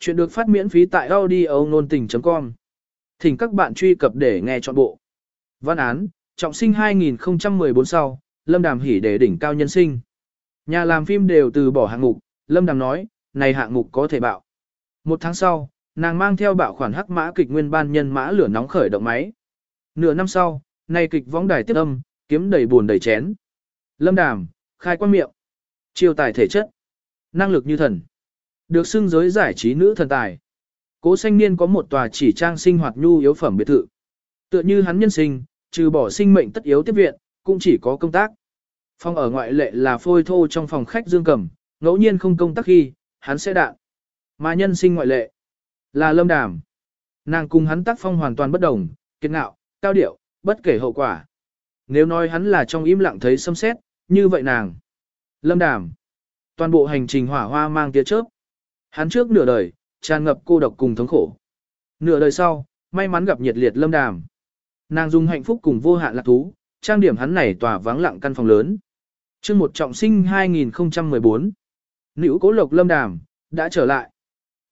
Chuyện được phát miễn phí tại audio nôn tình.com. Thỉnh các bạn truy cập để nghe trọn bộ. Văn án, trọng sinh 2014 sau, Lâm Đàm hỉ để đỉnh cao nhân sinh. Nhà làm phim đều từ bỏ hạng mục, Lâm Đàm nói, này hạng mục có thể bạo. Một tháng sau, nàng mang theo bạo khoản hắc mã kịch nguyên ban nhân mã lửa nóng khởi động máy. Nửa năm sau, này kịch võng đài tiếp âm, kiếm đầy buồn đầy chén. Lâm Đàm, khai quan miệng. Chiêu tài thể chất. Năng lực như thần. Được xưng giới giải trí nữ thần tài. Cố Xanh Niên có một tòa chỉ trang sinh hoạt nhu yếu phẩm biệt thự. Tựa như hắn nhân sinh, trừ bỏ sinh mệnh tất yếu tiếp viện, cũng chỉ có công tác. Phòng ở ngoại lệ là phôi thô trong phòng khách dương cầm, ngẫu nhiên không công tác khi, hắn sẽ đạn. Mà nhân sinh ngoại lệ là lâm đàm. Nàng cùng hắn tác phong hoàn toàn bất đồng, kiệt ngạo, cao điệu, bất kể hậu quả. Nếu nói hắn là trong im lặng thấy xâm xét, như vậy nàng. Lâm đàm. Toàn bộ hành trình hỏa hoa mang tia chớp. Hắn trước nửa đời, tràn ngập cô độc cùng thống khổ. Nửa đời sau, may mắn gặp nhiệt liệt lâm đàm. Nàng dùng hạnh phúc cùng vô hạn lạc thú, trang điểm hắn này tỏa vắng lặng căn phòng lớn. chương một trọng sinh 2014. Nữ cố lộc lâm đàm, đã trở lại.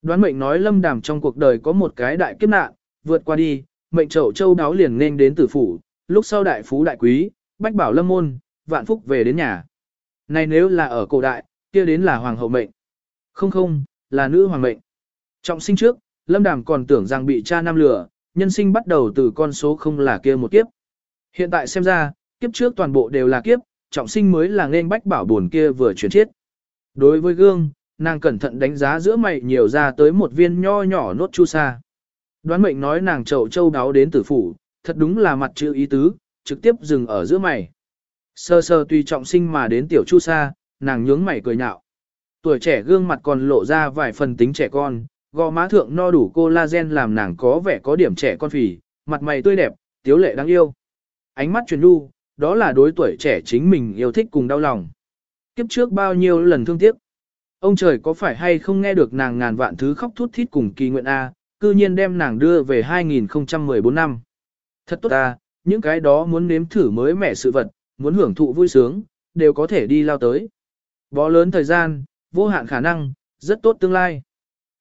Đoán mệnh nói lâm đàm trong cuộc đời có một cái đại kiếp nạn, vượt qua đi, mệnh trậu châu đáo liền nên đến tử phủ, lúc sau đại phú đại quý, bách bảo lâm môn, vạn phúc về đến nhà. Này nếu là ở cổ đại, kia đến là hoàng hậu mệnh. Không không, là nữ hoàng mệnh. Trọng sinh trước, Lâm Đàm còn tưởng rằng bị cha nam lửa nhân sinh bắt đầu từ con số không là kia một kiếp. Hiện tại xem ra, kiếp trước toàn bộ đều là kiếp, trọng sinh mới là nên bách bảo buồn kia vừa chuyển chết. Đối với gương, nàng cẩn thận đánh giá giữa mày nhiều ra tới một viên nho nhỏ nốt chu sa. Đoán mệnh nói nàng trậu châu đáo đến tử phủ, thật đúng là mặt chữ ý tứ, trực tiếp dừng ở giữa mày. Sơ sơ tùy trọng sinh mà đến tiểu chu sa, nàng nhướng mày cười nhạo. Tuổi trẻ gương mặt còn lộ ra vài phần tính trẻ con, gò má thượng no đủ collagen làm nàng có vẻ có điểm trẻ con phì, mặt mày tươi đẹp, tiếu lệ đáng yêu. Ánh mắt truyền đu, đó là đối tuổi trẻ chính mình yêu thích cùng đau lòng. Kiếp trước bao nhiêu lần thương tiếc. Ông trời có phải hay không nghe được nàng ngàn vạn thứ khóc thút thít cùng kỳ nguyện A, cư nhiên đem nàng đưa về 2014 năm. Thật tốt ta, những cái đó muốn nếm thử mới mẻ sự vật, muốn hưởng thụ vui sướng, đều có thể đi lao tới. Bó lớn thời gian, vô hạn khả năng, rất tốt tương lai.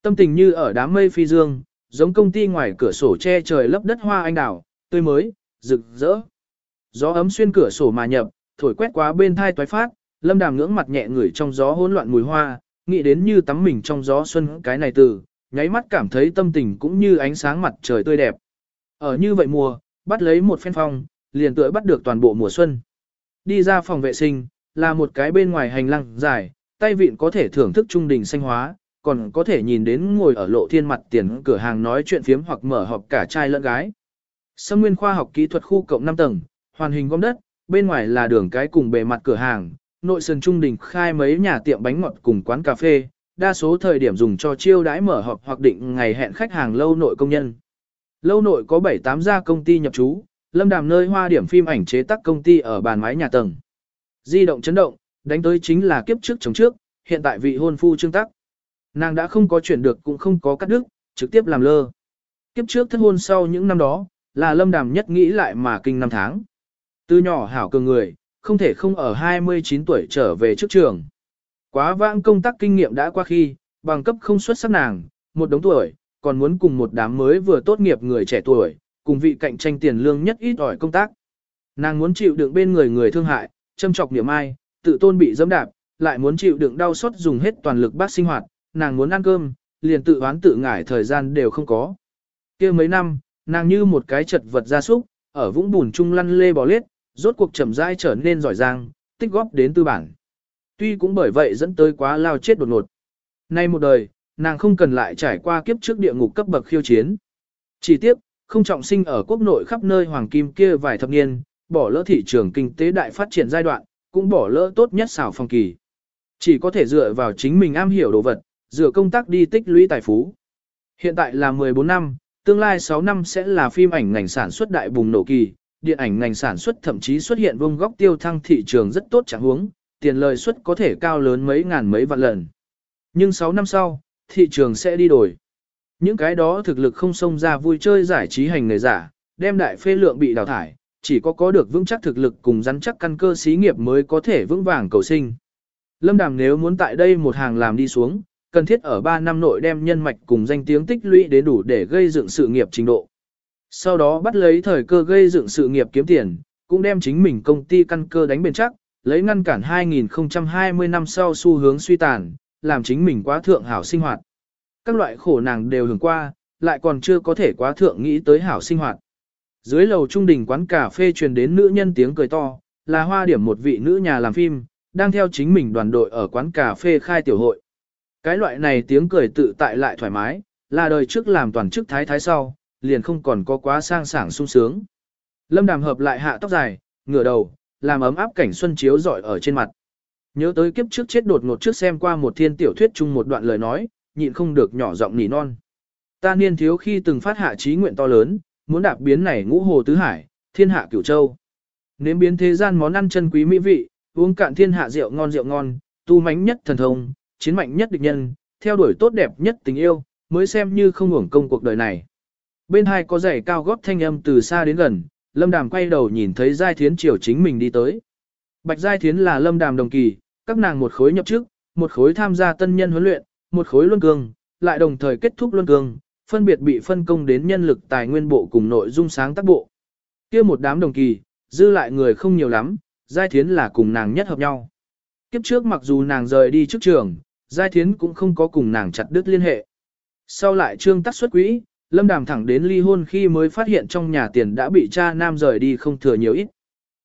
Tâm tình như ở đám mây phi dương, giống công ty ngoài cửa sổ che trời lấp đất hoa anh đào, tươi mới, rực rỡ. Gió ấm xuyên cửa sổ mà nhập, thổi quét qua bên thai toái phát, lâm đàm ngưỡng mặt nhẹ ngửi trong gió hỗn loạn mùi hoa, nghĩ đến như tắm mình trong gió xuân cái này từ, nháy mắt cảm thấy tâm tình cũng như ánh sáng mặt trời tươi đẹp. Ở như vậy mùa, bắt lấy một phen phong, liền tựa bắt được toàn bộ mùa xuân. Đi ra phòng vệ sinh, là một cái bên ngoài hành lang dài, tay vịn có thể thưởng thức trung đình xanh hóa, còn có thể nhìn đến ngồi ở lộ thiên mặt tiền cửa hàng nói chuyện phiếm hoặc mở họp cả trai lẫn gái. Sâm nguyên khoa học kỹ thuật khu cộng 5 tầng, hoàn hình gom đất, bên ngoài là đường cái cùng bề mặt cửa hàng, nội sân trung đình khai mấy nhà tiệm bánh ngọt cùng quán cà phê, đa số thời điểm dùng cho chiêu đãi mở họp hoặc định ngày hẹn khách hàng lâu nội công nhân. Lâu nội có 7-8 gia công ty nhập trú, lâm đàm nơi hoa điểm phim ảnh chế tác công ty ở bàn mái nhà tầng. Di động chấn động, đánh tới chính là kiếp trước chồng trước, hiện tại vị hôn phu trương tắc. Nàng đã không có chuyển được cũng không có cắt đứt, trực tiếp làm lơ. Kiếp trước thất hôn sau những năm đó, là lâm đàm nhất nghĩ lại mà kinh năm tháng. Từ nhỏ hảo cường người, không thể không ở 29 tuổi trở về trước trường. Quá vãng công tác kinh nghiệm đã qua khi, bằng cấp không xuất sắc nàng, một đống tuổi, còn muốn cùng một đám mới vừa tốt nghiệp người trẻ tuổi, cùng vị cạnh tranh tiền lương nhất ít ỏi công tác. Nàng muốn chịu đựng bên người người thương hại, châm trọc niệm ai, tự tôn bị dẫm đạp, lại muốn chịu đựng đau xót dùng hết toàn lực bác sinh hoạt, nàng muốn ăn cơm, liền tự oán tự ngải thời gian đều không có. kia mấy năm, nàng như một cái chật vật gia súc, ở vũng bùn trung lăn lê bò lết, rốt cuộc chậm rãi trở nên giỏi giang, tích góp đến tư bản. Tuy cũng bởi vậy dẫn tới quá lao chết đột ngột. Nay một đời, nàng không cần lại trải qua kiếp trước địa ngục cấp bậc khiêu chiến. Chỉ tiếp, không trọng sinh ở quốc nội khắp nơi hoàng kim kia vài thập niên, bỏ lỡ thị trường kinh tế đại phát triển giai đoạn, cũng bỏ lỡ tốt nhất xảo phong kỳ. Chỉ có thể dựa vào chính mình am hiểu đồ vật, dựa công tác đi tích lũy tài phú. Hiện tại là 14 năm, tương lai 6 năm sẽ là phim ảnh ngành sản xuất đại bùng nổ kỳ, điện ảnh ngành sản xuất thậm chí xuất hiện vông góc tiêu thăng thị trường rất tốt chẳng huống, tiền lời suất có thể cao lớn mấy ngàn mấy vạn lần. Nhưng 6 năm sau, thị trường sẽ đi đổi. Những cái đó thực lực không xông ra vui chơi giải trí hành nghề giả, đem đại phê lượng bị đào thải, chỉ có có được vững chắc thực lực cùng rắn chắc căn cơ xí nghiệp mới có thể vững vàng cầu sinh. Lâm Đàm nếu muốn tại đây một hàng làm đi xuống, cần thiết ở 3 năm nội đem nhân mạch cùng danh tiếng tích lũy đến đủ để gây dựng sự nghiệp trình độ. Sau đó bắt lấy thời cơ gây dựng sự nghiệp kiếm tiền, cũng đem chính mình công ty căn cơ đánh bền chắc, lấy ngăn cản 2020 năm sau xu hướng suy tàn, làm chính mình quá thượng hảo sinh hoạt. Các loại khổ nàng đều hưởng qua, lại còn chưa có thể quá thượng nghĩ tới hảo sinh hoạt. Dưới lầu trung đình quán cà phê truyền đến nữ nhân tiếng cười to, là hoa điểm một vị nữ nhà làm phim, đang theo chính mình đoàn đội ở quán cà phê khai tiểu hội. Cái loại này tiếng cười tự tại lại thoải mái, là đời trước làm toàn chức thái thái sau, liền không còn có quá sang sảng sung sướng. Lâm đàm hợp lại hạ tóc dài, ngửa đầu, làm ấm áp cảnh xuân chiếu rọi ở trên mặt. Nhớ tới kiếp trước chết đột ngột trước xem qua một thiên tiểu thuyết chung một đoạn lời nói, nhịn không được nhỏ giọng nỉ non. Ta niên thiếu khi từng phát hạ trí nguyện to lớn, muốn đạp biến này ngũ hồ tứ hải, thiên hạ cửu châu. Nếm biến thế gian món ăn chân quý mỹ vị, uống cạn thiên hạ rượu ngon rượu ngon, tu mánh nhất thần thông, chiến mạnh nhất địch nhân, theo đuổi tốt đẹp nhất tình yêu, mới xem như không hưởng công cuộc đời này. Bên hai có giày cao góp thanh âm từ xa đến gần, Lâm Đàm quay đầu nhìn thấy Giai Thiến chiều chính mình đi tới. Bạch Giai Thiến là Lâm Đàm đồng kỳ, các nàng một khối nhập chức, một khối tham gia tân nhân huấn luyện, một khối luân cương, lại đồng thời kết thúc luân cương, phân biệt bị phân công đến nhân lực tài nguyên bộ cùng nội dung sáng tác bộ. kia một đám đồng kỳ, dư lại người không nhiều lắm, Giai Thiến là cùng nàng nhất hợp nhau. Kiếp trước mặc dù nàng rời đi trước trường, Giai Thiến cũng không có cùng nàng chặt đứt liên hệ. Sau lại trương tắc xuất quỹ, Lâm Đàm thẳng đến ly hôn khi mới phát hiện trong nhà tiền đã bị cha nam rời đi không thừa nhiều ít.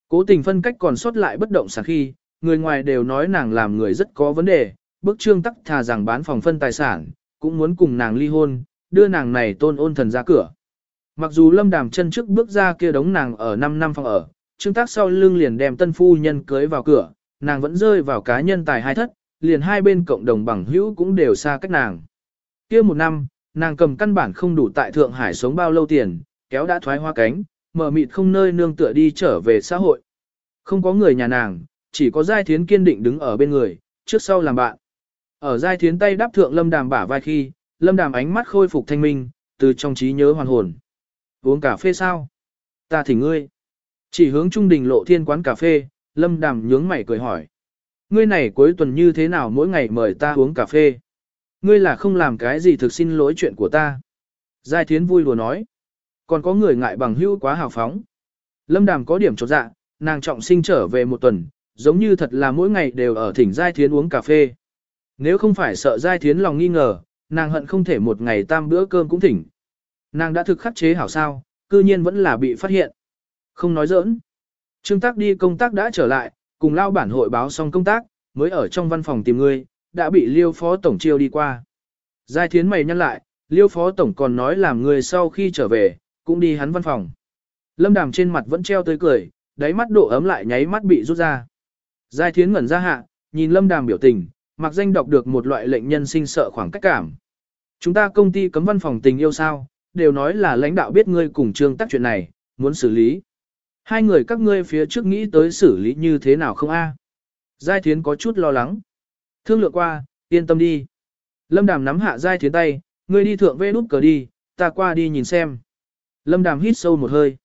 Cố tình phân cách còn sót lại bất động sản khi, người ngoài đều nói nàng làm người rất có vấn đề, bức trương tắc thà rằng bán phòng phân tài sản, cũng muốn cùng nàng ly hôn, đưa nàng này tôn ôn thần ra cửa. Mặc dù lâm đàm chân trước bước ra kia đống nàng ở 5 năm phòng ở, trương tác sau lưng liền đem tân phu nhân cưới vào cửa, nàng vẫn rơi vào cá nhân tài hai thất, liền hai bên cộng đồng bằng hữu cũng đều xa cách nàng. kia một năm, nàng cầm căn bản không đủ tại Thượng Hải sống bao lâu tiền, kéo đã thoái hoa cánh, mở mịt không nơi nương tựa đi trở về xã hội. Không có người nhà nàng, chỉ có Giai Thiến kiên định đứng ở bên người, trước sau làm bạn. Ở Giai Thiến tay đáp thượng Lâm Đàm bả vai khi, Lâm Đàm ánh mắt khôi phục thanh minh, từ trong trí nhớ hoàn hồn. Uống cà phê sao? Ta thỉnh ngươi. Chỉ hướng trung đình lộ thiên quán cà phê, Lâm Đàm nhướng mày cười hỏi. Ngươi này cuối tuần như thế nào mỗi ngày mời ta uống cà phê? Ngươi là không làm cái gì thực xin lỗi chuyện của ta. Giai Thiến vui lùa nói. Còn có người ngại bằng hữu quá hào phóng. Lâm Đàm có điểm chột dạ, nàng trọng sinh trở về một tuần, giống như thật là mỗi ngày đều ở thỉnh Giai Thiến uống cà phê. Nếu không phải sợ Giai Thiến lòng nghi ngờ, nàng hận không thể một ngày tam bữa cơm cũng thỉnh. Nàng đã thực khắc chế hảo sao, cư nhiên vẫn là bị phát hiện. Không nói giỡn. Trương Tác đi công tác đã trở lại, cùng lao bản hội báo xong công tác, mới ở trong văn phòng tìm ngươi, đã bị liêu phó tổng chiêu đi qua. Giai thiến mày nhăn lại, liêu phó tổng còn nói làm người sau khi trở về, cũng đi hắn văn phòng. Lâm đàm trên mặt vẫn treo tươi cười, đáy mắt độ ấm lại nháy mắt bị rút ra. Giai thiến ngẩn ra hạ, nhìn lâm đàm biểu tình, mặc danh đọc được một loại lệnh nhân sinh sợ khoảng cách cảm. Chúng ta công ty cấm văn phòng tình yêu sao, đều nói là lãnh đạo biết ngươi cùng trương tác chuyện này, muốn xử lý. Hai người các ngươi phía trước nghĩ tới xử lý như thế nào không a? Giai Thiến có chút lo lắng. Thương lượng qua, yên tâm đi. Lâm Đàm nắm hạ Giai Thiến tay, ngươi đi thượng vê nút cờ đi, ta qua đi nhìn xem. Lâm Đàm hít sâu một hơi.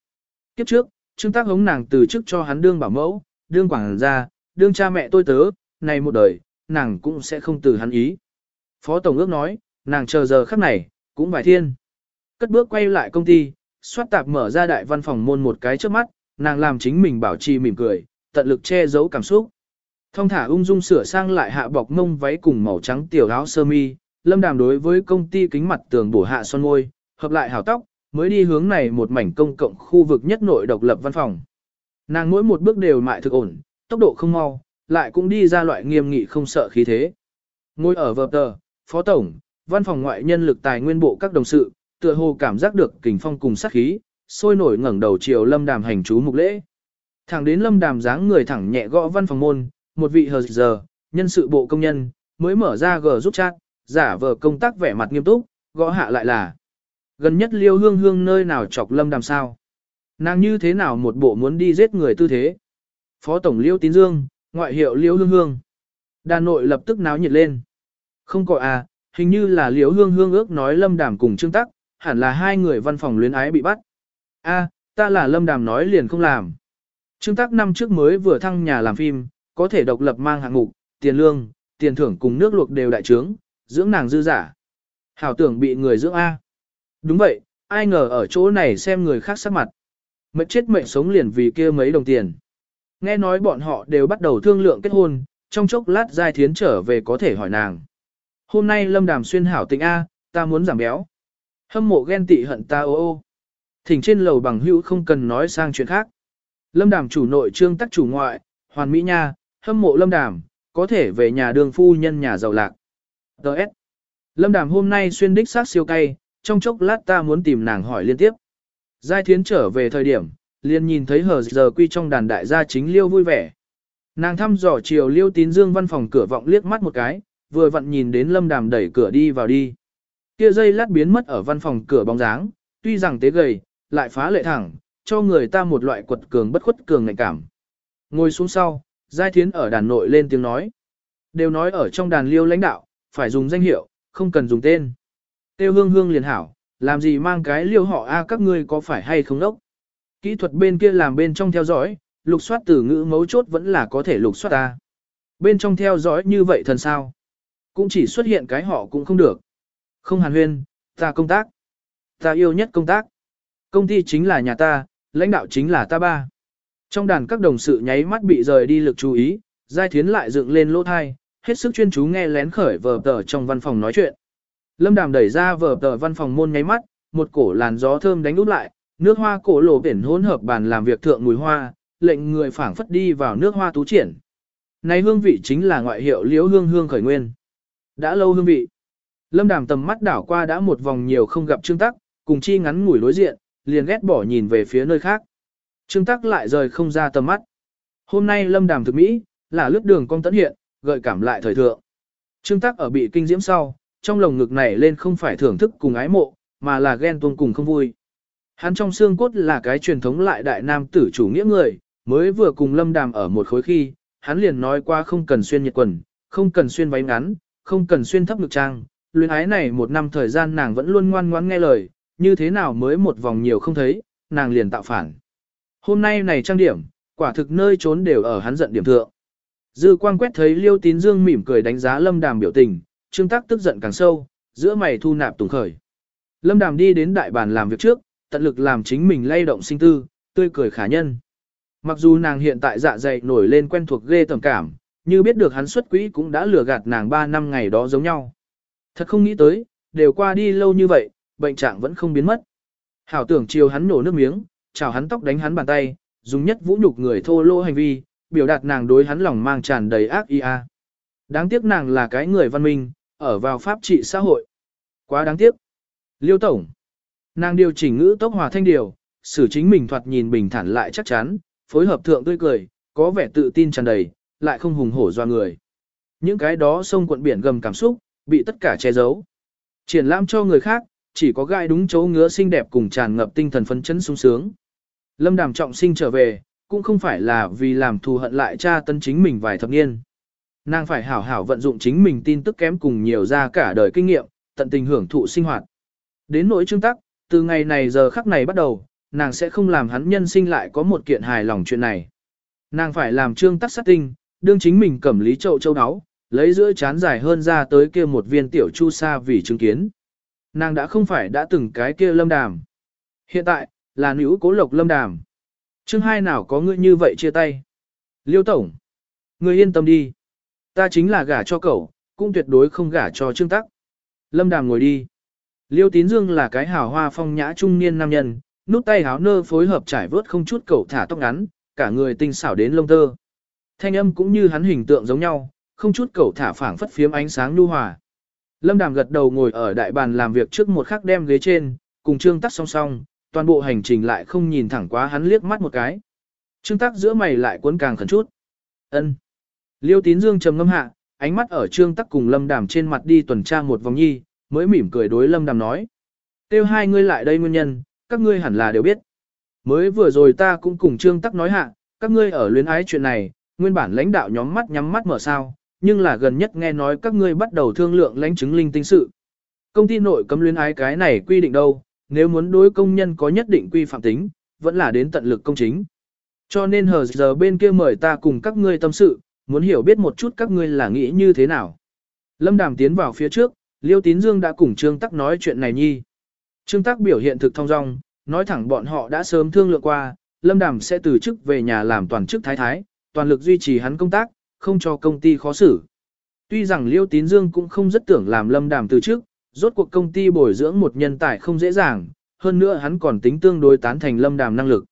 Kiếp trước, Trương Tác hống nàng từ trước cho hắn đương bảo mẫu, đương quảng gia, đương cha mẹ tôi tớ, này một đời, nàng cũng sẽ không từ hắn ý. Phó Tổng ước nói, nàng chờ giờ khắc này, cũng vài thiên. Cất bước quay lại công ty, xoát tạp mở ra đại văn phòng môn một cái trước mắt, nàng làm chính mình bảo trì mỉm cười, tận lực che giấu cảm xúc. Thông thả ung dung sửa sang lại hạ bọc mông váy cùng màu trắng tiểu áo sơ mi, lâm đàm đối với công ty kính mặt tường bổ hạ son môi, hợp lại hào tóc, mới đi hướng này một mảnh công cộng khu vực nhất nội độc lập văn phòng. Nàng mỗi một bước đều mại thực ổn, tốc độ không mau, lại cũng đi ra loại nghiêm nghị không sợ khí thế. Ngồi ở vợp tờ, phó tổng, văn phòng ngoại nhân lực tài nguyên bộ các đồng sự, tựa hồ cảm giác được kình phong cùng sát khí, sôi nổi ngẩng đầu chiều lâm đàm hành chú mục lễ. Thẳng đến lâm đàm dáng người thẳng nhẹ gõ văn phòng môn, một vị hờ giờ, nhân sự bộ công nhân, mới mở ra gờ giúp chat, giả vờ công tác vẻ mặt nghiêm túc, gõ hạ lại là. Gần nhất liêu hương hương nơi nào chọc lâm đàm sao. Nàng như thế nào một bộ muốn đi giết người tư thế. Phó tổng liêu tín dương, ngoại hiệu liêu hương hương. Đà nội lập tức náo nhiệt lên. Không có à, hình như là Liễu hương hương ước nói lâm đàm cùng trương tắc, hẳn là hai người văn phòng luyến ái bị bắt. A, ta là lâm đàm nói liền không làm. Trương tắc năm trước mới vừa thăng nhà làm phim, có thể độc lập mang hạng mục, tiền lương, tiền thưởng cùng nước luộc đều đại trướng, dưỡng nàng dư giả. Hảo tưởng bị người dưỡng A. Đúng vậy, ai ngờ ở chỗ này xem người khác sắc mặt. Mệnh chết mệnh sống liền vì kia mấy đồng tiền. Nghe nói bọn họ đều bắt đầu thương lượng kết hôn, trong chốc lát Giai Thiến trở về có thể hỏi nàng. Hôm nay Lâm Đàm xuyên hảo tình A, ta muốn giảm béo. Hâm mộ ghen tị hận ta ô ô. Thỉnh trên lầu bằng hữu không cần nói sang chuyện khác. Lâm Đàm chủ nội trương tắc chủ ngoại, hoàn mỹ nha, hâm mộ Lâm Đàm, có thể về nhà đường phu nhân nhà giàu lạc. Đợt. Lâm Đàm hôm nay xuyên đích sát siêu cay, trong chốc lát ta muốn tìm nàng hỏi liên tiếp. Giai Thiến trở về thời điểm, liền nhìn thấy hờ giờ quy trong đàn đại gia chính liêu vui vẻ. Nàng thăm dò chiều liêu tín dương văn phòng cửa vọng liếc mắt một cái, vừa vặn nhìn đến lâm đàm đẩy cửa đi vào đi. Kia dây lát biến mất ở văn phòng cửa bóng dáng, tuy rằng tế gầy, lại phá lệ thẳng, cho người ta một loại quật cường bất khuất cường ngạnh cảm. Ngồi xuống sau, Giai Thiến ở đàn nội lên tiếng nói. Đều nói ở trong đàn liêu lãnh đạo, phải dùng danh hiệu, không cần dùng tên. Tiêu hương hương liền hảo, làm gì mang cái liêu họ A các ngươi có phải hay không đốc. Kỹ thuật bên kia làm bên trong theo dõi, lục soát từ ngữ mấu chốt vẫn là có thể lục soát ta. Bên trong theo dõi như vậy thần sao? Cũng chỉ xuất hiện cái họ cũng không được. Không hàn huyên, ta công tác. Ta yêu nhất công tác. Công ty chính là nhà ta, lãnh đạo chính là ta ba. Trong đàn các đồng sự nháy mắt bị rời đi lực chú ý, Giai Thiến lại dựng lên lỗ thai, hết sức chuyên chú nghe lén khởi vờ tờ trong văn phòng nói chuyện. Lâm Đàm đẩy ra vờ tờ văn phòng môn nháy mắt, một cổ làn gió thơm đánh út lại, nước hoa cổ lộ biển hỗn hợp bàn làm việc thượng mùi hoa, lệnh người phảng phất đi vào nước hoa tú triển. Này hương vị chính là ngoại hiệu liễu hương hương khởi nguyên. Đã lâu hương vị. Lâm Đàm tầm mắt đảo qua đã một vòng nhiều không gặp Trương Tắc, cùng chi ngắn ngủi đối diện, liền ghét bỏ nhìn về phía nơi khác. Trương Tắc lại rời không ra tầm mắt. Hôm nay Lâm Đàm thực mỹ, là lướt đường cong tấn hiện, gợi cảm lại thời thượng. Trương Tắc ở bị kinh diễm sau, trong lồng ngực này lên không phải thưởng thức cùng ái mộ, mà là ghen tuông cùng không vui. Hắn trong xương cốt là cái truyền thống lại đại nam tử chủ nghĩa người, mới vừa cùng Lâm Đàm ở một khối khi, hắn liền nói qua không cần xuyên nhiệt quần, không cần xuyên váy ngắn, không cần xuyên thấp ngực trang. Luyến ái này một năm thời gian nàng vẫn luôn ngoan ngoãn nghe lời, như thế nào mới một vòng nhiều không thấy, nàng liền tạo phản. Hôm nay này trang điểm, quả thực nơi trốn đều ở hắn giận điểm thượng. Dư quang quét thấy Liêu Tín Dương mỉm cười đánh giá Lâm Đàm biểu tình, Trương Tắc tức giận càng sâu, giữa mày thu nạp tùng khởi. Lâm Đàm đi đến đại bàn làm việc trước, tận lực làm chính mình lay động sinh tư, tươi cười khả nhân. Mặc dù nàng hiện tại dạ dày nổi lên quen thuộc ghê tầm cảm, như biết được hắn xuất quỹ cũng đã lừa gạt nàng 3 năm ngày đó giống nhau. Thật không nghĩ tới, đều qua đi lâu như vậy, bệnh trạng vẫn không biến mất. Hảo tưởng chiều hắn nổ nước miếng, chào hắn tóc đánh hắn bàn tay, dùng nhất vũ nhục người thô lỗ hành vi, biểu đạt nàng đối hắn lòng mang tràn đầy ác ý a. Đáng tiếc nàng là cái người văn minh, ở vào pháp trị xã hội. Quá đáng tiếc. Liêu Tổng. Nàng điều chỉnh ngữ tốc hòa thanh điều, xử chính mình thoạt nhìn bình thản lại chắc chắn, phối hợp thượng tươi cười, có vẻ tự tin tràn đầy, lại không hùng hổ doa người. Những cái đó sông quận biển gầm cảm xúc, bị tất cả che giấu. Triển lãm cho người khác, chỉ có gai đúng chỗ ngứa xinh đẹp cùng tràn ngập tinh thần phấn chấn sung sướng. Lâm Đàm trọng sinh trở về, cũng không phải là vì làm thù hận lại cha tân chính mình vài thập niên. Nàng phải hảo hảo vận dụng chính mình tin tức kém cùng nhiều ra cả đời kinh nghiệm, tận tình hưởng thụ sinh hoạt. Đến nỗi trương tắc, từ ngày này giờ khắc này bắt đầu, nàng sẽ không làm hắn nhân sinh lại có một kiện hài lòng chuyện này. Nàng phải làm trương tắc sát tinh, đương chính mình cẩm lý trậu châu áo, lấy giữa chán dài hơn ra tới kia một viên tiểu chu sa vì chứng kiến. Nàng đã không phải đã từng cái kia lâm đàm. Hiện tại, là nữ cố lộc lâm đàm. Chương hai nào có ngươi như vậy chia tay. Liêu Tổng. Ngươi yên tâm đi. Ta chính là gả cho cậu, cũng tuyệt đối không gả cho Trương Tắc. Lâm Đàm ngồi đi. Liêu Tín Dương là cái hào hoa phong nhã trung niên nam nhân, nút tay háo nơ phối hợp trải vớt không chút cậu thả tóc ngắn, cả người tinh xảo đến lông tơ. Thanh âm cũng như hắn hình tượng giống nhau, không chút cầu thả phảng phất phiếm ánh sáng nhu hòa. Lâm Đàm gật đầu ngồi ở đại bàn làm việc trước một khắc đem ghế trên, cùng Trương Tắc song song, toàn bộ hành trình lại không nhìn thẳng quá hắn liếc mắt một cái. Trương Tắc giữa mày lại cuốn càng khẩn chút. Ân. Liêu Tín Dương trầm ngâm hạ, ánh mắt ở Trương Tắc cùng Lâm Đàm trên mặt đi tuần tra một vòng nhi, mới mỉm cười đối Lâm Đàm nói. Tiêu hai ngươi lại đây nguyên nhân, các ngươi hẳn là đều biết. Mới vừa rồi ta cũng cùng Trương Tắc nói hạ, các ngươi ở luyến ái chuyện này, nguyên bản lãnh đạo nhóm mắt nhắm mắt mở sao, nhưng là gần nhất nghe nói các ngươi bắt đầu thương lượng lãnh chứng linh tinh sự. Công ty nội cấm luyến ái cái này quy định đâu, nếu muốn đối công nhân có nhất định quy phạm tính, vẫn là đến tận lực công chính. Cho nên hờ giờ bên kia mời ta cùng các ngươi tâm sự, muốn hiểu biết một chút các ngươi là nghĩ như thế nào. Lâm Đàm tiến vào phía trước, Liêu Tín Dương đã cùng Trương Tắc nói chuyện này nhi. Trương Tắc biểu hiện thực thông dong, nói thẳng bọn họ đã sớm thương lượng qua, Lâm Đàm sẽ từ chức về nhà làm toàn chức thái thái, toàn lực duy trì hắn công tác, không cho công ty khó xử. Tuy rằng Liêu Tín Dương cũng không rất tưởng làm Lâm Đàm từ trước, rốt cuộc công ty bồi dưỡng một nhân tài không dễ dàng, hơn nữa hắn còn tính tương đối tán thành Lâm Đàm năng lực.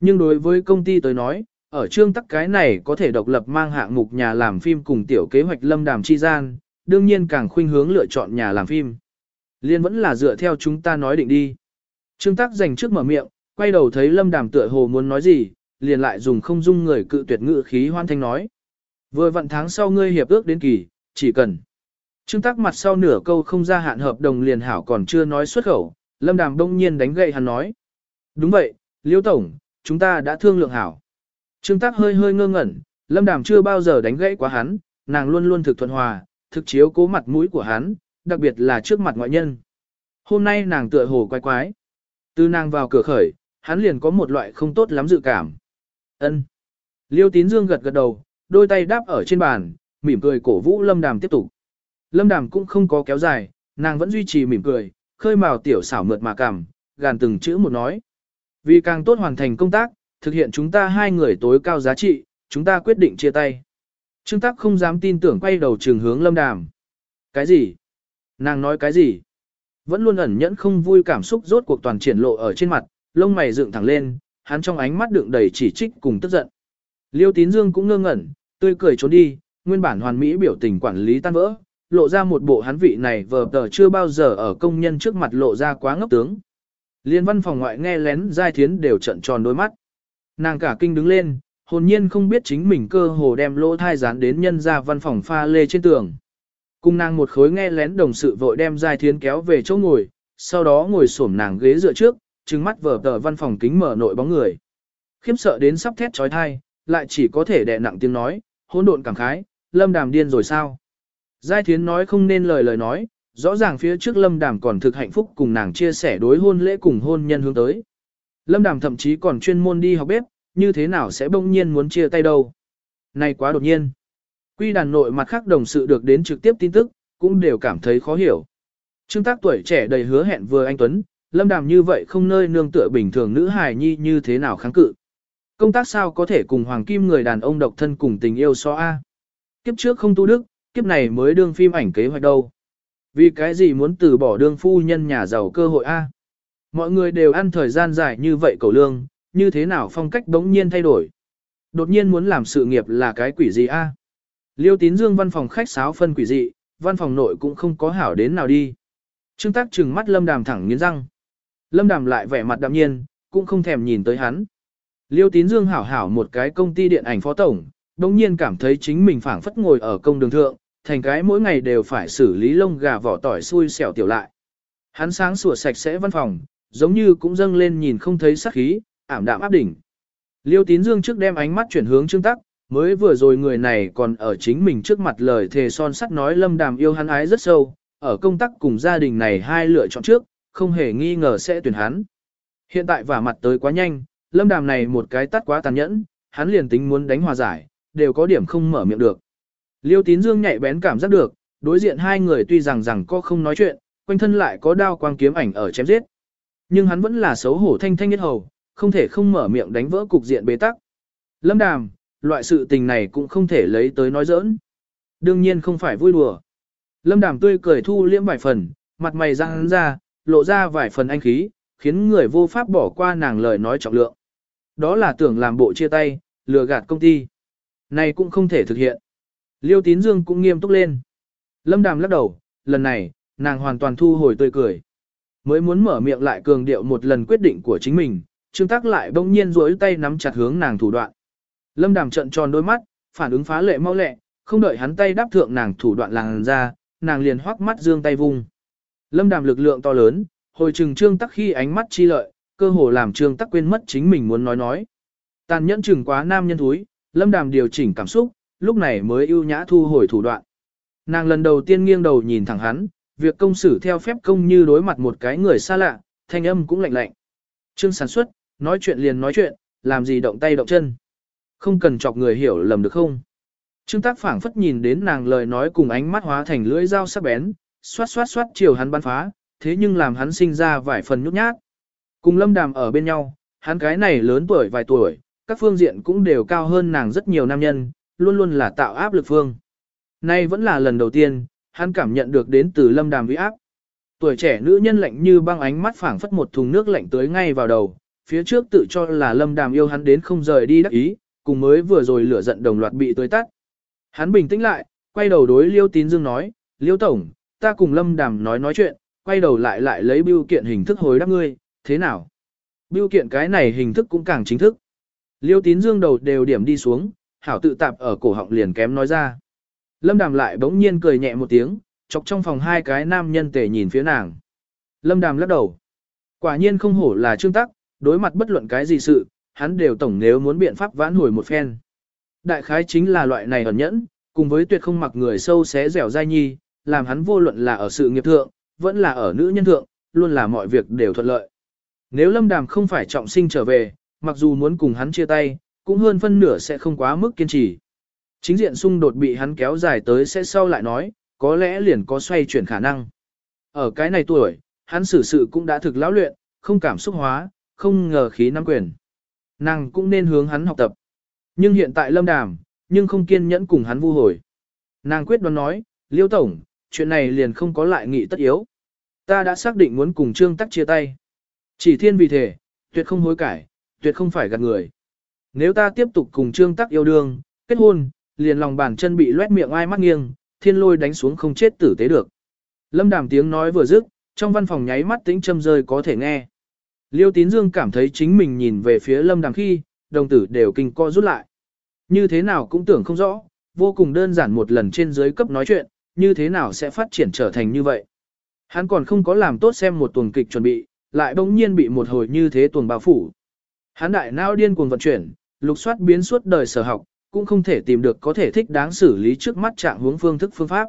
Nhưng đối với công ty tới nói, ở trương tắc cái này có thể độc lập mang hạng mục nhà làm phim cùng tiểu kế hoạch Lâm Đàm chi gian, đương nhiên càng khuynh hướng lựa chọn nhà làm phim. Liên vẫn là dựa theo chúng ta nói định đi. Trương Tắc dành trước mở miệng, quay đầu thấy Lâm Đàm tựa hồ muốn nói gì, liền lại dùng không dung người cự tuyệt ngự khí hoan thanh nói. Vừa vận tháng sau ngươi hiệp ước đến kỳ, chỉ cần. Trương Tắc mặt sau nửa câu không ra hạn hợp đồng liền hảo còn chưa nói xuất khẩu, Lâm Đàm đông nhiên đánh gậy hắn nói. Đúng vậy, Liêu Tổng, chúng ta đã thương lượng hảo. Trương Tắc hơi hơi ngơ ngẩn, Lâm Đàm chưa bao giờ đánh gãy quá hắn, nàng luôn luôn thực thuận hòa, thực chiếu cố mặt mũi của hắn, đặc biệt là trước mặt ngoại nhân. Hôm nay nàng tựa hồ quái quái. Từ nàng vào cửa khởi, hắn liền có một loại không tốt lắm dự cảm. Ân. Liêu Tín Dương gật gật đầu, đôi tay đáp ở trên bàn, mỉm cười cổ vũ Lâm Đàm tiếp tục. Lâm Đàm cũng không có kéo dài, nàng vẫn duy trì mỉm cười, khơi mào tiểu xảo mượt mà cảm, gàn từng chữ một nói. Vì càng tốt hoàn thành công tác, thực hiện chúng ta hai người tối cao giá trị, chúng ta quyết định chia tay. Trương Tắc không dám tin tưởng quay đầu trường hướng Lâm Đàm. Cái gì? Nàng nói cái gì? Vẫn luôn ẩn nhẫn không vui cảm xúc rốt cuộc toàn triển lộ ở trên mặt, lông mày dựng thẳng lên, hắn trong ánh mắt đựng đầy chỉ trích cùng tức giận. Liêu Tín Dương cũng ngơ ngẩn, tươi cười trốn đi, nguyên bản hoàn mỹ biểu tình quản lý tan vỡ, lộ ra một bộ hắn vị này vờ tờ chưa bao giờ ở công nhân trước mặt lộ ra quá ngốc tướng. Liên văn phòng ngoại nghe lén giai thiến đều trận tròn đôi mắt. Nàng cả kinh đứng lên, hồn nhiên không biết chính mình cơ hồ đem lỗ thai dán đến nhân ra văn phòng pha lê trên tường. Cùng nàng một khối nghe lén đồng sự vội đem giai thiến kéo về chỗ ngồi, sau đó ngồi xổm nàng ghế dựa trước, trừng mắt vờ tờ văn phòng kính mở nội bóng người. khiếm sợ đến sắp thét trói thai, lại chỉ có thể đè nặng tiếng nói, hỗn độn cảm khái, lâm đàm điên rồi sao. Giai thiến nói không nên lời lời nói, rõ ràng phía trước lâm đàm còn thực hạnh phúc cùng nàng chia sẻ đối hôn lễ cùng hôn nhân hướng tới. Lâm đàm thậm chí còn chuyên môn đi học bếp, như thế nào sẽ bỗng nhiên muốn chia tay đâu. Này quá đột nhiên. Quy đàn nội mặt khác đồng sự được đến trực tiếp tin tức, cũng đều cảm thấy khó hiểu. Trương tác tuổi trẻ đầy hứa hẹn vừa anh Tuấn, lâm đàm như vậy không nơi nương tựa bình thường nữ hài nhi như thế nào kháng cự. Công tác sao có thể cùng hoàng kim người đàn ông độc thân cùng tình yêu so A. Kiếp trước không tu đức, kiếp này mới đương phim ảnh kế hoạch đâu. Vì cái gì muốn từ bỏ đương phu nhân nhà giàu cơ hội A. Mọi người đều ăn thời gian dài như vậy cầu lương, như thế nào phong cách bỗng nhiên thay đổi. Đột nhiên muốn làm sự nghiệp là cái quỷ gì A. Liêu tín dương văn phòng khách sáo phân quỷ dị, văn phòng nội cũng không có hảo đến nào đi. Trương tác trừng mắt lâm đàm thẳng nghiến răng. Lâm đàm lại vẻ mặt đạm nhiên, cũng không thèm nhìn tới hắn. Liêu tín dương hảo hảo một cái công ty điện ảnh phó tổng, đồng nhiên cảm thấy chính mình phảng phất ngồi ở công đường thượng, thành cái mỗi ngày đều phải xử lý lông gà vỏ tỏi xui xẻo tiểu lại. Hắn sáng sủa sạch sẽ văn phòng, giống như cũng dâng lên nhìn không thấy sắc khí, ảm đạm áp đỉnh. Liêu tín dương trước đem ánh mắt chuyển hướng trương tắc, mới vừa rồi người này còn ở chính mình trước mặt lời thề son sắt nói lâm đàm yêu hắn ái rất sâu, ở công tác cùng gia đình này hai lựa chọn trước, không hề nghi ngờ sẽ tuyển hắn. Hiện tại vả mặt tới quá nhanh, lâm đàm này một cái tắt quá tàn nhẫn, hắn liền tính muốn đánh hòa giải, đều có điểm không mở miệng được. Liêu tín dương nhạy bén cảm giác được, đối diện hai người tuy rằng rằng có không nói chuyện, quanh thân lại có đao quang kiếm ảnh ở chém giết. Nhưng hắn vẫn là xấu hổ thanh thanh nhất hầu, không thể không mở miệng đánh vỡ cục diện bế tắc. Lâm đàm, loại sự tình này cũng không thể lấy tới nói giỡn. Đương nhiên không phải vui đùa. Lâm đàm tươi cười thu liễm vài phần, mặt mày răng ra, lộ ra vài phần anh khí, khiến người vô pháp bỏ qua nàng lời nói trọng lượng. Đó là tưởng làm bộ chia tay, lừa gạt công ty. Này cũng không thể thực hiện. Liêu tín dương cũng nghiêm túc lên. Lâm đàm lắc đầu, lần này, nàng hoàn toàn thu hồi tươi cười. Mới muốn mở miệng lại cường điệu một lần quyết định của chính mình, Trương Tắc lại bỗng nhiên duỗi tay nắm chặt hướng nàng thủ đoạn. Lâm Đàm trận tròn đôi mắt, phản ứng phá lệ mau lẹ, không đợi hắn tay đáp thượng nàng thủ đoạn làng ra, nàng liền hoắc mắt dương tay vung. Lâm Đàm lực lượng to lớn, hồi trừng Trương Tắc khi ánh mắt chi lợi, cơ hồ làm Trương Tắc quên mất chính mình muốn nói nói. Tàn nhẫn trừng quá nam nhân thúi, Lâm Đàm điều chỉnh cảm xúc, lúc này mới ưu nhã thu hồi thủ đoạn. Nàng lần đầu tiên nghiêng đầu nhìn thẳng hắn, việc công xử theo phép công như đối mặt một cái người xa lạ, thanh âm cũng lạnh lạnh. Trương sản xuất, nói chuyện liền nói chuyện, làm gì động tay động chân. Không cần chọc người hiểu lầm được không? Trương Tác phảng phất nhìn đến nàng lời nói cùng ánh mắt hóa thành lưỡi dao sắc bén, xoát xoát xoát chiều hắn bắn phá, thế nhưng làm hắn sinh ra vài phần nhút nhát. Cùng Lâm Đàm ở bên nhau, hắn cái này lớn tuổi vài tuổi, các phương diện cũng đều cao hơn nàng rất nhiều nam nhân, luôn luôn là tạo áp lực phương. Nay vẫn là lần đầu tiên, hắn cảm nhận được đến từ Lâm Đàm uy áp. Tuổi trẻ nữ nhân lạnh như băng ánh mắt phảng phất một thùng nước lạnh tới ngay vào đầu, phía trước tự cho là Lâm Đàm yêu hắn đến không rời đi đắc ý, cùng mới vừa rồi lửa giận đồng loạt bị tới tắt. Hắn bình tĩnh lại, quay đầu đối Liêu Tín Dương nói, Liêu Tổng, ta cùng Lâm Đàm nói nói chuyện, quay đầu lại lại lấy biêu kiện hình thức hồi đáp ngươi, thế nào? Biêu kiện cái này hình thức cũng càng chính thức. Liêu Tín Dương đầu đều điểm đi xuống, hảo tự tạp ở cổ họng liền kém nói ra. Lâm Đàm lại bỗng nhiên cười nhẹ một tiếng, chọc trong phòng hai cái nam nhân tề nhìn phía nàng. Lâm Đàm lắc đầu. Quả nhiên không hổ là trương tắc, đối mặt bất luận cái gì sự, hắn đều tổng nếu muốn biện pháp vãn hồi một phen. Đại khái chính là loại này ẩn nhẫn, cùng với tuyệt không mặc người sâu xé dẻo dai nhi, làm hắn vô luận là ở sự nghiệp thượng, vẫn là ở nữ nhân thượng, luôn là mọi việc đều thuận lợi. Nếu Lâm Đàm không phải trọng sinh trở về, mặc dù muốn cùng hắn chia tay, cũng hơn phân nửa sẽ không quá mức kiên trì. Chính diện xung đột bị hắn kéo dài tới sẽ sau lại nói, có lẽ liền có xoay chuyển khả năng. Ở cái này tuổi, hắn xử sự cũng đã thực lão luyện, không cảm xúc hóa, không ngờ khí nắm quyền. Nàng cũng nên hướng hắn học tập. Nhưng hiện tại lâm đàm, nhưng không kiên nhẫn cùng hắn vu hồi. Nàng quyết đoán nói, Liêu Tổng, chuyện này liền không có lại nghị tất yếu. Ta đã xác định muốn cùng Trương Tắc chia tay. Chỉ thiên vì thể, tuyệt không hối cải, tuyệt không phải gạt người. Nếu ta tiếp tục cùng Trương Tắc yêu đương, kết hôn, liền lòng bàn chân bị loét miệng ai mắt nghiêng, thiên lôi đánh xuống không chết tử tế được. Lâm đàm tiếng nói vừa dứt, trong văn phòng nháy mắt tĩnh châm rơi có thể nghe. Liêu Tín Dương cảm thấy chính mình nhìn về phía lâm đàm khi, đồng tử đều kinh co rút lại. Như thế nào cũng tưởng không rõ, vô cùng đơn giản một lần trên dưới cấp nói chuyện, như thế nào sẽ phát triển trở thành như vậy. Hắn còn không có làm tốt xem một tuần kịch chuẩn bị, lại bỗng nhiên bị một hồi như thế tuần bao phủ. Hắn đại nao điên cuồng vận chuyển, lục soát biến suốt đời sở học, cũng không thể tìm được có thể thích đáng xử lý trước mắt trạng hướng phương thức phương pháp.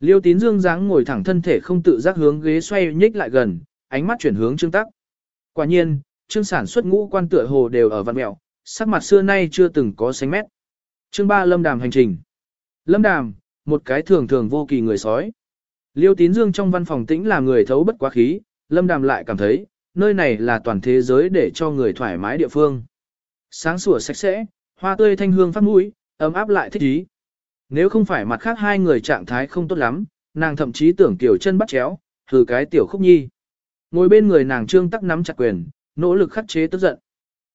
Liêu tín dương dáng ngồi thẳng thân thể không tự giác hướng ghế xoay nhích lại gần, ánh mắt chuyển hướng trương tắc. Quả nhiên, trương sản xuất ngũ quan tựa hồ đều ở văn mẹo, sắc mặt xưa nay chưa từng có sánh mét. Chương 3 Lâm Đàm hành trình. Lâm Đàm, một cái thường thường vô kỳ người sói. Liêu tín dương trong văn phòng tĩnh là người thấu bất quá khí, Lâm Đàm lại cảm thấy, nơi này là toàn thế giới để cho người thoải mái địa phương. Sáng sủa sạch sẽ, hoa tươi thanh hương phát mũi, ấm áp lại thích ý. Nếu không phải mặt khác hai người trạng thái không tốt lắm, nàng thậm chí tưởng tiểu chân bắt chéo, thử cái tiểu khúc nhi. Ngồi bên người nàng trương tắc nắm chặt quyền, nỗ lực khắc chế tức giận.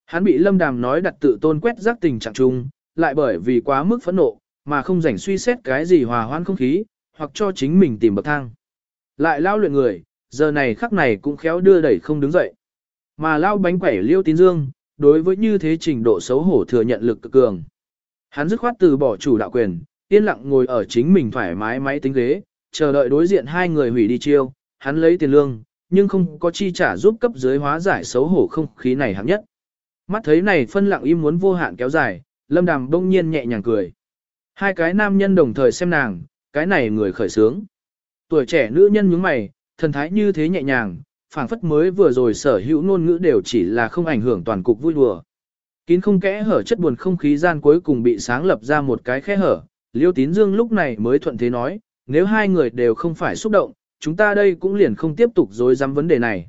Hắn bị lâm đàm nói đặt tự tôn quét rác tình trạng chung, lại bởi vì quá mức phẫn nộ, mà không rảnh suy xét cái gì hòa hoãn không khí, hoặc cho chính mình tìm bậc thang. Lại lao luyện người, giờ này khắc này cũng khéo đưa đẩy không đứng dậy. Mà lao bánh quẩy liêu tín dương, đối với như thế trình độ xấu hổ thừa nhận lực cực cường. Hắn dứt khoát từ bỏ chủ đạo quyền, yên lặng ngồi ở chính mình thoải mái máy tính ghế, chờ đợi đối diện hai người hủy đi chiêu, hắn lấy tiền lương, nhưng không có chi trả giúp cấp dưới hóa giải xấu hổ không khí này hạng nhất. Mắt thấy này phân lặng im muốn vô hạn kéo dài, lâm đàm đông nhiên nhẹ nhàng cười. Hai cái nam nhân đồng thời xem nàng, cái này người khởi sướng. Tuổi trẻ nữ nhân nhướng mày, thần thái như thế nhẹ nhàng, phảng phất mới vừa rồi sở hữu ngôn ngữ đều chỉ là không ảnh hưởng toàn cục vui đùa. Kín không kẽ hở chất buồn không khí gian cuối cùng bị sáng lập ra một cái khe hở, Liêu Tín Dương lúc này mới thuận thế nói, nếu hai người đều không phải xúc động, chúng ta đây cũng liền không tiếp tục dối dám vấn đề này.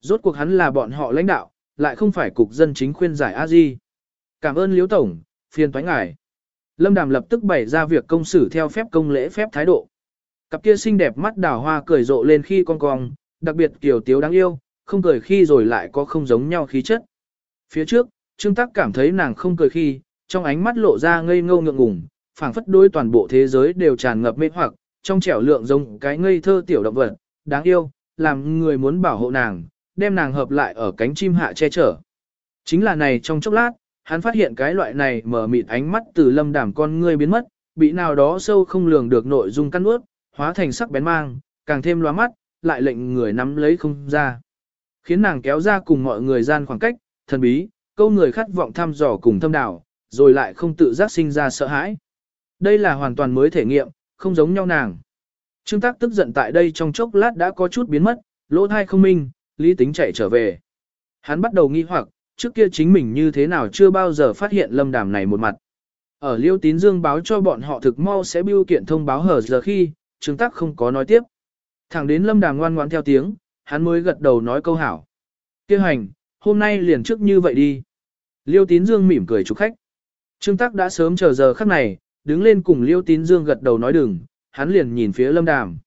Rốt cuộc hắn là bọn họ lãnh đạo, lại không phải cục dân chính khuyên giải a di. Cảm ơn Liêu Tổng, phiền toái ngài. Lâm Đàm lập tức bày ra việc công xử theo phép công lễ phép thái độ. Cặp kia xinh đẹp mắt đào hoa cười rộ lên khi con cong, đặc biệt kiểu tiếu đáng yêu, không cười khi rồi lại có không giống nhau khí chất. Phía trước, Trương Tắc cảm thấy nàng không cười khi, trong ánh mắt lộ ra ngây ngô ngượng ngùng, phảng phất đối toàn bộ thế giới đều tràn ngập mê hoặc, trong trẻo lượng giống cái ngây thơ tiểu động vật, đáng yêu, làm người muốn bảo hộ nàng, đem nàng hợp lại ở cánh chim hạ che chở. Chính là này trong chốc lát, hắn phát hiện cái loại này mở mịt ánh mắt từ lâm đảm con ngươi biến mất, bị nào đó sâu không lường được nội dung căn ướt, hóa thành sắc bén mang, càng thêm loa mắt, lại lệnh người nắm lấy không ra. Khiến nàng kéo ra cùng mọi người gian khoảng cách, thần bí, câu người khát vọng thăm dò cùng thâm đảo, rồi lại không tự giác sinh ra sợ hãi. Đây là hoàn toàn mới thể nghiệm, không giống nhau nàng. Trương Tác tức giận tại đây trong chốc lát đã có chút biến mất, lỗ thai không minh, lý tính chạy trở về. Hắn bắt đầu nghi hoặc, trước kia chính mình như thế nào chưa bao giờ phát hiện lâm đàm này một mặt. ở Liêu Tín Dương báo cho bọn họ thực mau sẽ biêu kiện thông báo hở giờ khi, Trương Tắc không có nói tiếp. Thẳng đến Lâm Đàm ngoan ngoãn theo tiếng, hắn mới gật đầu nói câu hảo. Kêu hành, hôm nay liền trước như vậy đi. Liêu Tín Dương mỉm cười chúc khách. Trương Tắc đã sớm chờ giờ khắc này, đứng lên cùng Liêu Tín Dương gật đầu nói đừng, hắn liền nhìn phía Lâm Đàm.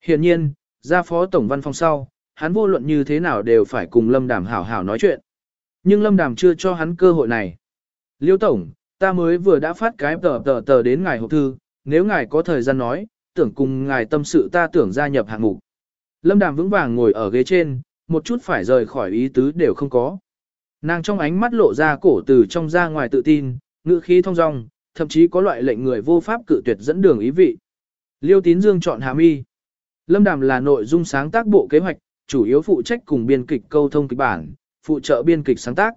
Hiện nhiên, ra phó tổng văn phòng sau, hắn vô luận như thế nào đều phải cùng Lâm Đàm hảo hảo nói chuyện. Nhưng Lâm Đàm chưa cho hắn cơ hội này. Liêu Tổng, ta mới vừa đã phát cái tờ tờ tờ đến ngài hộp thư, nếu ngài có thời gian nói, tưởng cùng ngài tâm sự ta tưởng gia nhập hạng mục. Lâm Đàm vững vàng ngồi ở ghế trên, một chút phải rời khỏi ý tứ đều không có. Nàng trong ánh mắt lộ ra cổ từ trong ra ngoài tự tin, ngữ khí thông dong, thậm chí có loại lệnh người vô pháp cự tuyệt dẫn đường ý vị. Liêu Tín Dương chọn Hà Mi. Lâm Đàm là nội dung sáng tác bộ kế hoạch, chủ yếu phụ trách cùng biên kịch câu thông kịch bản, phụ trợ biên kịch sáng tác.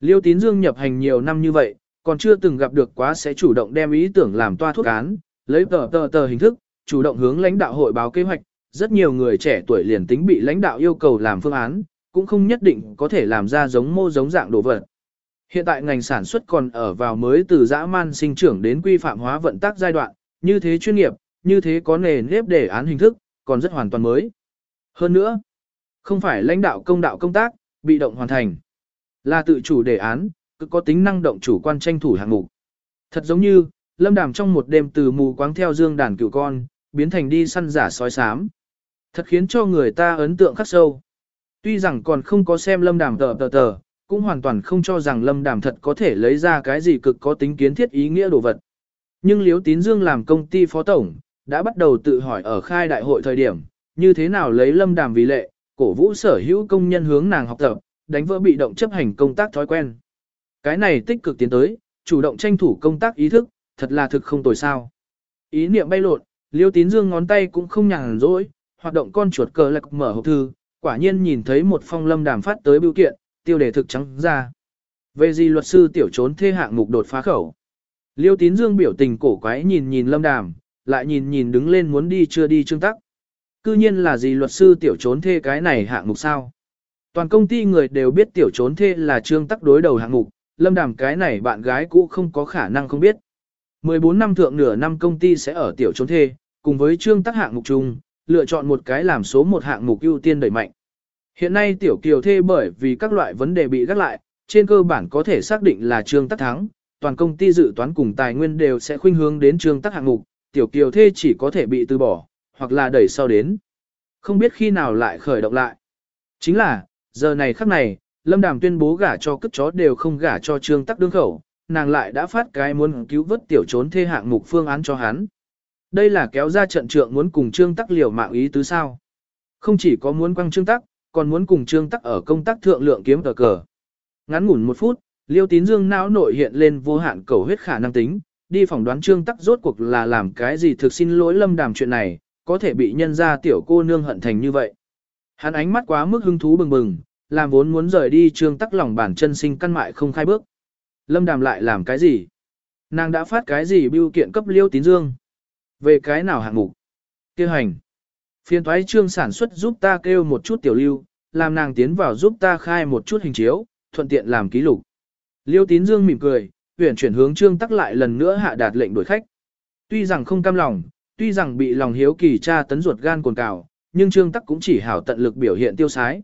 Liêu Tín Dương nhập hành nhiều năm như vậy, còn chưa từng gặp được quá sẽ chủ động đem ý tưởng làm toa thuốc án, lấy tờ tờ tờ hình thức, chủ động hướng lãnh đạo hội báo kế hoạch. Rất nhiều người trẻ tuổi liền tính bị lãnh đạo yêu cầu làm phương án, cũng không nhất định có thể làm ra giống mô giống dạng đồ vật. Hiện tại ngành sản xuất còn ở vào mới từ dã man sinh trưởng đến quy phạm hóa vận tác giai đoạn, như thế chuyên nghiệp, như thế có nề nếp đề án hình thức, còn rất hoàn toàn mới. Hơn nữa, không phải lãnh đạo công đạo công tác, bị động hoàn thành, là tự chủ đề án, cứ có tính năng động chủ quan tranh thủ hạng mục. Thật giống như, lâm đàm trong một đêm từ mù quáng theo dương đàn cựu con, biến thành đi săn giả sói sám. Thật khiến cho người ta ấn tượng khắc sâu. Tuy rằng còn không có xem lâm đàm tờ tờ tờ, cũng hoàn toàn không cho rằng lâm đàm thật có thể lấy ra cái gì cực có tính kiến thiết ý nghĩa đồ vật. Nhưng Liễu Tín Dương làm công ty phó tổng, đã bắt đầu tự hỏi ở khai đại hội thời điểm, như thế nào lấy lâm đàm vì lệ, cổ vũ sở hữu công nhân hướng nàng học tập, đánh vỡ bị động chấp hành công tác thói quen. Cái này tích cực tiến tới, chủ động tranh thủ công tác ý thức, thật là thực không tồi sao. Ý niệm bay lộn, Liêu Tín Dương ngón tay cũng không nhàn rỗi, hoạt động con chuột cờ lạc mở hộp thư, quả nhiên nhìn thấy một phong lâm đàm phát tới biểu kiện, tiêu đề thực trắng ra. Về gì luật sư tiểu trốn thê hạng mục đột phá khẩu. Liêu Tín Dương biểu tình cổ quái nhìn nhìn lâm đàm, lại nhìn nhìn đứng lên muốn đi chưa đi trương tắc. Cư nhiên là gì luật sư tiểu trốn thê cái này hạng mục sao? Toàn công ty người đều biết tiểu trốn thê là trương tắc đối đầu hạng mục, lâm đàm cái này bạn gái cũ không có khả năng không biết. 14 năm thượng nửa năm công ty sẽ ở tiểu trốn thê, cùng với trương tắc hạng mục chung, lựa chọn một cái làm số một hạng mục ưu tiên đẩy mạnh. Hiện nay tiểu kiều thê bởi vì các loại vấn đề bị gác lại, trên cơ bản có thể xác định là trương tắc thắng, toàn công ty dự toán cùng tài nguyên đều sẽ khuynh hướng đến trương tắc hạng mục, tiểu kiều thê chỉ có thể bị từ bỏ, hoặc là đẩy sau đến. Không biết khi nào lại khởi động lại. Chính là, giờ này khắc này, Lâm Đàm tuyên bố gả cho cất chó đều không gả cho trương tắc đương khẩu, nàng lại đã phát cái muốn cứu vớt tiểu trốn thê hạng mục phương án cho hắn. Đây là kéo ra trận trượng muốn cùng trương tắc liều mạng ý tứ sao. Không chỉ có muốn quăng trương tắc, còn muốn cùng trương tắc ở công tác thượng lượng kiếm cờ cờ. Ngắn ngủn một phút, liêu tín dương não nội hiện lên vô hạn cầu huyết khả năng tính, đi phỏng đoán trương tắc rốt cuộc là làm cái gì thực xin lỗi lâm đàm chuyện này, có thể bị nhân ra tiểu cô nương hận thành như vậy. Hắn ánh mắt quá mức hứng thú bừng bừng, làm vốn muốn rời đi trương tắc lòng bản chân sinh căn mại không khai bước. Lâm đàm lại làm cái gì? Nàng đã phát cái gì biêu kiện cấp liêu tín dương? Về cái nào hạng mục? Kêu hành. Phiên thoái trương sản xuất giúp ta kêu một chút tiểu lưu, làm nàng tiến vào giúp ta khai một chút hình chiếu, thuận tiện làm ký lục. Liêu tín dương mỉm cười, tuyển chuyển hướng trương tắc lại lần nữa hạ đạt lệnh đuổi khách. Tuy rằng không cam lòng, tuy rằng bị lòng hiếu kỳ tra tấn ruột gan cồn cào, nhưng trương tắc cũng chỉ hảo tận lực biểu hiện tiêu sái.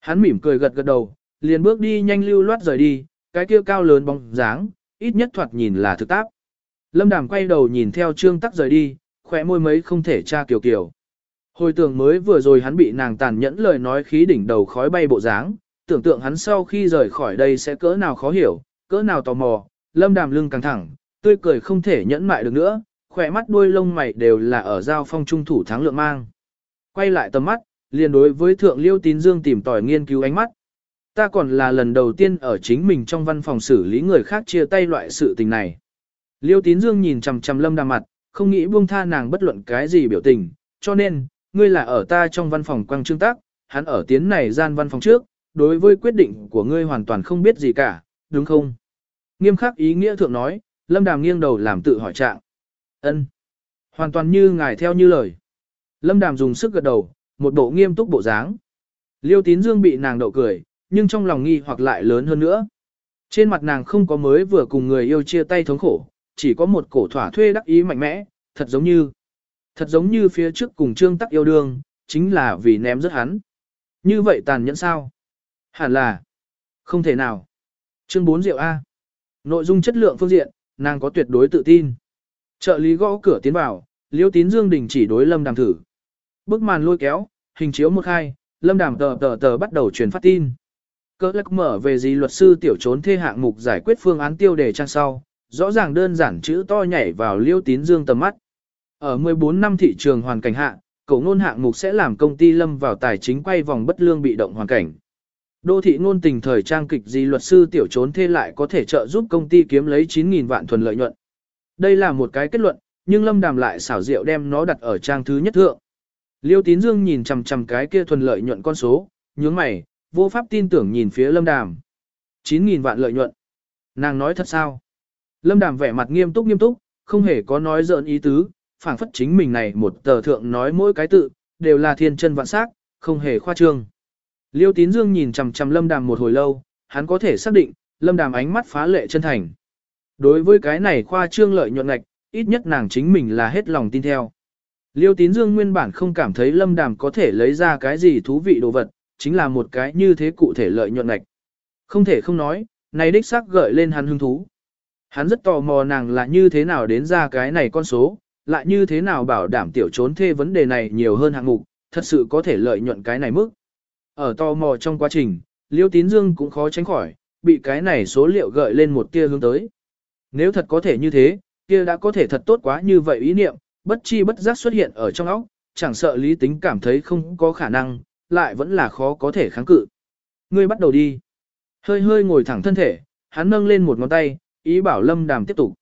Hắn mỉm cười gật gật đầu, liền bước đi nhanh lưu loát rời đi, cái kia cao lớn bóng dáng, ít nhất thoạt nhìn là thực tác. Lâm Đàm quay đầu nhìn theo trương tắc rời đi, khỏe môi mấy không thể tra kiều kiều. Hồi tưởng mới vừa rồi hắn bị nàng tàn nhẫn lời nói khí đỉnh đầu khói bay bộ dáng, tưởng tượng hắn sau khi rời khỏi đây sẽ cỡ nào khó hiểu, cỡ nào tò mò, lâm đàm lưng căng thẳng, tươi cười không thể nhẫn mại được nữa, khỏe mắt đuôi lông mày đều là ở giao phong trung thủ thắng lượng mang. Quay lại tầm mắt, liền đối với thượng liêu tín dương tìm tòi nghiên cứu ánh mắt. Ta còn là lần đầu tiên ở chính mình trong văn phòng xử lý người khác chia tay loại sự tình này. Liêu tín dương nhìn chằm chằm lâm đàm mặt, không nghĩ buông tha nàng bất luận cái gì biểu tình, cho nên, ngươi là ở ta trong văn phòng quang trương tác, hắn ở tiến này gian văn phòng trước, đối với quyết định của ngươi hoàn toàn không biết gì cả, đúng không? Nghiêm khắc ý nghĩa thượng nói, lâm đàm nghiêng đầu làm tự hỏi trạng ân Hoàn toàn như ngài theo như lời. Lâm đàm dùng sức gật đầu, một bộ nghiêm túc bộ dáng. Liêu tín dương bị nàng đậu cười, nhưng trong lòng nghi hoặc lại lớn hơn nữa. Trên mặt nàng không có mới vừa cùng người yêu chia tay thống khổ, chỉ có một cổ thỏa thuê đắc ý mạnh mẽ, thật giống như, thật giống như phía trước cùng trương tắc yêu đương, chính là vì ném rất hắn. Như vậy tàn nhẫn sao? Hẳn là, không thể nào. Chương 4 rượu A. Nội dung chất lượng phương diện, nàng có tuyệt đối tự tin. Trợ lý gõ cửa tiến vào, liêu tín dương đình chỉ đối lâm đàm thử. Bức màn lôi kéo, hình chiếu một khai, lâm đàm tờ tờ tờ bắt đầu truyền phát tin. Cơ lắc mở về gì luật sư tiểu trốn thê hạng mục giải quyết phương án tiêu đề trang sau, rõ ràng đơn giản chữ to nhảy vào liêu tín dương tầm mắt. Ở 14 năm thị trường hoàn cảnh hạ, cổ ngôn hạng mục sẽ làm công ty lâm vào tài chính quay vòng bất lương bị động hoàn cảnh. Đô thị ngôn tình thời trang kịch gì luật sư tiểu trốn thê lại có thể trợ giúp công ty kiếm lấy 9.000 vạn thuần lợi nhuận. Đây là một cái kết luận, nhưng lâm đàm lại xảo diệu đem nó đặt ở trang thứ nhất thượng. Liêu tín dương nhìn chằm chằm cái kia thuần lợi nhuận con số, nhướng mày, vô pháp tin tưởng nhìn phía lâm đàm. 9.000 vạn lợi nhuận. Nàng nói thật sao? Lâm đàm vẻ mặt nghiêm túc nghiêm túc, không hề có nói giỡn ý tứ, phảng phất chính mình này một tờ thượng nói mỗi cái tự, đều là thiên chân vạn sắc, không hề khoa trương. Liêu tín dương nhìn chằm chằm lâm đàm một hồi lâu, hắn có thể xác định, lâm đàm ánh mắt phá lệ chân thành. Đối với cái này khoa trương lợi nhuận ngạch, ít nhất nàng chính mình là hết lòng tin theo. Liêu tín dương nguyên bản không cảm thấy lâm đàm có thể lấy ra cái gì thú vị đồ vật, chính là một cái như thế cụ thể lợi nhuận ngạch. Không thể không nói, này đích xác gợi lên hắn hứng thú. Hắn rất tò mò nàng là như thế nào đến ra cái này con số, lại như thế nào bảo đảm tiểu trốn thê vấn đề này nhiều hơn hạng mục, thật sự có thể lợi nhuận cái này mức. Ở tò mò trong quá trình, Liêu Tín Dương cũng khó tránh khỏi, bị cái này số liệu gợi lên một tia hướng tới. Nếu thật có thể như thế, kia đã có thể thật tốt quá như vậy ý niệm, bất chi bất giác xuất hiện ở trong óc, chẳng sợ lý tính cảm thấy không có khả năng, lại vẫn là khó có thể kháng cự. Ngươi bắt đầu đi. Hơi hơi ngồi thẳng thân thể, hắn nâng lên một ngón tay, ý bảo Lâm Đàm tiếp tục.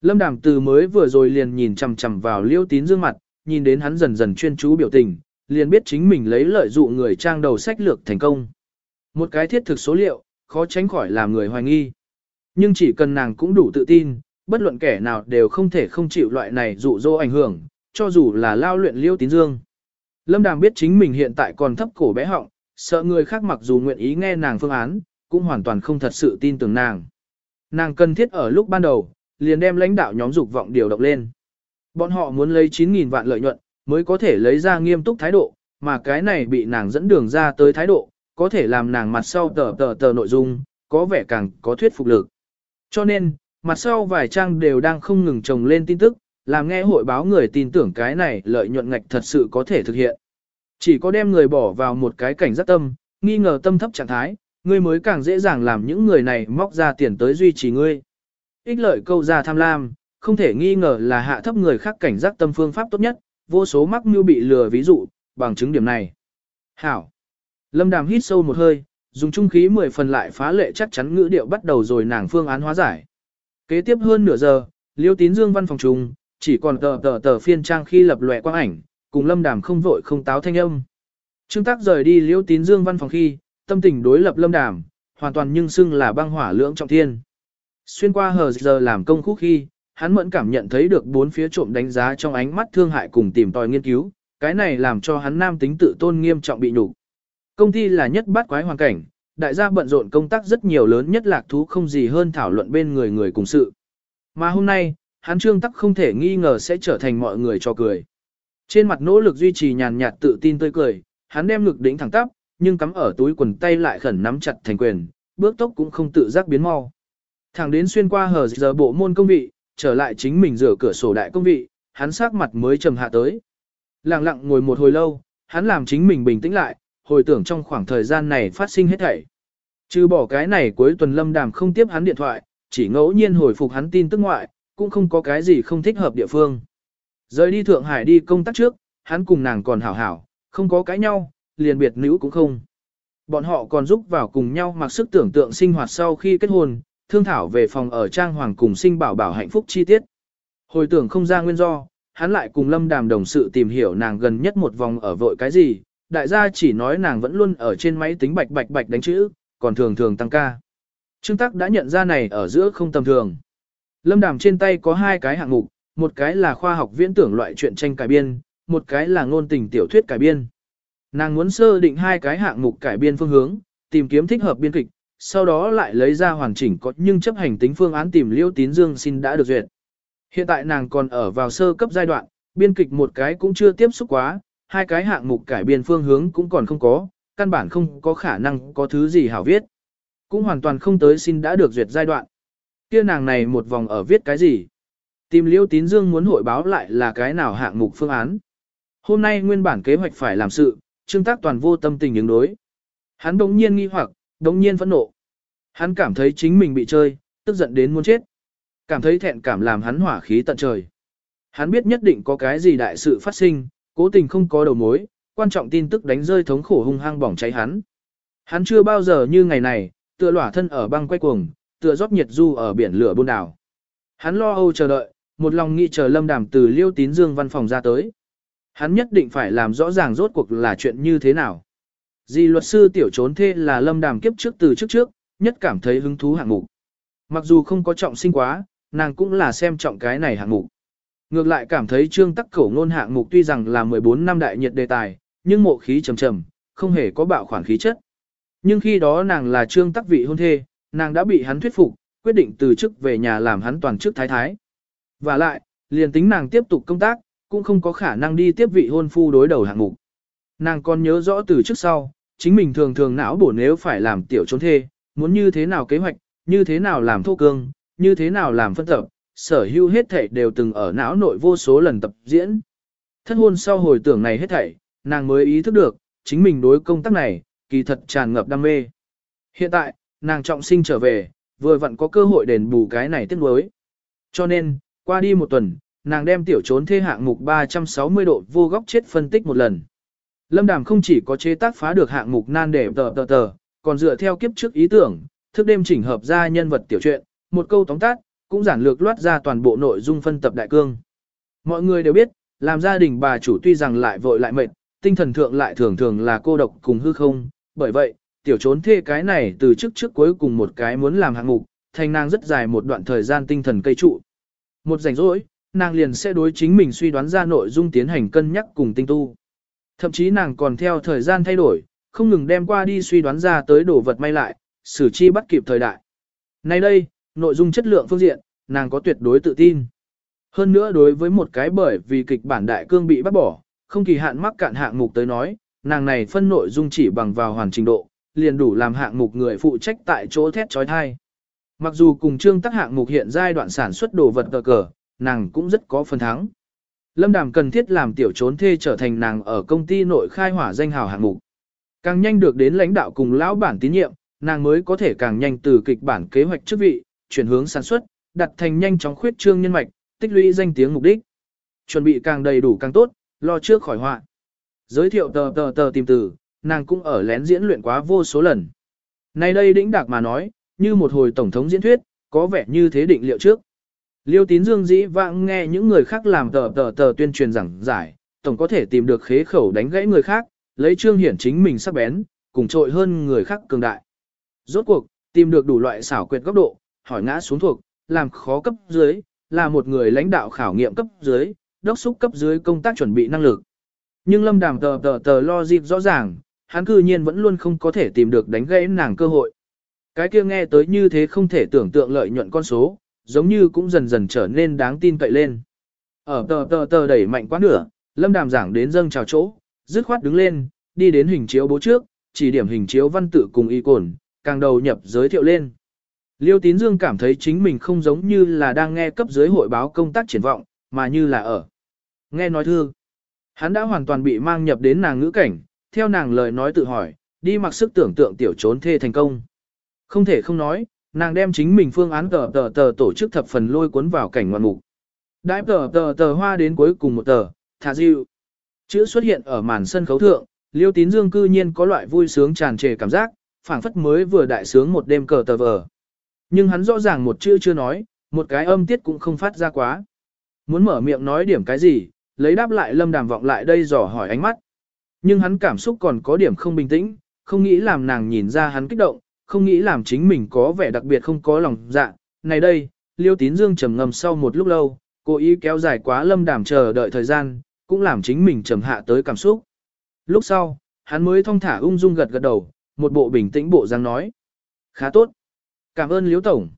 Lâm Đàm từ mới vừa rồi liền nhìn chằm chằm vào Liêu Tín Dương mặt, nhìn đến hắn dần dần chuyên chú biểu tình, liền biết chính mình lấy lợi dụ người trang đầu sách lược thành công. Một cái thiết thực số liệu, khó tránh khỏi làm người hoài nghi. Nhưng chỉ cần nàng cũng đủ tự tin, bất luận kẻ nào đều không thể không chịu loại này dụ dỗ ảnh hưởng, cho dù là lao luyện liêu tín dương. Lâm Đàm biết chính mình hiện tại còn thấp cổ bé họng, sợ người khác mặc dù nguyện ý nghe nàng phương án, cũng hoàn toàn không thật sự tin tưởng nàng. Nàng cần thiết ở lúc ban đầu, liền đem lãnh đạo nhóm dục vọng điều động lên. Bọn họ muốn lấy 9.000 vạn lợi nhuận, mới có thể lấy ra nghiêm túc thái độ, mà cái này bị nàng dẫn đường ra tới thái độ, có thể làm nàng mặt sau tờ tờ tờ nội dung, có vẻ càng có thuyết phục lực. Cho nên, mặt sau vài trang đều đang không ngừng trồng lên tin tức, làm nghe hội báo người tin tưởng cái này lợi nhuận ngạch thật sự có thể thực hiện. Chỉ có đem người bỏ vào một cái cảnh giác tâm, nghi ngờ tâm thấp trạng thái, ngươi mới càng dễ dàng làm những người này móc ra tiền tới duy trì ngươi. Ích lợi câu ra tham lam, không thể nghi ngờ là hạ thấp người khác cảnh giác tâm phương pháp tốt nhất, vô số mắc mưu bị lừa ví dụ, bằng chứng điểm này. Hảo. Lâm Đàm hít sâu một hơi, dùng trung khí 10 phần lại phá lệ chắc chắn ngữ điệu bắt đầu rồi nàng phương án hóa giải. Kế tiếp hơn nửa giờ, Liêu Tín Dương văn phòng trùng, chỉ còn tờ tờ tờ phiên trang khi lập lòe quang ảnh, cùng Lâm Đàm không vội không táo thanh âm. Trương Tác rời đi Liêu Tín Dương văn phòng khi, tâm tình đối lập Lâm Đàm, hoàn toàn nhưng xưng là băng hỏa lưỡng trọng thiên. Xuyên qua hờ giờ làm công khúc khi, hắn mẫn cảm nhận thấy được bốn phía trộm đánh giá trong ánh mắt thương hại cùng tìm tòi nghiên cứu, cái này làm cho hắn nam tính tự tôn nghiêm trọng bị nhục. Công ty là nhất bát quái hoàn cảnh, đại gia bận rộn công tác rất nhiều lớn nhất lạc thú không gì hơn thảo luận bên người người cùng sự. Mà hôm nay, hắn trương tắc không thể nghi ngờ sẽ trở thành mọi người cho cười. Trên mặt nỗ lực duy trì nhàn nhạt tự tin tươi cười, hắn đem ngực đỉnh thẳng tắp, nhưng cắm ở túi quần tay lại khẩn nắm chặt thành quyền, bước tốc cũng không tự giác biến mau. Thẳng đến xuyên qua hờ giờ bộ môn công vị, trở lại chính mình rửa cửa sổ đại công vị, hắn sắc mặt mới trầm hạ tới. Lặng lặng ngồi một hồi lâu, hắn làm chính mình bình tĩnh lại, hồi tưởng trong khoảng thời gian này phát sinh hết thảy. Trừ bỏ cái này cuối tuần lâm đàm không tiếp hắn điện thoại, chỉ ngẫu nhiên hồi phục hắn tin tức ngoại, cũng không có cái gì không thích hợp địa phương. Rời đi Thượng Hải đi công tác trước, hắn cùng nàng còn hảo hảo, không có cãi nhau, liền biệt nữ cũng không. Bọn họ còn giúp vào cùng nhau mặc sức tưởng tượng sinh hoạt sau khi kết hôn, thương thảo về phòng ở trang hoàng cùng sinh bảo bảo hạnh phúc chi tiết. Hồi tưởng không ra nguyên do, hắn lại cùng lâm đàm đồng sự tìm hiểu nàng gần nhất một vòng ở vội cái gì, đại gia chỉ nói nàng vẫn luôn ở trên máy tính bạch bạch bạch đánh chữ, còn thường thường tăng ca. Trương Tắc đã nhận ra này ở giữa không tầm thường. Lâm đàm trên tay có hai cái hạng mục, một cái là khoa học viễn tưởng loại truyện tranh cải biên, một cái là ngôn tình tiểu thuyết cải biên. Nàng muốn sơ định hai cái hạng mục cải biên phương hướng, tìm kiếm thích hợp biên kịch, sau đó lại lấy ra hoàn chỉnh có nhưng chấp hành tính phương án tìm Liêu Tín Dương xin đã được duyệt. Hiện tại nàng còn ở vào sơ cấp giai đoạn, biên kịch một cái cũng chưa tiếp xúc quá, hai cái hạng mục cải biên phương hướng cũng còn không có, căn bản không có khả năng có thứ gì hảo viết. Cũng hoàn toàn không tới xin đã được duyệt giai đoạn. Kia nàng này một vòng ở viết cái gì? Tìm Liêu Tín Dương muốn hội báo lại là cái nào hạng mục phương án. Hôm nay nguyên bản kế hoạch phải làm sự, Trương Tác toàn vô tâm tình ứng đối. Hắn đống nhiên nghi hoặc, đống nhiên phẫn nộ. Hắn cảm thấy chính mình bị chơi, tức giận đến muốn chết. Cảm thấy thẹn cảm làm hắn hỏa khí tận trời. Hắn biết nhất định có cái gì đại sự phát sinh, cố tình không có đầu mối, quan trọng tin tức đánh rơi thống khổ hung hăng bỏng cháy hắn. Hắn chưa bao giờ như ngày này, tựa lỏa thân ở băng quay cuồng, tựa rót nhiệt du ở biển lửa buôn đảo. Hắn lo âu chờ đợi, một lòng nghĩ chờ lâm đàm từ liêu tín dương văn phòng ra tới. Hắn nhất định phải làm rõ ràng rốt cuộc là chuyện như thế nào. Di luật sư tiểu trốn thê là lâm đàm kiếp trước từ trước trước, nhất cảm thấy hứng thú hạng mục. Mặc dù không có trọng sinh quá, nàng cũng là xem trọng cái này hạng mục. Ngược lại cảm thấy trương tắc khẩu ngôn hạng mục tuy rằng là 14 năm đại nhiệt đề tài, nhưng mộ khí trầm trầm, không hề có bạo khoản khí chất. Nhưng khi đó nàng là trương tắc vị hôn thê, nàng đã bị hắn thuyết phục, quyết định từ chức về nhà làm hắn toàn chức thái thái. Và lại, liền tính nàng tiếp tục công tác, cũng không có khả năng đi tiếp vị hôn phu đối đầu hạng mục. Nàng còn nhớ rõ từ trước sau, chính mình thường thường não bổ nếu phải làm tiểu trốn thê, muốn như thế nào kế hoạch, như thế nào làm thô cương, như thế nào làm phân tập, sở hữu hết thảy đều từng ở não nội vô số lần tập diễn. Thất hôn sau hồi tưởng này hết thảy, nàng mới ý thức được, chính mình đối công tác này, kỳ thật tràn ngập đam mê. Hiện tại, nàng trọng sinh trở về, vừa vặn có cơ hội đền bù cái này tiếc nuối. Cho nên, qua đi một tuần, nàng đem tiểu trốn thê hạng mục 360 độ vô góc chết phân tích một lần. Lâm Đàm không chỉ có chế tác phá được hạng mục nan để tờ tờ tờ, còn dựa theo kiếp trước ý tưởng, thức đêm chỉnh hợp ra nhân vật tiểu truyện, một câu tóm tắt, cũng giản lược loát ra toàn bộ nội dung phân tập đại cương. Mọi người đều biết, làm gia đình bà chủ tuy rằng lại vội lại mệt, tinh thần thượng lại thường thường là cô độc cùng hư không, bởi vậy, tiểu trốn thê cái này từ trước trước cuối cùng một cái muốn làm hạng mục, thành nàng rất dài một đoạn thời gian tinh thần cây trụ. Một rảnh rỗi, nàng liền sẽ đối chính mình suy đoán ra nội dung tiến hành cân nhắc cùng tinh tu. Thậm chí nàng còn theo thời gian thay đổi, không ngừng đem qua đi suy đoán ra tới đồ vật may lại, xử chi bắt kịp thời đại. Nay đây, nội dung chất lượng phương diện, nàng có tuyệt đối tự tin. Hơn nữa đối với một cái bởi vì kịch bản đại cương bị bắt bỏ, không kỳ hạn mắc cạn hạng mục tới nói, nàng này phân nội dung chỉ bằng vào hoàn trình độ, liền đủ làm hạng mục người phụ trách tại chỗ thét trói thai. Mặc dù cùng trương tác hạng mục hiện giai đoạn sản xuất đồ vật cờ cờ, nàng cũng rất có phần thắng. Lâm Đàm cần thiết làm tiểu trốn thê trở thành nàng ở công ty nội khai hỏa danh hào hạng mục. Càng nhanh được đến lãnh đạo cùng lão bản tín nhiệm, nàng mới có thể càng nhanh từ kịch bản kế hoạch chức vị, chuyển hướng sản xuất, đặt thành nhanh chóng khuyết trương nhân mạch, tích lũy danh tiếng mục đích. Chuẩn bị càng đầy đủ càng tốt, lo trước khỏi họa. Giới thiệu tờ tờ tờ tìm từ, nàng cũng ở lén diễn luyện quá vô số lần. Nay đây đĩnh đạc mà nói, như một hồi tổng thống diễn thuyết, có vẻ như thế định liệu trước. Liêu tín dương dĩ vãng nghe những người khác làm tờ tờ tờ tuyên truyền giảng giải, tổng có thể tìm được khế khẩu đánh gãy người khác, lấy trương hiển chính mình sắc bén, cùng trội hơn người khác cường đại. Rốt cuộc, tìm được đủ loại xảo quyệt góc độ, hỏi ngã xuống thuộc, làm khó cấp dưới, là một người lãnh đạo khảo nghiệm cấp dưới, đốc xúc cấp dưới công tác chuẩn bị năng lực. Nhưng lâm đàm tờ tờ tờ lo dịp rõ ràng, hắn cư nhiên vẫn luôn không có thể tìm được đánh gãy nàng cơ hội. Cái kia nghe tới như thế không thể tưởng tượng lợi nhuận con số, giống như cũng dần dần trở nên đáng tin cậy lên. Ở tờ tờ tờ đẩy mạnh quá nửa, lâm đàm giảng đến dâng chào chỗ, dứt khoát đứng lên, đi đến hình chiếu bố trước, chỉ điểm hình chiếu văn tự cùng y cồn, càng đầu nhập giới thiệu lên. Liêu Tín Dương cảm thấy chính mình không giống như là đang nghe cấp dưới hội báo công tác triển vọng, mà như là ở. Nghe nói thư. Hắn đã hoàn toàn bị mang nhập đến nàng ngữ cảnh, theo nàng lời nói tự hỏi, đi mặc sức tưởng tượng tiểu trốn thê thành công. Không thể không nói, nàng đem chính mình phương án tờ tờ tờ tổ chức thập phần lôi cuốn vào cảnh ngoạn mục. Đãi tờ tờ tờ hoa đến cuối cùng một tờ, thả diệu. Chữ xuất hiện ở màn sân khấu thượng, Liêu Tín Dương cư nhiên có loại vui sướng tràn trề cảm giác, phảng phất mới vừa đại sướng một đêm cờ tờ vờ. Nhưng hắn rõ ràng một chữ chưa nói, một cái âm tiết cũng không phát ra quá. Muốn mở miệng nói điểm cái gì, lấy đáp lại lâm đàm vọng lại đây dò hỏi ánh mắt. Nhưng hắn cảm xúc còn có điểm không bình tĩnh, không nghĩ làm nàng nhìn ra hắn kích động, không nghĩ làm chính mình có vẻ đặc biệt không có lòng dạ. Này đây, liêu tín dương trầm ngầm sau một lúc lâu, cố ý kéo dài quá lâm đàm chờ đợi thời gian, cũng làm chính mình trầm hạ tới cảm xúc. Lúc sau, hắn mới thong thả ung dung gật gật đầu, một bộ bình tĩnh bộ dáng nói. Khá tốt. Cảm ơn Liễu Tổng.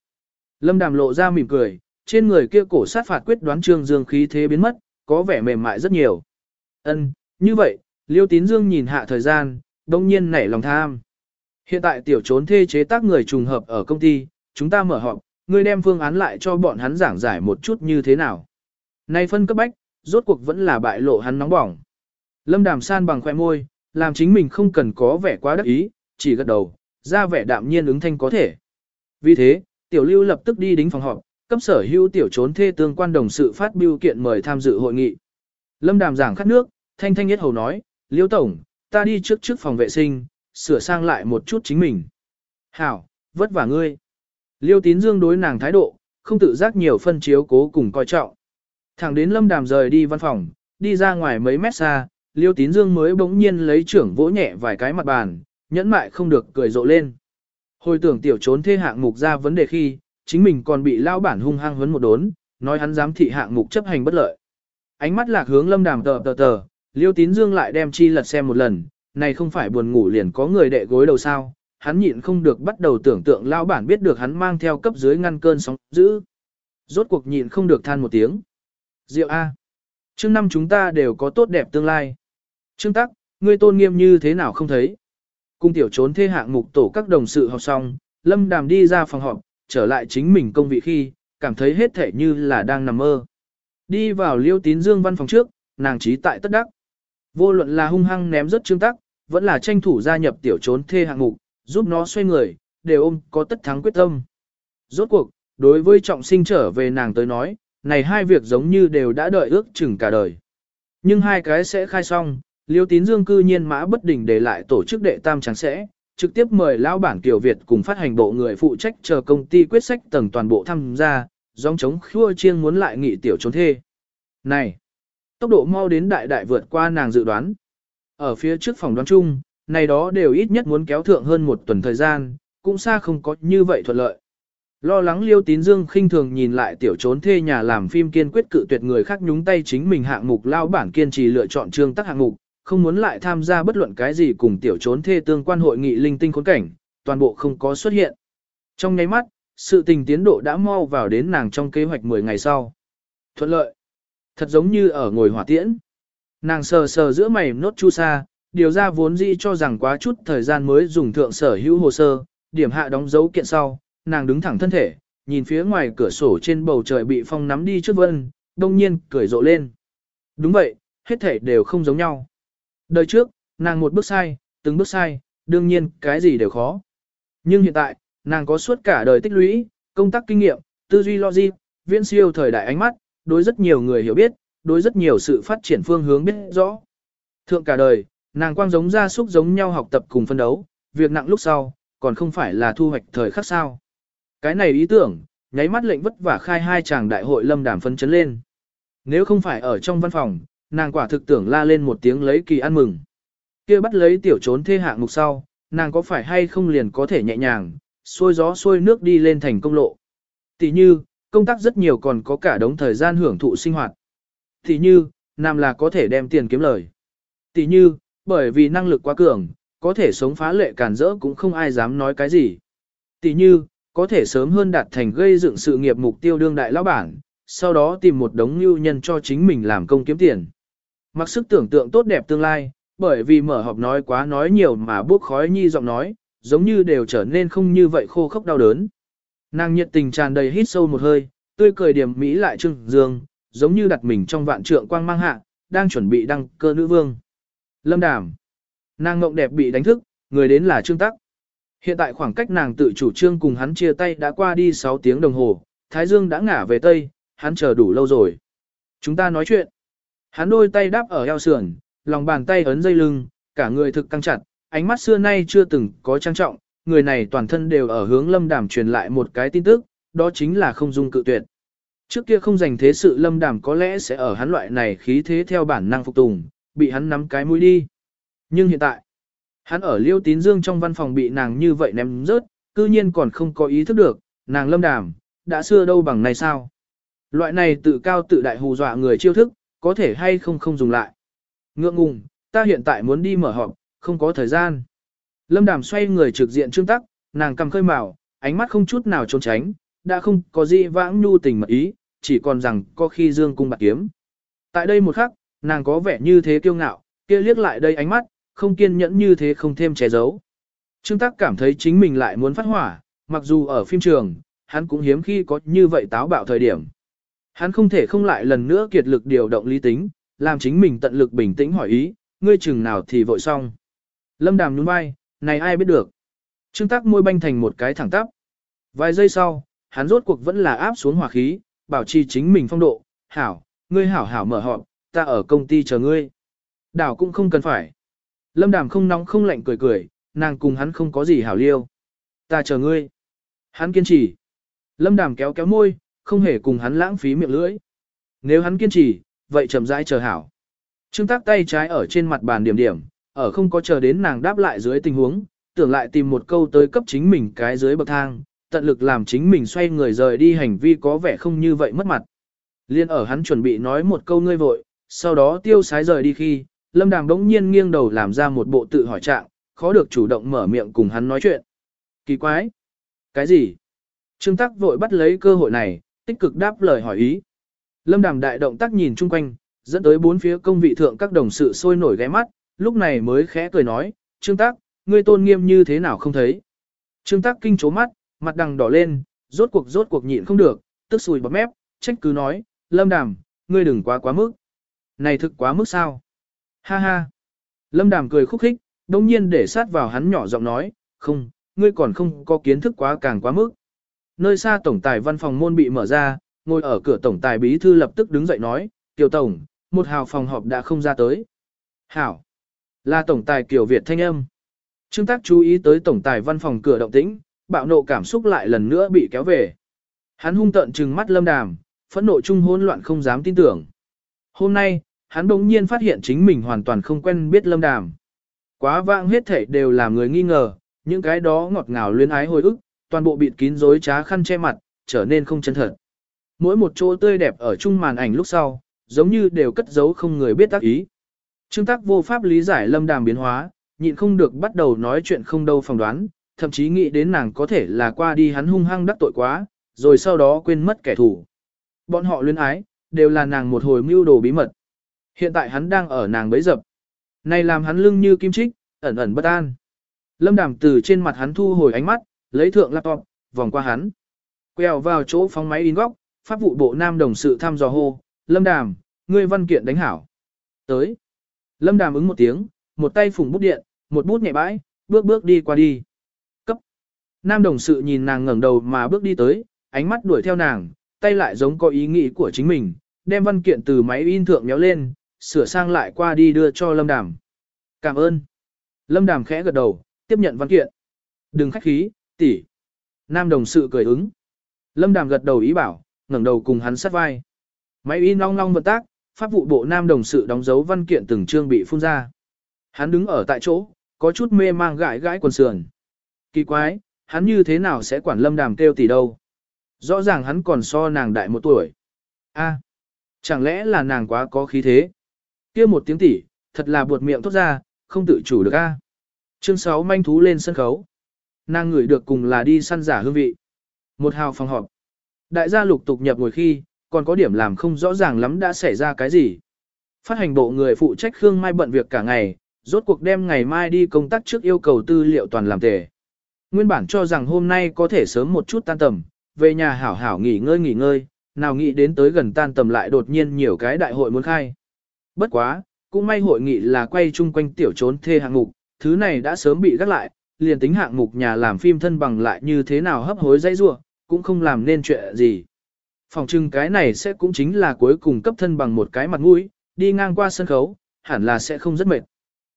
Lâm Đàm lộ ra mỉm cười, trên người kia cổ sát phạt quyết đoán trương dương khí thế biến mất, có vẻ mềm mại rất nhiều. Ân, như vậy, Liêu Tín Dương nhìn hạ thời gian, đông nhiên nảy lòng tham. Hiện tại tiểu trốn thê chế tác người trùng hợp ở công ty, chúng ta mở họp, ngươi đem phương án lại cho bọn hắn giảng giải một chút như thế nào. Nay phân cấp bách, rốt cuộc vẫn là bại lộ hắn nóng bỏng. Lâm Đàm san bằng khoe môi, làm chính mình không cần có vẻ quá đắc ý, chỉ gật đầu, ra vẻ đạm nhiên ứng thanh có thể. Vì thế, tiểu lưu lập tức đi đính phòng họp, cấp sở hữu tiểu trốn thê tương quan đồng sự phát biểu kiện mời tham dự hội nghị. Lâm Đàm giảng khát nước, thanh thanh nhất hầu nói, Liêu Tổng, ta đi trước trước phòng vệ sinh, sửa sang lại một chút chính mình. Hảo, vất vả ngươi. Liêu tín dương đối nàng thái độ, không tự giác nhiều phân chiếu cố cùng coi trọng. Thẳng đến lâm đàm rời đi văn phòng, đi ra ngoài mấy mét xa, liêu tín dương mới bỗng nhiên lấy trưởng vỗ nhẹ vài cái mặt bàn, nhẫn mại không được cười rộ lên. Hồi tưởng tiểu trốn thê hạng mục ra vấn đề khi, chính mình còn bị lao bản hung hăng huấn một đốn, nói hắn dám thị hạng mục chấp hành bất lợi. Ánh mắt lạc hướng lâm đàm tờ tờ tờ, liêu tín dương lại đem chi lật xem một lần, này không phải buồn ngủ liền có người đệ gối đầu sao, hắn nhịn không được bắt đầu tưởng tượng lao bản biết được hắn mang theo cấp dưới ngăn cơn sóng dữ. Rốt cuộc nhịn không được than một tiếng. Diệu A. Trước năm chúng ta đều có tốt đẹp tương lai. Trương Tắc, ngươi tôn nghiêm như thế nào không thấy. Cung tiểu trốn thê hạng mục tổ các đồng sự học xong, Lâm Đàm đi ra phòng họp, trở lại chính mình công vị khi, cảm thấy hết thể như là đang nằm mơ. Đi vào liêu tín dương văn phòng trước, nàng trí tại tất đắc. Vô luận là hung hăng ném rất Trương Tắc, vẫn là tranh thủ gia nhập tiểu trốn thê hạng mục, giúp nó xoay người, đều ôm có tất thắng quyết tâm. Rốt cuộc, đối với trọng sinh trở về nàng tới nói, này hai việc giống như đều đã đợi ước chừng cả đời. Nhưng hai cái sẽ khai xong, liêu tín dương cư nhiên mã bất đình để lại tổ chức đệ tam trắng sẽ, trực tiếp mời lão bản Kiều Việt cùng phát hành bộ người phụ trách chờ công ty quyết sách tầng toàn bộ tham gia, dòng chống khua chiêng muốn lại nghị tiểu trốn thê. Này, tốc độ mau đến đại đại vượt qua nàng dự đoán. Ở phía trước phòng đoán chung, này đó đều ít nhất muốn kéo thượng hơn một tuần thời gian, cũng xa không có như vậy thuận lợi. Lo lắng liêu tín dương khinh thường nhìn lại tiểu trốn thê nhà làm phim kiên quyết cự tuyệt người khác nhúng tay chính mình hạng mục lao bản kiên trì lựa chọn trương tắc hạng mục, không muốn lại tham gia bất luận cái gì cùng tiểu trốn thê tương quan hội nghị linh tinh khốn cảnh, toàn bộ không có xuất hiện. Trong nháy mắt, sự tình tiến độ đã mau vào đến nàng trong kế hoạch 10 ngày sau. Thuận lợi. Thật giống như ở ngồi hỏa tiễn. Nàng sờ sờ giữa mày nốt chu sa, điều ra vốn dĩ cho rằng quá chút thời gian mới dùng thượng sở hữu hồ sơ, điểm hạ đóng dấu kiện sau, nàng đứng thẳng thân thể, nhìn phía ngoài cửa sổ trên bầu trời bị phong nắm đi trước vân, đông nhiên cười rộ lên. Đúng vậy, hết thể đều không giống nhau. Đời trước, nàng một bước sai, từng bước sai, đương nhiên cái gì đều khó. Nhưng hiện tại, nàng có suốt cả đời tích lũy, công tác kinh nghiệm, tư duy logic, viễn siêu thời đại ánh mắt, đối rất nhiều người hiểu biết, đối rất nhiều sự phát triển phương hướng biết rõ. Thượng cả đời, nàng quang giống ra súc giống nhau học tập cùng phân đấu, việc nặng lúc sau, còn không phải là thu hoạch thời khắc sao. Cái này ý tưởng, nháy mắt lệnh vất vả khai hai chàng đại hội lâm đàm phân chấn lên. Nếu không phải ở trong văn phòng, nàng quả thực tưởng la lên một tiếng lấy kỳ ăn mừng. kia bắt lấy tiểu trốn thê hạng mục sau, nàng có phải hay không liền có thể nhẹ nhàng, xuôi gió xuôi nước đi lên thành công lộ. Tỷ như, công tác rất nhiều còn có cả đống thời gian hưởng thụ sinh hoạt. Tỷ như, nam là có thể đem tiền kiếm lời. Tỷ như, bởi vì năng lực quá cường, có thể sống phá lệ cản rỡ cũng không ai dám nói cái gì. Tỷ như, có thể sớm hơn đạt thành gây dựng sự nghiệp mục tiêu đương đại lão bản, sau đó tìm một đống lưu nhân cho chính mình làm công kiếm tiền. Mặc sức tưởng tượng tốt đẹp tương lai, bởi vì mở họp nói quá nói nhiều mà bốc khói nhi giọng nói, giống như đều trở nên không như vậy khô khốc đau đớn. Nàng nhiệt tình tràn đầy hít sâu một hơi, tươi cười điểm mỹ lại trưng dương, giống như đặt mình trong vạn trượng quang mang hạ, đang chuẩn bị đăng cơ nữ vương. Lâm Đàm. Nàng ngộng đẹp bị đánh thức, người đến là Trương Tắc. Hiện tại khoảng cách nàng tự chủ trương cùng hắn chia tay đã qua đi 6 tiếng đồng hồ, Thái Dương đã ngả về Tây, hắn chờ đủ lâu rồi. Chúng ta nói chuyện. Hắn đôi tay đáp ở eo sườn, lòng bàn tay ấn dây lưng, cả người thực căng chặt, ánh mắt xưa nay chưa từng có trang trọng, người này toàn thân đều ở hướng lâm đàm truyền lại một cái tin tức, đó chính là không dung cự tuyệt. Trước kia không dành thế sự lâm đàm có lẽ sẽ ở hắn loại này khí thế theo bản năng phục tùng, bị hắn nắm cái mũi đi. Nhưng hiện tại, hắn ở liêu tín dương trong văn phòng bị nàng như vậy ném rớt, cư nhiên còn không có ý thức được, nàng lâm đàm, đã xưa đâu bằng này sao. Loại này tự cao tự đại hù dọa người chiêu thức, có thể hay không không dùng lại. Ngượng ngùng, ta hiện tại muốn đi mở họp, không có thời gian. Lâm đàm xoay người trực diện trương tắc, nàng cầm khơi mào, ánh mắt không chút nào trốn tránh, đã không có gì vãng nhu tình mật ý, chỉ còn rằng có khi dương cung bạc kiếm. Tại đây một khắc, nàng có vẻ như thế kiêu ngạo, kia liếc lại đây ánh mắt, không kiên nhẫn như thế không thêm che giấu. Trương Tắc cảm thấy chính mình lại muốn phát hỏa, mặc dù ở phim trường, hắn cũng hiếm khi có như vậy táo bạo thời điểm. Hắn không thể không lại lần nữa kiệt lực điều động lý tính, làm chính mình tận lực bình tĩnh hỏi ý, ngươi chừng nào thì vội xong. Lâm đàm nhún vai, này ai biết được. Trương Tắc môi banh thành một cái thẳng tắp. Vài giây sau, hắn rốt cuộc vẫn là áp xuống hỏa khí, bảo trì chính mình phong độ, hảo, ngươi hảo hảo mở họp, ta ở công ty chờ ngươi. Đảo cũng không cần phải. Lâm đàm không nóng không lạnh cười cười, nàng cùng hắn không có gì hảo liêu. Ta chờ ngươi. Hắn kiên trì. Lâm đàm kéo kéo môi, không hề cùng hắn lãng phí miệng lưỡi. Nếu hắn kiên trì, vậy chậm rãi chờ hảo. Trương tác tay trái ở trên mặt bàn điểm điểm, ở không có chờ đến nàng đáp lại dưới tình huống, tưởng lại tìm một câu tới cấp chính mình cái dưới bậc thang, tận lực làm chính mình xoay người rời đi hành vi có vẻ không như vậy mất mặt. Liên ở hắn chuẩn bị nói một câu ngươi vội, sau đó tiêu sái rời đi khi, Lâm Đàm đống nhiên nghiêng đầu làm ra một bộ tự hỏi trạng, khó được chủ động mở miệng cùng hắn nói chuyện. Kỳ quái! Cái gì? Trương Tắc vội bắt lấy cơ hội này, tích cực đáp lời hỏi ý. Lâm Đàm đại động tác nhìn chung quanh, dẫn tới bốn phía công vị thượng các đồng sự sôi nổi ghé mắt, lúc này mới khẽ cười nói, Trương tác ngươi tôn nghiêm như thế nào không thấy. Trương tác kinh chố mắt, mặt đằng đỏ lên, rốt cuộc rốt cuộc nhịn không được, tức sùi bọt mép, trách cứ nói, Lâm Đàm, ngươi đừng quá quá mức. Này thực quá mức sao? Ha ha. Lâm Đàm cười khúc khích, đồng nhiên để sát vào hắn nhỏ giọng nói, không, ngươi còn không có kiến thức quá càng quá mức. Nơi xa tổng tài văn phòng môn bị mở ra, ngồi ở cửa tổng tài bí thư lập tức đứng dậy nói, Kiều Tổng, một hào phòng họp đã không ra tới. Hảo, là tổng tài Kiều Việt thanh âm. Trương Tác chú ý tới tổng tài văn phòng cửa động tĩnh, bạo nộ cảm xúc lại lần nữa bị kéo về. Hắn hung tợn trừng mắt lâm đàm, phẫn nộ chung hỗn loạn không dám tin tưởng. Hôm nay, hắn bỗng nhiên phát hiện chính mình hoàn toàn không quen biết lâm đàm. Quá vãng hết thảy đều làm người nghi ngờ, những cái đó ngọt ngào luyến ái hồi ức, toàn bộ bịt kín rối trá khăn che mặt, trở nên không chân thật. Mỗi một chỗ tươi đẹp ở chung màn ảnh lúc sau, giống như đều cất giấu không người biết tác ý. Trương tác vô pháp lý giải lâm đàm biến hóa, nhịn không được bắt đầu nói chuyện không đâu phỏng đoán, thậm chí nghĩ đến nàng có thể là qua đi hắn hung hăng đắc tội quá, rồi sau đó quên mất kẻ thù. Bọn họ luyến ái, đều là nàng một hồi mưu đồ bí mật. Hiện tại hắn đang ở nàng bấy dập. Này làm hắn lưng như kim trích, ẩn ẩn bất an. Lâm đàm từ trên mặt hắn thu hồi ánh mắt, lấy thượng laptop, vòng qua hắn. Quẹo vào chỗ phóng máy in góc, pháp vụ bộ nam đồng sự thăm dò hô, Lâm đàm, ngươi văn kiện đánh hảo. Tới. Lâm đàm ứng một tiếng, một tay phủng bút điện, một bút nhẹ bãi, bước bước đi qua đi. Cấp. Nam đồng sự nhìn nàng ngẩng đầu mà bước đi tới, ánh mắt đuổi theo nàng, tay lại giống có ý nghĩ của chính mình, đem văn kiện từ máy in thượng nhéo lên, sửa sang lại qua đi đưa cho Lâm Đàm. Cảm ơn. Lâm Đàm khẽ gật đầu, tiếp nhận văn kiện. Đừng khách khí, tỷ. Nam đồng sự cười ứng. Lâm Đàm gật đầu ý bảo, ngẩng đầu cùng hắn sát vai. Máy in long long vận tác, pháp vụ bộ nam đồng sự đóng dấu văn kiện từng chương bị phun ra. Hắn đứng ở tại chỗ, có chút mê mang gãi gãi quần sườn. Kỳ quái, hắn như thế nào sẽ quản lâm đàm kêu tỷ đâu? Rõ ràng hắn còn so nàng đại một tuổi. A, chẳng lẽ là nàng quá có khí thế? kia một tiếng tỷ, thật là buột miệng tốt ra, không tự chủ được a. Chương 6 manh thú lên sân khấu. Nàng ngửi được cùng là đi săn giả hương vị. Một hào phòng họp. Đại gia lục tục nhập ngồi khi, còn có điểm làm không rõ ràng lắm đã xảy ra cái gì. Phát hành bộ người phụ trách Khương Mai bận việc cả ngày, rốt cuộc đem ngày mai đi công tác trước yêu cầu tư liệu toàn làm tề. Nguyên bản cho rằng hôm nay có thể sớm một chút tan tầm, về nhà hảo hảo nghỉ ngơi nghỉ ngơi, nào nghĩ đến tới gần tan tầm lại đột nhiên nhiều cái đại hội muốn khai. Bất quá, cũng may hội nghị là quay chung quanh tiểu trốn thê hạng mục, thứ này đã sớm bị gác lại, liền tính hạng mục nhà làm phim thân bằng lại như thế nào hấp hối dây rua, cũng không làm nên chuyện gì. Phòng trưng cái này sẽ cũng chính là cuối cùng cấp thân bằng một cái mặt mũi, đi ngang qua sân khấu, hẳn là sẽ không rất mệt.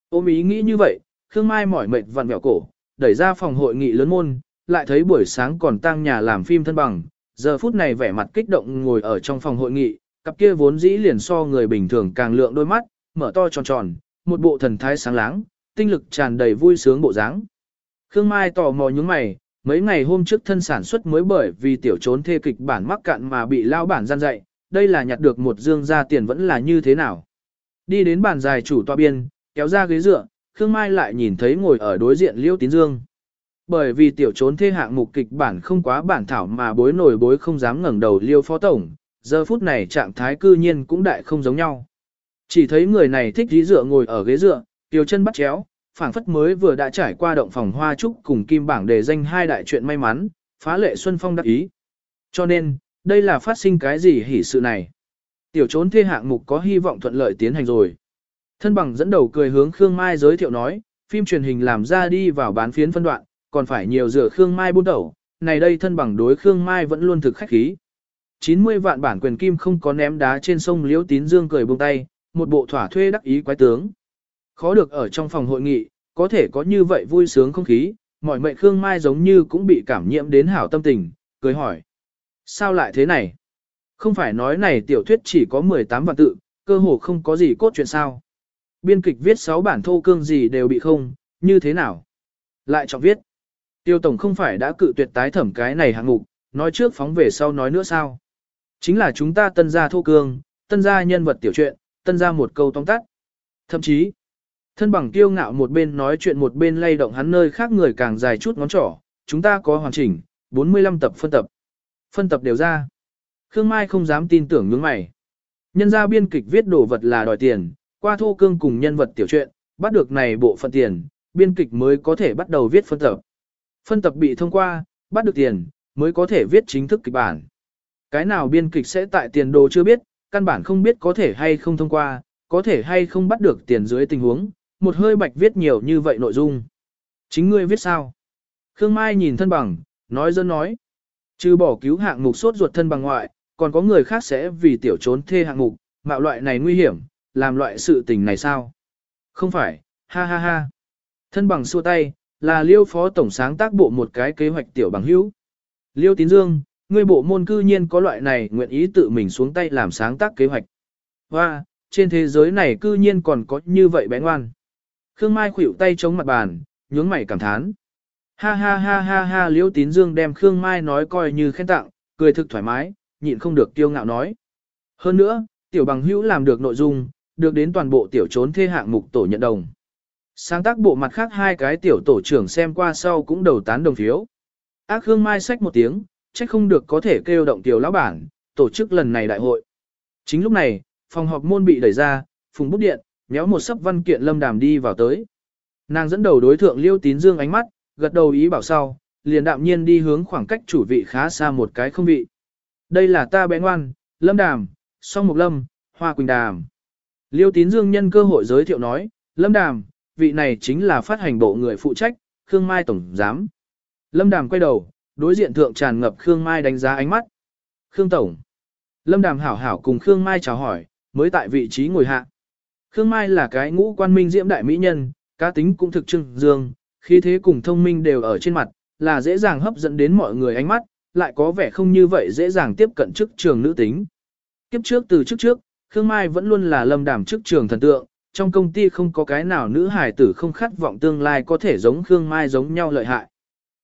Ôm ý nghĩ như vậy, Khương Mai mỏi mệt vặn mẹo cổ, đẩy ra phòng hội nghị lớn môn, lại thấy buổi sáng còn tăng nhà làm phim thân bằng, giờ phút này vẻ mặt kích động ngồi ở trong phòng hội nghị, cặp kia vốn dĩ liền so người bình thường càng lượng đôi mắt, mở to tròn tròn, một bộ thần thái sáng láng, tinh lực tràn đầy vui sướng bộ dáng. Khương Mai tò mò nhướng mày, mấy ngày hôm trước thân sản xuất mới bởi vì tiểu trốn thê kịch bản mắc cạn mà bị lao bản gian dạy, đây là nhặt được một dương ra tiền vẫn là như thế nào. Đi đến bàn dài chủ tòa biên, kéo ra ghế dựa, Khương Mai lại nhìn thấy ngồi ở đối diện Liêu Tín Dương. Bởi vì tiểu trốn thê hạng mục kịch bản không quá bản thảo mà bối nổi bối không dám ngẩng đầu liêu phó tổng, giờ phút này trạng thái cư nhiên cũng đại không giống nhau. Chỉ thấy người này thích dí dựa ngồi ở ghế dựa, tiểu chân bắt chéo, phảng phất mới vừa đã trải qua động phòng hoa trúc cùng kim bảng đề danh hai đại chuyện may mắn, phá lệ xuân phong đắc ý. Cho nên, đây là phát sinh cái gì hỉ sự này. Tiểu trốn thê hạng mục có hy vọng thuận lợi tiến hành rồi. Thân bằng dẫn đầu cười hướng Khương Mai giới thiệu nói, phim truyền hình làm ra đi vào bán phiến phân đoạn, còn phải nhiều rửa Khương Mai buôn đầu, này đây thân bằng đối Khương Mai vẫn luôn thực khách khí. 90 vạn bản quyền kim không có ném đá trên sông Liễu Tín Dương cười buông tay, một bộ thỏa thuê đắc ý quái tướng. Khó được ở trong phòng hội nghị, có thể có như vậy vui sướng không khí, mọi mệnh Khương Mai giống như cũng bị cảm nhiễm đến hảo tâm tình, cười hỏi. Sao lại thế này? Không phải nói này tiểu thuyết chỉ có 18 vạn tự, cơ hồ không có gì cốt truyện sao. Biên kịch viết 6 bản thô cương gì đều bị không, như thế nào? Lại trọng viết. Tiêu Tổng không phải đã cự tuyệt tái thẩm cái này hạng mục, nói trước phóng về sau nói nữa sao? Chính là chúng ta tân gia thô cương, tân gia nhân vật tiểu truyện, tân gia một câu tóm tắt. Thậm chí, thân bằng tiêu ngạo một bên nói chuyện một bên lay động hắn nơi khác người càng dài chút ngón trỏ, chúng ta có hoàn chỉnh, 45 tập phân tập. Phân tập đều ra. Khương Mai không dám tin tưởng những mày. Nhân gia biên kịch viết đồ vật là đòi tiền, qua thô cương cùng nhân vật tiểu truyện, bắt được này bộ phận tiền, biên kịch mới có thể bắt đầu viết phân tập. Phân tập bị thông qua, bắt được tiền, mới có thể viết chính thức kịch bản. Cái nào biên kịch sẽ tại tiền đồ chưa biết, căn bản không biết có thể hay không thông qua, có thể hay không bắt được tiền dưới tình huống, một hơi bạch viết nhiều như vậy nội dung. Chính ngươi viết sao? Khương Mai nhìn thân bằng, nói dân nói. Trừ bỏ cứu hạng mục sốt ruột thân bằng ngoại, còn có người khác sẽ vì tiểu trốn thê hạng mục, mạo loại này nguy hiểm, làm loại sự tình này sao? Không phải, ha ha ha. Thân bằng xua tay, là liêu phó tổng sáng tác bộ một cái kế hoạch tiểu bằng hữu. Liêu tín dương, ngươi bộ môn cư nhiên có loại này nguyện ý tự mình xuống tay làm sáng tác kế hoạch. Và, trên thế giới này cư nhiên còn có như vậy bé ngoan. Khương Mai khuỵu tay chống mặt bàn, nhướng mày cảm thán. Ha ha ha ha ha Liễu tín dương đem Khương Mai nói coi như khen tặng, cười thực thoải mái, nhịn không được kiêu ngạo nói. Hơn nữa, tiểu bằng hữu làm được nội dung, được đến toàn bộ tiểu trốn thê hạng mục tổ nhận đồng. Sáng tác bộ mặt khác hai cái tiểu tổ trưởng xem qua sau cũng đầu tán đồng phiếu. Ác Khương Mai sách một tiếng, trách không được có thể kêu động tiểu lão bản, tổ chức lần này đại hội. Chính lúc này, phòng họp môn bị đẩy ra, phùng bút điện, méo một sấp văn kiện lâm đàm đi vào tới. Nàng dẫn đầu đối thượng liêu tín dương ánh mắt, gật đầu ý bảo sau, liền đạm nhiên đi hướng khoảng cách chủ vị khá xa một cái không vị. Đây là ta bé ngoan, lâm đàm, song mục lâm, hoa quỳnh đàm. Liêu tín dương nhân cơ hội giới thiệu nói, lâm đàm, vị này chính là phát hành bộ người phụ trách, Khương Mai Tổng Giám. Lâm Đàm quay đầu, đối diện thượng tràn ngập Khương Mai đánh giá ánh mắt. Khương Tổng. Lâm Đàm hảo hảo cùng Khương Mai chào hỏi, mới tại vị trí ngồi hạ. Khương Mai là cái ngũ quan minh diễm đại mỹ nhân, cá tính cũng thực trưng dương, khí thế cùng thông minh đều ở trên mặt, là dễ dàng hấp dẫn đến mọi người ánh mắt, lại có vẻ không như vậy dễ dàng tiếp cận chức trường nữ tính. Kiếp trước từ trước trước, Khương Mai vẫn luôn là lâm đảm chức trường thần tượng, trong công ty không có cái nào nữ hài tử không khát vọng tương lai có thể giống Khương Mai giống nhau lợi hại.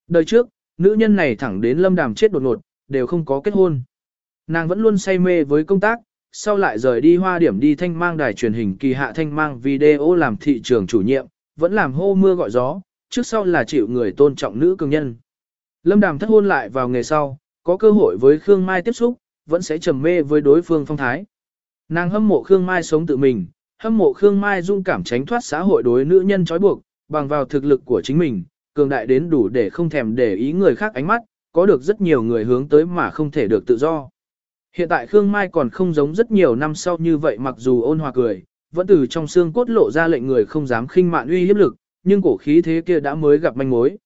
Đời trước, nữ nhân này thẳng đến lâm đàm chết đột ngột, đều không có kết hôn. Nàng vẫn luôn say mê với công tác, sau lại rời đi hoa điểm đi thanh mang đài truyền hình kỳ hạ thanh mang video làm thị trường chủ nhiệm, vẫn làm hô mưa gọi gió, trước sau là chịu người tôn trọng nữ cường nhân. Lâm đàm thất hôn lại vào nghề sau, có cơ hội với Khương Mai tiếp xúc, vẫn sẽ trầm mê với đối phương phong thái. Nàng hâm mộ Khương Mai sống tự mình, hâm mộ Khương Mai dung cảm tránh thoát xã hội đối nữ nhân trói buộc, bằng vào thực lực của chính mình, cường đại đến đủ để không thèm để ý người khác ánh mắt, có được rất nhiều người hướng tới mà không thể được tự do. Hiện tại Khương Mai còn không giống rất nhiều năm sau như vậy mặc dù ôn hòa cười, vẫn từ trong xương cốt lộ ra lệnh người không dám khinh mạn uy hiếp lực, nhưng cổ khí thế kia đã mới gặp manh mối.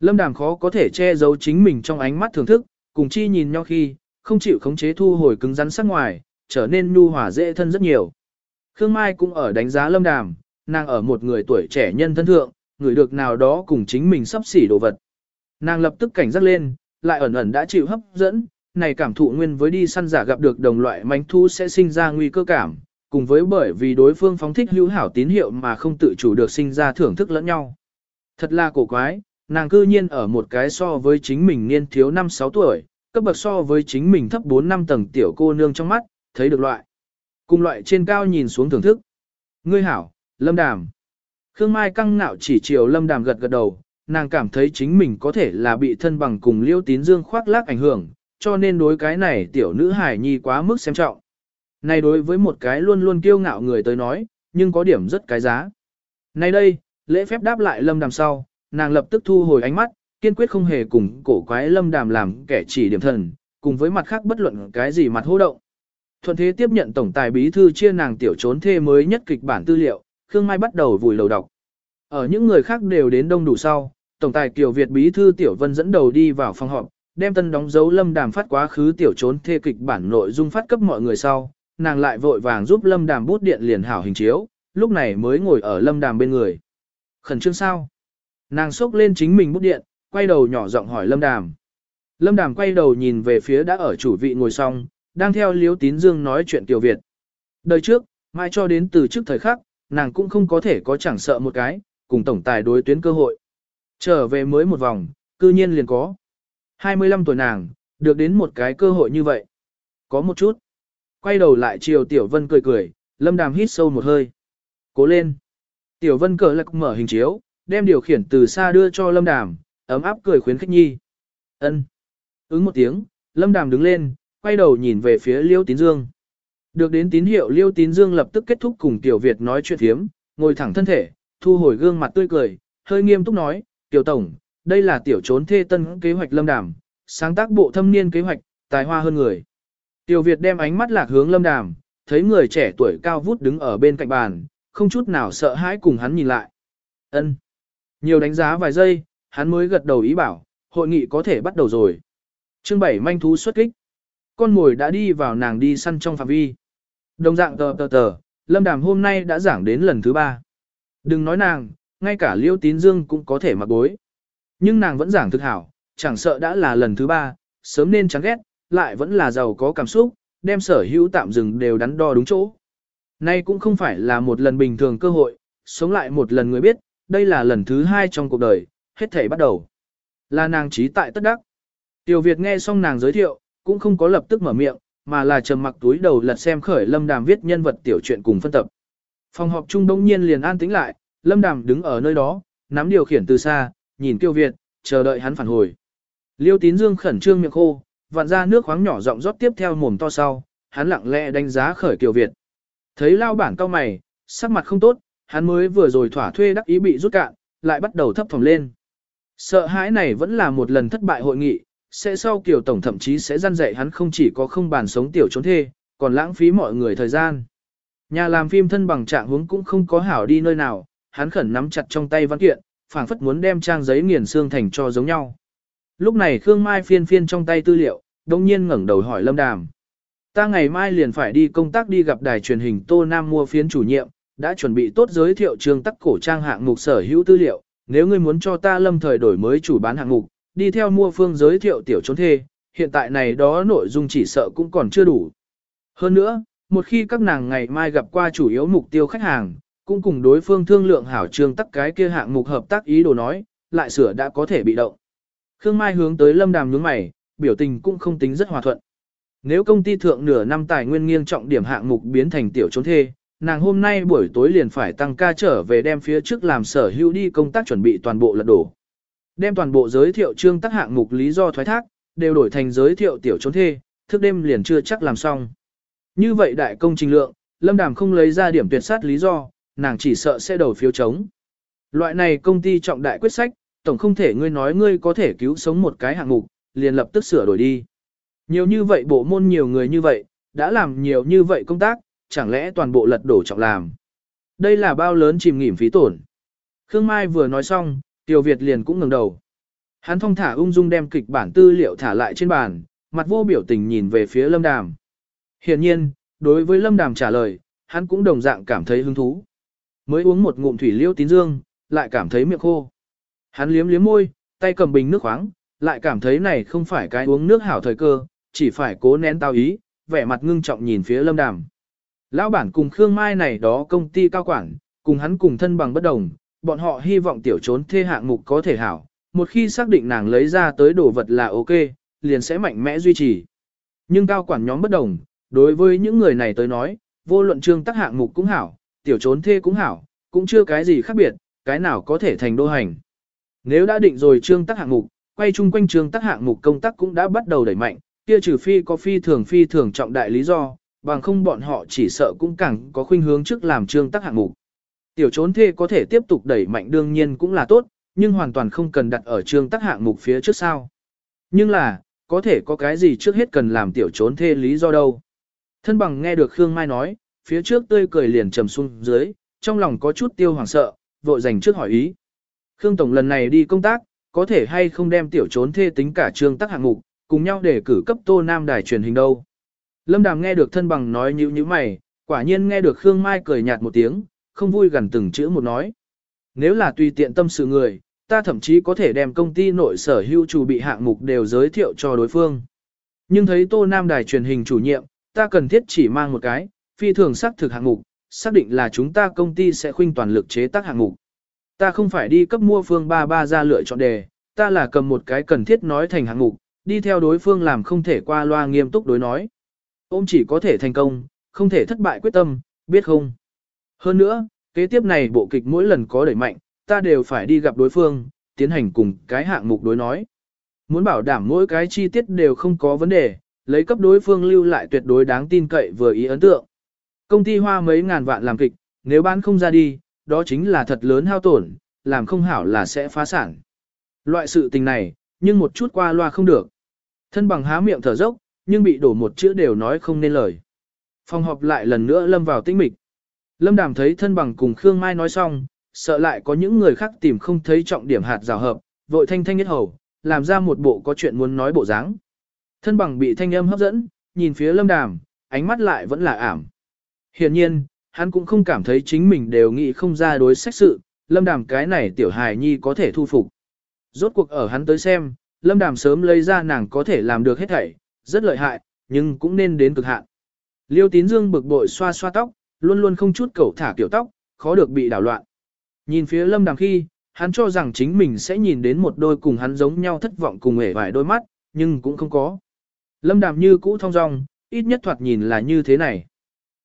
Lâm Đàm khó có thể che giấu chính mình trong ánh mắt thưởng thức, cùng chi nhìn nhau khi, không chịu khống chế thu hồi cứng rắn sắc ngoài, trở nên nhu hòa dễ thân rất nhiều. Khương Mai cũng ở đánh giá lâm đàm, nàng ở một người tuổi trẻ nhân thân thượng, người được nào đó cùng chính mình sắp xỉ đồ vật. Nàng lập tức cảnh giác lên, lại ẩn ẩn đã chịu hấp dẫn, này cảm thụ nguyên với đi săn giả gặp được đồng loại mánh thu sẽ sinh ra nguy cơ cảm, cùng với bởi vì đối phương phóng thích hữu hảo tín hiệu mà không tự chủ được sinh ra thưởng thức lẫn nhau. Thật là cổ quái, nàng cư nhiên ở một cái so với chính mình niên thiếu 5-6 tuổi, cấp bậc so với chính mình thấp 4 năm tầng tiểu cô nương trong mắt, thấy được loại. Cùng loại trên cao nhìn xuống thưởng thức. Ngươi hảo, Lâm Đàm. Khương Mai căng nạo chỉ chiều Lâm Đàm gật gật đầu, nàng cảm thấy chính mình có thể là bị thân bằng cùng liêu tín dương khoác lác ảnh hưởng, cho nên đối cái này tiểu nữ hài nhi quá mức xem trọng. Này đối với một cái luôn luôn kiêu ngạo người tới nói, nhưng có điểm rất cái giá. Này đây, lễ phép đáp lại lâm đàm sau, nàng lập tức thu hồi ánh mắt, kiên quyết không hề cùng cổ quái lâm đàm làm kẻ chỉ điểm thần, cùng với mặt khác bất luận cái gì mặt hô động. Thuận thế tiếp nhận tổng tài bí thư chia nàng tiểu trốn thê mới nhất kịch bản tư liệu, Khương Mai bắt đầu vùi lầu đọc. Ở những người khác đều đến đông đủ sau, tổng tài Kiều Việt bí thư Tiểu Vân dẫn đầu đi vào phòng họp, đem tân đóng dấu Lâm Đàm phát quá khứ tiểu trốn thê kịch bản nội dung phát cấp mọi người sau, nàng lại vội vàng giúp Lâm Đàm bút điện liền hảo hình chiếu, lúc này mới ngồi ở Lâm Đàm bên người. Khẩn trương sao? Nàng sốc lên chính mình bút điện, quay đầu nhỏ giọng hỏi Lâm Đàm. Lâm Đàm quay đầu nhìn về phía đã ở chủ vị ngồi xong, đang theo Liễu Tín Dương nói chuyện Tiểu Việt. Đời trước, mai cho đến từ trước thời khắc, nàng cũng không có thể có chẳng sợ một cái, cùng tổng tài đối tuyến cơ hội. Trở về mới một vòng, cư nhiên liền có. 25 tuổi nàng, được đến một cái cơ hội như vậy. Có một chút. Quay đầu lại chiều Tiểu Vân cười cười, Lâm Đàm hít sâu một hơi. Cố lên. Tiểu Vân cờ lạc mở hình chiếu, đem điều khiển từ xa đưa cho Lâm Đàm, ấm áp cười khuyến khích nhi. Ân. Ứng một tiếng, Lâm Đàm đứng lên, quay đầu nhìn về phía Liêu Tín Dương. Được đến tín hiệu Liêu Tín Dương lập tức kết thúc cùng Tiểu Việt nói chuyện thiếm, ngồi thẳng thân thể, thu hồi gương mặt tươi cười, hơi nghiêm túc nói, Tiểu Tổng, đây là tiểu trốn thê tân kế hoạch Lâm Đàm, sáng tác bộ thâm niên kế hoạch, tài hoa hơn người. Tiểu Việt đem ánh mắt lạc hướng Lâm Đàm, thấy người trẻ tuổi cao vút đứng ở bên cạnh bàn, không chút nào sợ hãi cùng hắn nhìn lại. Ân. Nhiều đánh giá vài giây, hắn mới gật đầu ý bảo, hội nghị có thể bắt đầu rồi. Chương 7 manh thú xuất kích. Con mồi đã đi vào nàng đi săn trong phạm vi. Đồng dạng tờ tờ tờ, Lâm Đàm hôm nay đã giảng đến lần thứ ba. Đừng nói nàng, ngay cả Liêu Tín Dương cũng có thể mặc bối. Nhưng nàng vẫn giảng thực hảo, chẳng sợ đã là lần thứ ba, sớm nên chán ghét, lại vẫn là giàu có cảm xúc, đem sở hữu tạm dừng đều đắn đo đúng chỗ. Nay cũng không phải là một lần bình thường cơ hội, sống lại một lần người biết, đây là lần thứ hai trong cuộc đời, hết thảy bắt đầu. Là nàng trí tại tất đắc. Tiểu Việt nghe xong nàng giới thiệu, cũng không có lập tức mở miệng, mà là trầm mặc túi đầu lật xem khởi Lâm Đàm viết nhân vật tiểu truyện cùng phân tập. Phòng họp trung đông nhiên liền an tĩnh lại, Lâm Đàm đứng ở nơi đó, nắm điều khiển từ xa, nhìn Kiêu Việt, chờ đợi hắn phản hồi. Liêu Tín Dương khẩn trương miệng khô, vặn ra nước khoáng nhỏ giọng rót tiếp theo mồm to sau, hắn lặng lẽ đánh giá khởi Kiều Việt. Thấy lao bản cao mày, sắc mặt không tốt, hắn mới vừa rồi thỏa thuê đắc ý bị rút cạn, lại bắt đầu thấp phòng lên. Sợ hãi này vẫn là một lần thất bại hội nghị, sẽ sau Kiều Tổng thậm chí sẽ gian dạy hắn không chỉ có không bàn sống tiểu trốn thê, còn lãng phí mọi người thời gian. Nhà làm phim thân bằng trạng hướng cũng không có hảo đi nơi nào, hắn khẩn nắm chặt trong tay văn kiện, phảng phất muốn đem trang giấy nghiền xương thành cho giống nhau. Lúc này Khương Mai phiên phiên trong tay tư liệu, đồng nhiên ngẩng đầu hỏi Lâm Đàm. Ta ngày mai liền phải đi công tác đi gặp đài truyền hình Tô Nam mua phiến chủ nhiệm, đã chuẩn bị tốt giới thiệu trường tắc cổ trang hạng mục sở hữu tư liệu, nếu ngươi muốn cho ta lâm thời đổi mới chủ bán hạng mục, đi theo mua phương giới thiệu tiểu trốn thê, hiện tại này đó nội dung chỉ sợ cũng còn chưa đủ. Hơn nữa, một khi các nàng ngày mai gặp qua chủ yếu mục tiêu khách hàng, cũng cùng đối phương thương lượng hảo trương tắc cái kia hạng mục hợp tác ý đồ nói, lại sửa đã có thể bị động. Khương Mai hướng tới Lâm Đàm nhướng mày, biểu tình cũng không tính rất hòa thuận. Nếu công ty thượng nửa năm tài nguyên nghiêng trọng điểm hạng mục biến thành tiểu trốn thê, nàng hôm nay buổi tối liền phải tăng ca trở về đem phía trước làm sở hữu đi công tác chuẩn bị toàn bộ lật đổ. Đem toàn bộ giới thiệu trương tác hạng mục lý do thoái thác, đều đổi thành giới thiệu tiểu trốn thê, thức đêm liền chưa chắc làm xong. Như vậy đại công trình lượng, Lâm Đàm không lấy ra điểm tuyệt sát lý do, nàng chỉ sợ sẽ đầu phiếu chống. Loại này công ty trọng đại quyết sách, tổng không thể ngươi nói ngươi có thể cứu sống một cái hạng mục, liền lập tức sửa đổi đi. Nhiều như vậy bộ môn nhiều người như vậy, đã làm nhiều như vậy công tác, chẳng lẽ toàn bộ lật đổ trọng làm. Đây là bao lớn chìm nghỉm phí tổn. Khương Mai vừa nói xong, tiêu Việt liền cũng ngẩng đầu. Hắn thong thả ung dung đem kịch bản tư liệu thả lại trên bàn, mặt vô biểu tình nhìn về phía Lâm Đàm. Hiển nhiên, đối với Lâm Đàm trả lời, hắn cũng đồng dạng cảm thấy hứng thú. Mới uống một ngụm thủy liêu tín dương, lại cảm thấy miệng khô. Hắn liếm liếm môi, tay cầm bình nước khoáng, lại cảm thấy này không phải cái uống nước hảo thời cơ, chỉ phải cố nén tao ý, vẻ mặt ngưng trọng nhìn phía lâm đàm. Lão bản cùng Khương Mai này đó công ty cao quản, cùng hắn cùng thân bằng bất đồng, bọn họ hy vọng tiểu trốn thê hạng mục có thể hảo, một khi xác định nàng lấy ra tới đồ vật là ok, liền sẽ mạnh mẽ duy trì. Nhưng cao quản nhóm bất đồng, đối với những người này tới nói, vô luận trương tác hạng mục cũng hảo, tiểu trốn thê cũng hảo, cũng chưa cái gì khác biệt, cái nào có thể thành đô hành. Nếu đã định rồi trương tắc hạng mục, quay chung quanh trương tắc hạng mục công tác cũng đã bắt đầu đẩy mạnh, kia trừ phi có phi thường phi thường trọng đại lý do, bằng không bọn họ chỉ sợ cũng càng có khuynh hướng trước làm trương tắc hạng mục. Tiểu trốn thê có thể tiếp tục đẩy mạnh đương nhiên cũng là tốt, nhưng hoàn toàn không cần đặt ở trương tắc hạng mục phía trước sao. Nhưng là, có thể có cái gì trước hết cần làm tiểu trốn thê lý do đâu. Thân bằng nghe được Khương Mai nói, phía trước tươi cười liền trầm xuống dưới, trong lòng có chút tiêu hoàng sợ, vội dành trước hỏi ý. Khương Tổng lần này đi công tác, có thể hay không đem tiểu trốn thê tính cả trương tác hạng mục, cùng nhau để cử cấp tô nam đài truyền hình đâu. Lâm Đàm nghe được thân bằng nói như như mày, quả nhiên nghe được Khương Mai cười nhạt một tiếng, không vui gần từng chữ một nói. Nếu là tùy tiện tâm sự người, ta thậm chí có thể đem công ty nội sở hữu chủ bị hạng mục đều giới thiệu cho đối phương. Nhưng thấy Tô Nam đài truyền hình chủ nhiệm, ta cần thiết chỉ mang một cái, phi thường xác thực hạng mục, xác định là chúng ta công ty sẽ khuynh toàn lực chế tác hạng mục. Ta không phải đi cấp mua phương ba ba ra lựa chọn đề, ta là cầm một cái cần thiết nói thành hạng mục, đi theo đối phương làm không thể qua loa nghiêm túc đối nói. Ôm chỉ có thể thành công, không thể thất bại quyết tâm, biết không? Hơn nữa, kế tiếp này bộ kịch mỗi lần có đẩy mạnh, ta đều phải đi gặp đối phương, tiến hành cùng cái hạng mục đối nói. Muốn bảo đảm mỗi cái chi tiết đều không có vấn đề, lấy cấp đối phương lưu lại tuyệt đối đáng tin cậy vừa ý ấn tượng. Công ty hoa mấy ngàn vạn làm kịch, nếu bán không ra đi, đó chính là thật lớn hao tổn, làm không hảo là sẽ phá sản. Loại sự tình này, nhưng một chút qua loa không được. Thân bằng há miệng thở dốc, nhưng bị đổ một chữ đều nói không nên lời. Phòng họp lại lần nữa lâm vào tĩnh mịch. Lâm Đàm thấy thân bằng cùng Khương Mai nói xong, sợ lại có những người khác tìm không thấy trọng điểm hạt rào hợp, vội thanh thanh nhất hầu, làm ra một bộ có chuyện muốn nói bộ dáng. Thân bằng bị thanh âm hấp dẫn, nhìn phía Lâm Đàm, ánh mắt lại vẫn là ảm hiện nhiên, hắn cũng không cảm thấy chính mình đều nghĩ không ra đối sách sự, Lâm Đàm cái này tiểu hài nhi có thể thu phục. Rốt cuộc ở hắn tới xem, Lâm Đàm sớm lấy ra nàng có thể làm được hết thảy, rất lợi hại, nhưng cũng nên đến cực hạn. Liêu Tín Dương bực bội xoa xoa tóc, luôn luôn không chút cẩu thả kiểu tóc, khó được bị đảo loạn. Nhìn phía Lâm Đàm khi, hắn cho rằng chính mình sẽ nhìn đến một đôi cùng hắn giống nhau thất vọng cùng hề vài đôi mắt, nhưng cũng không có. Lâm Đàm như cũ thong dong, ít nhất thoạt nhìn là như thế này.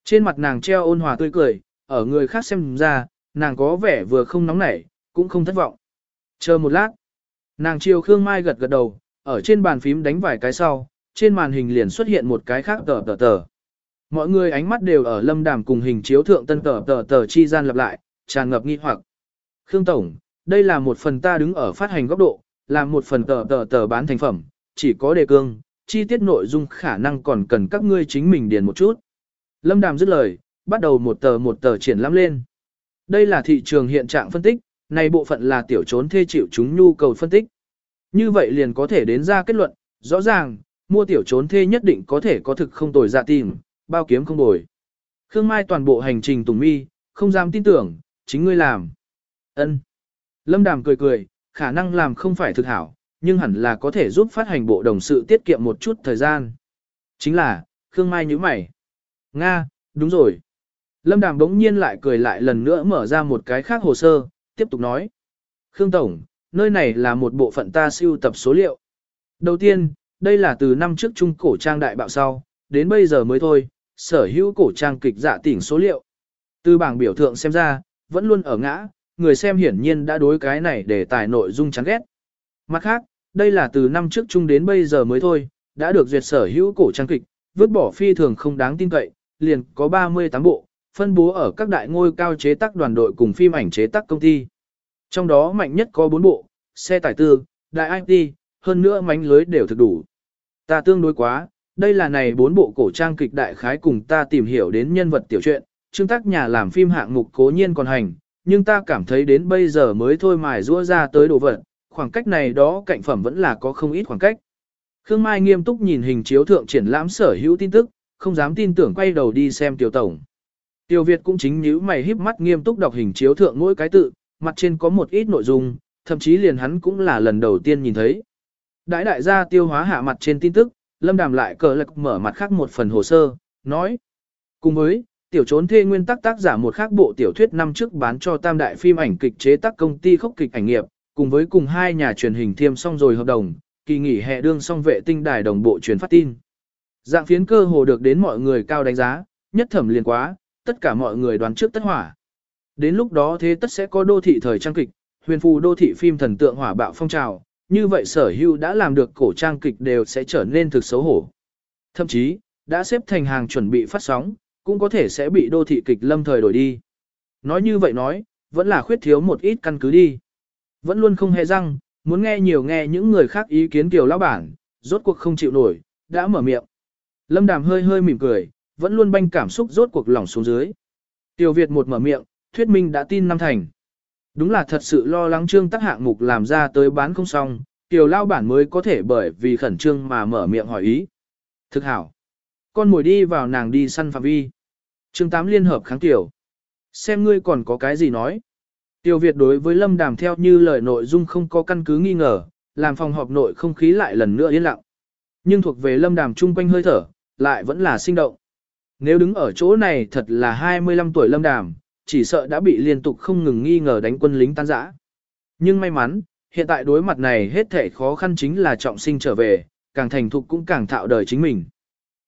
Trên mặt nàng treo ôn hòa tươi cười, ở người khác xem ra, nàng có vẻ vừa không nóng nảy, cũng không thất vọng. Chờ một lát, nàng chiều Khương Mai gật gật đầu, ở trên bàn phím đánh vài cái sau, trên màn hình liền xuất hiện một cái khác tờ tờ tờ. Mọi người ánh mắt đều ở lâm đàm cùng hình chiếu thượng tân tờ tờ tờ chi gian lặp lại, tràn ngập nghi hoặc. Khương Tổng, đây là một phần ta đứng ở phát hành góc độ, là một phần tờ tờ tờ bán thành phẩm, chỉ có đề cương, chi tiết nội dung khả năng còn cần các ngươi chính mình điền một chút. Lâm Đàm dứt lời, bắt đầu một tờ một tờ triển lãm lên. Đây là thị trường hiện trạng phân tích, này bộ phận là tiểu trốn thê chịu chúng nhu cầu phân tích. Như vậy liền có thể đến ra kết luận, rõ ràng, mua tiểu trốn thê nhất định có thể có thực không tồi dạ tìm, bao kiếm không bồi. Khương Mai toàn bộ hành trình tùng mi, không dám tin tưởng, chính ngươi làm. ân Lâm Đàm cười cười, khả năng làm không phải thực hảo, nhưng hẳn là có thể giúp phát hành bộ đồng sự tiết kiệm một chút thời gian. Chính là, Khương Mai nhíu mày. Nga, đúng rồi. Lâm Đàm đống nhiên lại cười lại lần nữa mở ra một cái khác hồ sơ, tiếp tục nói. Khương Tổng, nơi này là một bộ phận ta siêu tập số liệu. Đầu tiên, đây là từ năm trước trung cổ trang đại bạo sau, đến bây giờ mới thôi, sở hữu cổ trang kịch giả tỉnh số liệu. Từ bảng biểu thượng xem ra, vẫn luôn ở ngã, người xem hiển nhiên đã đối cái này để tài nội dung chán ghét. Mặt khác, đây là từ năm trước trung đến bây giờ mới thôi, đã được duyệt sở hữu cổ trang kịch, vứt bỏ phi thường không đáng tin cậy, liền có 38 bộ, phân bố ở các đại ngôi cao chế tác đoàn đội cùng phim ảnh chế tác công ty. Trong đó mạnh nhất có 4 bộ, xe tải tư, đại IT, hơn nữa mánh lưới đều thực đủ. Ta tương đối quá, đây là này bốn bộ cổ trang kịch đại khái cùng ta tìm hiểu đến nhân vật tiểu truyện, chương tác nhà làm phim hạng mục cố nhiên còn hành, nhưng ta cảm thấy đến bây giờ mới thôi mài rũa ra tới đồ vật, khoảng cách này đó cạnh phẩm vẫn là có không ít khoảng cách. Khương Mai nghiêm túc nhìn hình chiếu thượng triển lãm sở hữu tin tức, không dám tin tưởng quay đầu đi xem tiểu tổng. Tiểu Việt cũng chính nhíu mày híp mắt nghiêm túc đọc hình chiếu thượng mỗi cái tự, mặt trên có một ít nội dung, thậm chí liền hắn cũng là lần đầu tiên nhìn thấy. Đại đại gia tiêu hóa hạ mặt trên tin tức, Lâm Đàm lại cờ lạc mở mặt khác một phần hồ sơ, nói. Cùng với, tiểu trốn thê nguyên tắc tác giả một khác bộ tiểu thuyết năm trước bán cho tam đại phim ảnh kịch chế tác công ty khốc kịch ảnh nghiệp, cùng với cùng hai nhà truyền hình thiêm xong rồi hợp đồng, kỳ nghỉ hè đương xong vệ tinh đài đồng bộ truyền phát tin. Dạng phiến cơ hồ được đến mọi người cao đánh giá, nhất thẩm liền quá, tất cả mọi người đoán trước tất hỏa. Đến lúc đó thế tất sẽ có đô thị thời trang kịch, huyền phù đô thị phim thần tượng hỏa bạo phong trào, như vậy sở hữu đã làm được cổ trang kịch đều sẽ trở nên thực xấu hổ. Thậm chí, đã xếp thành hàng chuẩn bị phát sóng, cũng có thể sẽ bị đô thị kịch lâm thời đổi đi. Nói như vậy nói, vẫn là khuyết thiếu một ít căn cứ đi. Vẫn luôn không hề răng, muốn nghe nhiều nghe những người khác ý kiến kiểu lão bản, rốt cuộc không chịu nổi, đã mở miệng. Lâm Đàm hơi hơi mỉm cười, vẫn luôn banh cảm xúc rốt cuộc lỏng xuống dưới. Tiểu Việt một mở miệng, thuyết minh đã tin năm thành. Đúng là thật sự lo lắng trương tác hạng mục làm ra tới bán không xong, tiểu lao bản mới có thể bởi vì khẩn trương mà mở miệng hỏi ý. Thực hảo. Con mồi đi vào nàng đi săn phạm vi. Chương 8 liên hợp kháng tiểu. Xem ngươi còn có cái gì nói. Tiểu Việt đối với Lâm Đàm theo như lời nội dung không có căn cứ nghi ngờ, làm phòng họp nội không khí lại lần nữa yên lặng. Nhưng thuộc về Lâm Đàm chung quanh hơi thở, lại vẫn là sinh động. Nếu đứng ở chỗ này thật là 25 tuổi Lâm Đàm, chỉ sợ đã bị liên tục không ngừng nghi ngờ đánh quân lính tan rã. Nhưng may mắn, hiện tại đối mặt này hết thể khó khăn chính là trọng sinh trở về, càng thành thục cũng càng thạo đời chính mình.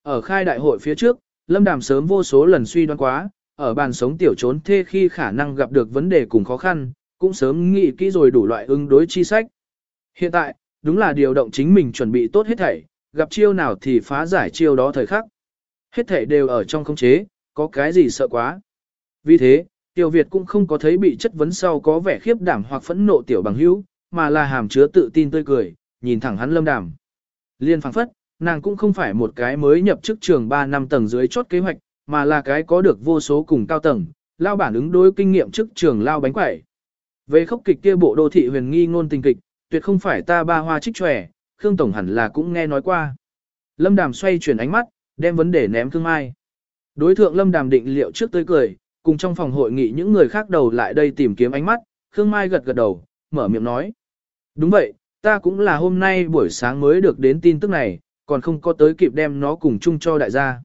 Ở khai đại hội phía trước, Lâm Đàm sớm vô số lần suy đoán quá, ở bàn sống tiểu trốn thê khi khả năng gặp được vấn đề cùng khó khăn, cũng sớm nghĩ kỹ rồi đủ loại ứng đối chi sách. Hiện tại, đúng là điều động chính mình chuẩn bị tốt hết thảy, gặp chiêu nào thì phá giải chiêu đó thời khắc. Hết thể đều ở trong khống chế, có cái gì sợ quá. Vì thế, Tiểu Việt cũng không có thấy bị chất vấn sau có vẻ khiếp đảm hoặc phẫn nộ tiểu bằng hữu, mà là hàm chứa tự tin tươi cười, nhìn thẳng hắn lâm đàm. Liên phảng phất, nàng cũng không phải một cái mới nhập chức trường 3 năm tầng dưới chốt kế hoạch, mà là cái có được vô số cùng cao tầng, lao bản ứng đối kinh nghiệm chức trường lao bánh quẩy. Về khốc kịch kia bộ đô thị huyền nghi ngôn tình kịch, tuyệt không phải ta ba hoa trích tròe, Khương Tổng hẳn là cũng nghe nói qua. Lâm Đàm xoay chuyển ánh mắt, đem vấn đề ném Khương Mai. Đối thượng Lâm Đàm định liệu trước tới cười, cùng trong phòng hội nghị những người khác đầu lại đây tìm kiếm ánh mắt, Khương Mai gật gật đầu, mở miệng nói. Đúng vậy, ta cũng là hôm nay buổi sáng mới được đến tin tức này, còn không có tới kịp đem nó cùng chung cho đại gia.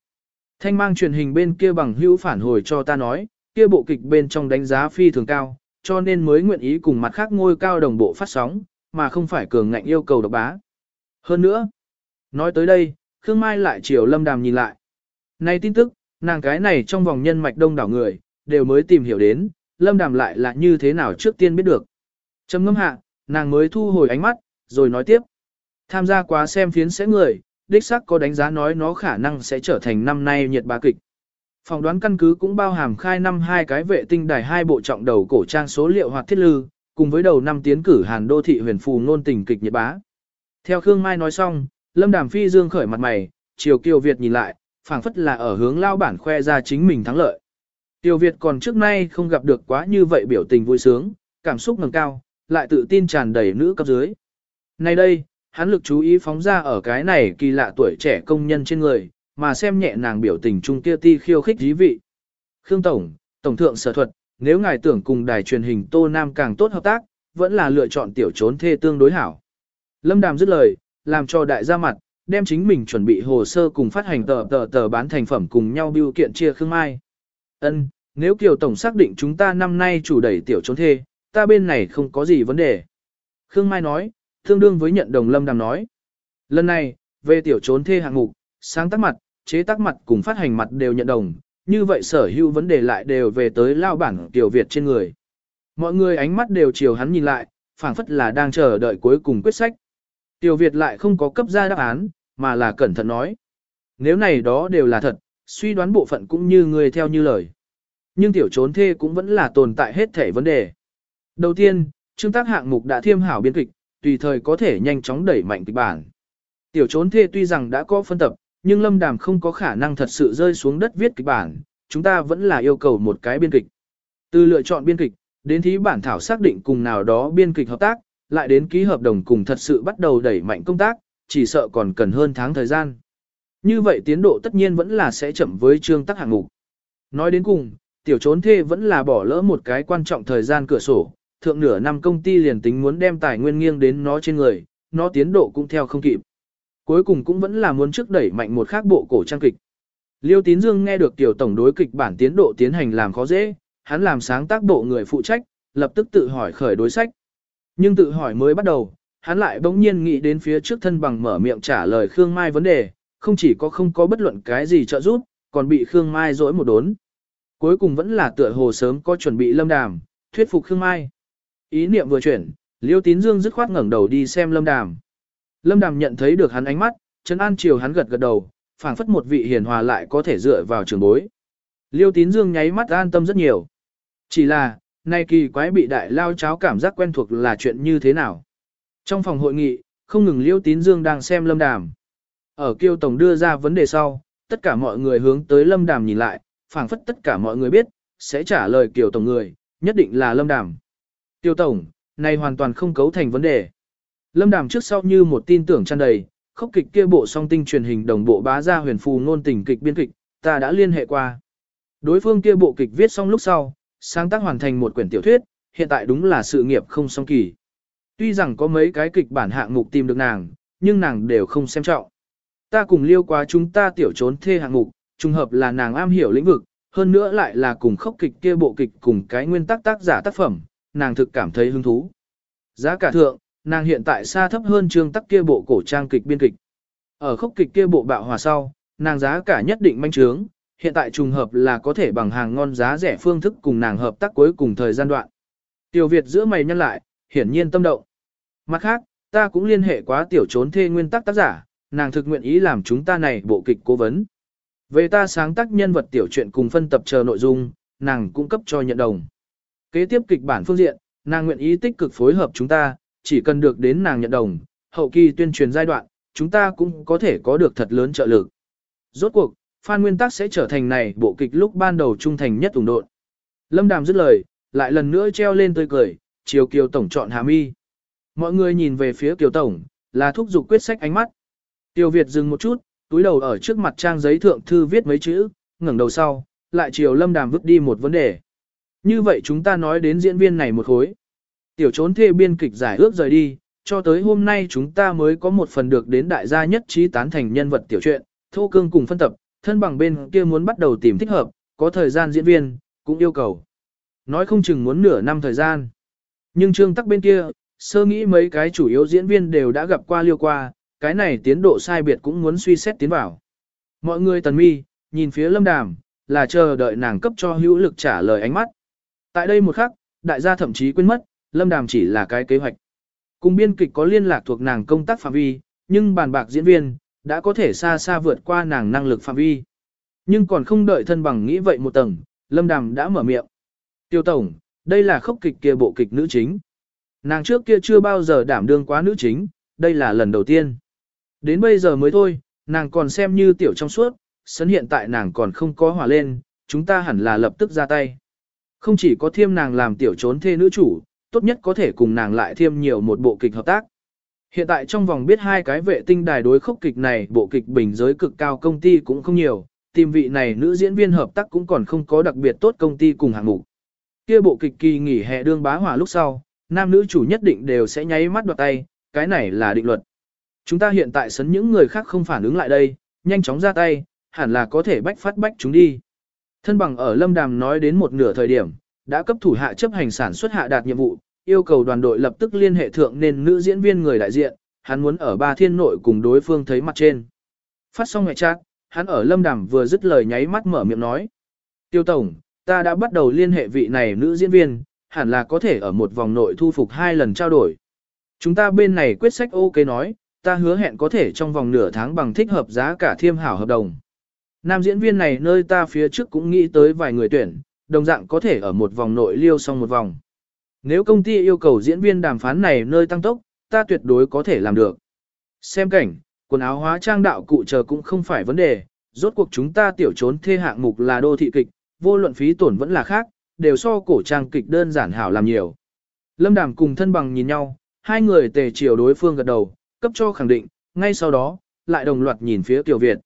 Thanh mang truyền hình bên kia bằng hữu phản hồi cho ta nói, kia bộ kịch bên trong đánh giá phi thường cao, cho nên mới nguyện ý cùng mặt khác ngôi cao đồng bộ phát sóng, mà không phải cường ngạnh yêu cầu độc bá. Hơn nữa, nói tới đây, Khương Mai lại chiều Lâm Đàm nhìn lại. Này tin tức, nàng cái này trong vòng nhân mạch đông đảo người, đều mới tìm hiểu đến, Lâm Đàm lại là như thế nào trước tiên biết được. Trầm ngâm hạ, nàng mới thu hồi ánh mắt, rồi nói tiếp. Tham gia quá xem phiến sẽ người, đích xác có đánh giá nói nó khả năng sẽ trở thành năm nay nhiệt bá kịch. Phòng đoán căn cứ cũng bao hàm khai năm hai cái vệ tinh đài hai bộ trọng đầu cổ trang số liệu hoặc thiết lư, cùng với đầu năm tiến cử Hàn đô thị huyền phù ngôn tình kịch nhiệt bá. Theo Khương Mai nói xong, Lâm Đàm Phi dương khởi mặt mày, chiều Kiều Việt nhìn lại, phảng phất là ở hướng lao bản khoe ra chính mình thắng lợi. Kiều Việt còn trước nay không gặp được quá như vậy biểu tình vui sướng, cảm xúc ngẩng cao, lại tự tin tràn đầy nữ cấp dưới. Nay đây, hắn lực chú ý phóng ra ở cái này kỳ lạ tuổi trẻ công nhân trên người, mà xem nhẹ nàng biểu tình trung kia ti khiêu khích dí vị. Khương Tổng, Tổng thượng sở thuật, nếu ngài tưởng cùng đài truyền hình Tô Nam càng tốt hợp tác, vẫn là lựa chọn tiểu trốn thê tương đối hảo. Lâm Đàm dứt lời, làm cho đại gia mặt, đem chính mình chuẩn bị hồ sơ cùng phát hành tờ tờ tờ bán thành phẩm cùng nhau biêu kiện chia Khương Mai. Ân, nếu Kiều Tổng xác định chúng ta năm nay chủ đẩy tiểu trốn thê, ta bên này không có gì vấn đề. Khương Mai nói, tương đương với nhận đồng Lâm Đàm nói. Lần này, về tiểu trốn thê hạng mục, sáng tác mặt, chế tác mặt cùng phát hành mặt đều nhận đồng, như vậy sở hữu vấn đề lại đều về tới lao bản tiểu Việt trên người. Mọi người ánh mắt đều chiều hắn nhìn lại, phảng phất là đang chờ đợi cuối cùng quyết sách. Tiểu Việt lại không có cấp ra đáp án, mà là cẩn thận nói. Nếu này đó đều là thật, suy đoán bộ phận cũng như người theo như lời. Nhưng tiểu trốn thê cũng vẫn là tồn tại hết thể vấn đề. Đầu tiên, chương tác hạng mục đã thiêm hảo biên kịch, tùy thời có thể nhanh chóng đẩy mạnh kịch bản. Tiểu trốn thê tuy rằng đã có phân tập, nhưng lâm đàm không có khả năng thật sự rơi xuống đất viết kịch bản, chúng ta vẫn là yêu cầu một cái biên kịch. Từ lựa chọn biên kịch, đến thí bản thảo xác định cùng nào đó biên kịch hợp tác, lại đến ký hợp đồng cùng thật sự bắt đầu đẩy mạnh công tác, chỉ sợ còn cần hơn tháng thời gian. Như vậy tiến độ tất nhiên vẫn là sẽ chậm với trương tắc hạng mục. Nói đến cùng, tiểu trốn thê vẫn là bỏ lỡ một cái quan trọng thời gian cửa sổ, thượng nửa năm công ty liền tính muốn đem tài nguyên nghiêng đến nó trên người, nó tiến độ cũng theo không kịp. Cuối cùng cũng vẫn là muốn trước đẩy mạnh một khác bộ cổ trang kịch. Liêu Tín Dương nghe được tiểu tổng đối kịch bản tiến độ tiến hành làm khó dễ, hắn làm sáng tác bộ người phụ trách, lập tức tự hỏi khởi đối sách. Nhưng tự hỏi mới bắt đầu, hắn lại bỗng nhiên nghĩ đến phía trước thân bằng mở miệng trả lời Khương Mai vấn đề, không chỉ có không có bất luận cái gì trợ giúp, còn bị Khương Mai dỗi một đốn. Cuối cùng vẫn là tựa hồ sớm có chuẩn bị lâm đàm, thuyết phục Khương Mai. Ý niệm vừa chuyển, Liêu Tín Dương dứt khoát ngẩng đầu đi xem Lâm Đàm. Lâm Đàm nhận thấy được hắn ánh mắt, Trấn An chiều hắn gật gật đầu, phảng phất một vị hiền hòa lại có thể dựa vào trường bối. Liêu Tín Dương nháy mắt an tâm rất nhiều. Chỉ là, nay kỳ quái bị đại lao cháo cảm giác quen thuộc là chuyện như thế nào. Trong phòng hội nghị, không ngừng Liêu Tín Dương đang xem Lâm Đàm. Ở Kiêu Tổng đưa ra vấn đề sau, tất cả mọi người hướng tới Lâm Đàm nhìn lại, phảng phất tất cả mọi người biết, sẽ trả lời Kiều Tổng người, nhất định là Lâm Đàm. tiêu Tổng, này hoàn toàn không cấu thành vấn đề. Lâm Đàm trước sau như một tin tưởng tràn đầy, khốc kịch kia bộ song tinh truyền hình đồng bộ bá ra huyền phù ngôn tình kịch biên kịch, ta đã liên hệ qua. Đối phương kia bộ kịch viết xong lúc sau, sáng tác hoàn thành một quyển tiểu thuyết, hiện tại đúng là sự nghiệp không song kỳ. Tuy rằng có mấy cái kịch bản hạng mục tìm được nàng, nhưng nàng đều không xem trọng. Ta cùng liêu quá chúng ta tiểu trốn thê hạng mục, trùng hợp là nàng am hiểu lĩnh vực, hơn nữa lại là cùng khốc kịch kia bộ kịch cùng cái nguyên tắc tác giả tác phẩm, nàng thực cảm thấy hứng thú. Giá cả thượng, nàng hiện tại xa thấp hơn trương tắc kia bộ cổ trang kịch biên kịch. Ở khốc kịch kia bộ bạo hòa sau, nàng giá cả nhất định manh trướng, hiện tại trùng hợp là có thể bằng hàng ngon giá rẻ phương thức cùng nàng hợp tác cuối cùng thời gian đoạn. Tiểu Việt giữa mày nhân lại, hiển nhiên tâm động. Mặt khác, ta cũng liên hệ quá tiểu trốn thê nguyên tắc tác giả, nàng thực nguyện ý làm chúng ta này bộ kịch cố vấn. Về ta sáng tác nhân vật tiểu truyện cùng phân tập chờ nội dung, nàng cung cấp cho nhận đồng. Kế tiếp kịch bản phương diện, nàng nguyện ý tích cực phối hợp chúng ta, chỉ cần được đến nàng nhận đồng, hậu kỳ tuyên truyền giai đoạn, chúng ta cũng có thể có được thật lớn trợ lực. Rốt cuộc, Phan Nguyên Tắc sẽ trở thành này bộ kịch lúc ban đầu trung thành nhất ủng độn. Lâm Đàm dứt lời, lại lần nữa treo lên tươi cười, chiều Kiều Tổng chọn Hà Mi. Mọi người nhìn về phía Kiều Tổng, là thúc giục quyết sách ánh mắt. Tiêu Việt dừng một chút, túi đầu ở trước mặt trang giấy thượng thư viết mấy chữ, ngẩng đầu sau, lại chiều Lâm Đàm vứt đi một vấn đề. Như vậy chúng ta nói đến diễn viên này một khối. Tiểu trốn thê biên kịch giải ước rời đi, cho tới hôm nay chúng ta mới có một phần được đến đại gia nhất trí tán thành nhân vật tiểu truyện, thô cương cùng phân tập, thân bằng bên kia muốn bắt đầu tìm thích hợp, có thời gian diễn viên, cũng yêu cầu. Nói không chừng muốn nửa năm thời gian. Nhưng trương tắc bên kia, sơ nghĩ mấy cái chủ yếu diễn viên đều đã gặp qua liêu qua, cái này tiến độ sai biệt cũng muốn suy xét tiến vào. Mọi người tần mi, nhìn phía lâm đàm, là chờ đợi nàng cấp cho hữu lực trả lời ánh mắt. Tại đây một khắc, đại gia thậm chí quên mất, lâm đàm chỉ là cái kế hoạch. Cùng biên kịch có liên lạc thuộc nàng công tác phạm vi, nhưng bàn bạc diễn viên, đã có thể xa xa vượt qua nàng năng lực phạm vi. Nhưng còn không đợi thân bằng nghĩ vậy một tầng, lâm đàm đã mở miệng. Tiêu tổng, đây là khốc kịch kia bộ kịch nữ chính. Nàng trước kia chưa bao giờ đảm đương quá nữ chính, đây là lần đầu tiên. Đến bây giờ mới thôi, nàng còn xem như tiểu trong suốt, sấn hiện tại nàng còn không có hỏa lên, chúng ta hẳn là lập tức ra tay. Không chỉ có thiêm nàng làm tiểu trốn thê nữ chủ, tốt nhất có thể cùng nàng lại thiêm nhiều một bộ kịch hợp tác. Hiện tại trong vòng biết hai cái vệ tinh đài đối khốc kịch này bộ kịch bình giới cực cao công ty cũng không nhiều, tìm vị này nữ diễn viên hợp tác cũng còn không có đặc biệt tốt công ty cùng hạng mục. Kia bộ kịch kỳ nghỉ hè đương bá hỏa lúc sau, nam nữ chủ nhất định đều sẽ nháy mắt đoạt tay, cái này là định luật. Chúng ta hiện tại sấn những người khác không phản ứng lại đây, nhanh chóng ra tay, hẳn là có thể bách phát bách chúng đi. Thân bằng ở Lâm Đàm nói đến một nửa thời điểm, đã cấp thủ hạ chấp hành sản xuất hạ đạt nhiệm vụ, yêu cầu đoàn đội lập tức liên hệ thượng nên nữ diễn viên người đại diện, hắn muốn ở ba thiên nội cùng đối phương thấy mặt trên. Phát xong ngoại chat, hắn ở Lâm Đàm vừa dứt lời nháy mắt mở miệng nói. Tiêu Tổng, ta đã bắt đầu liên hệ vị này nữ diễn viên, hẳn là có thể ở một vòng nội thu phục hai lần trao đổi. Chúng ta bên này quyết sách ok nói, ta hứa hẹn có thể trong vòng nửa tháng bằng thích hợp giá cả thiêm hảo hợp đồng. Nam diễn viên này nơi ta phía trước cũng nghĩ tới vài người tuyển, đồng dạng có thể ở một vòng nội liêu xong một vòng. Nếu công ty yêu cầu diễn viên đàm phán này nơi tăng tốc, ta tuyệt đối có thể làm được. Xem cảnh, quần áo hóa trang đạo cụ chờ cũng không phải vấn đề, rốt cuộc chúng ta tiểu trốn thê hạng mục là đô thị kịch, vô luận phí tổn vẫn là khác, đều so cổ trang kịch đơn giản hảo làm nhiều. Lâm Đàm cùng thân bằng nhìn nhau, hai người tề chiều đối phương gật đầu, cấp cho khẳng định, ngay sau đó, lại đồng loạt nhìn phía Tiểu Việt.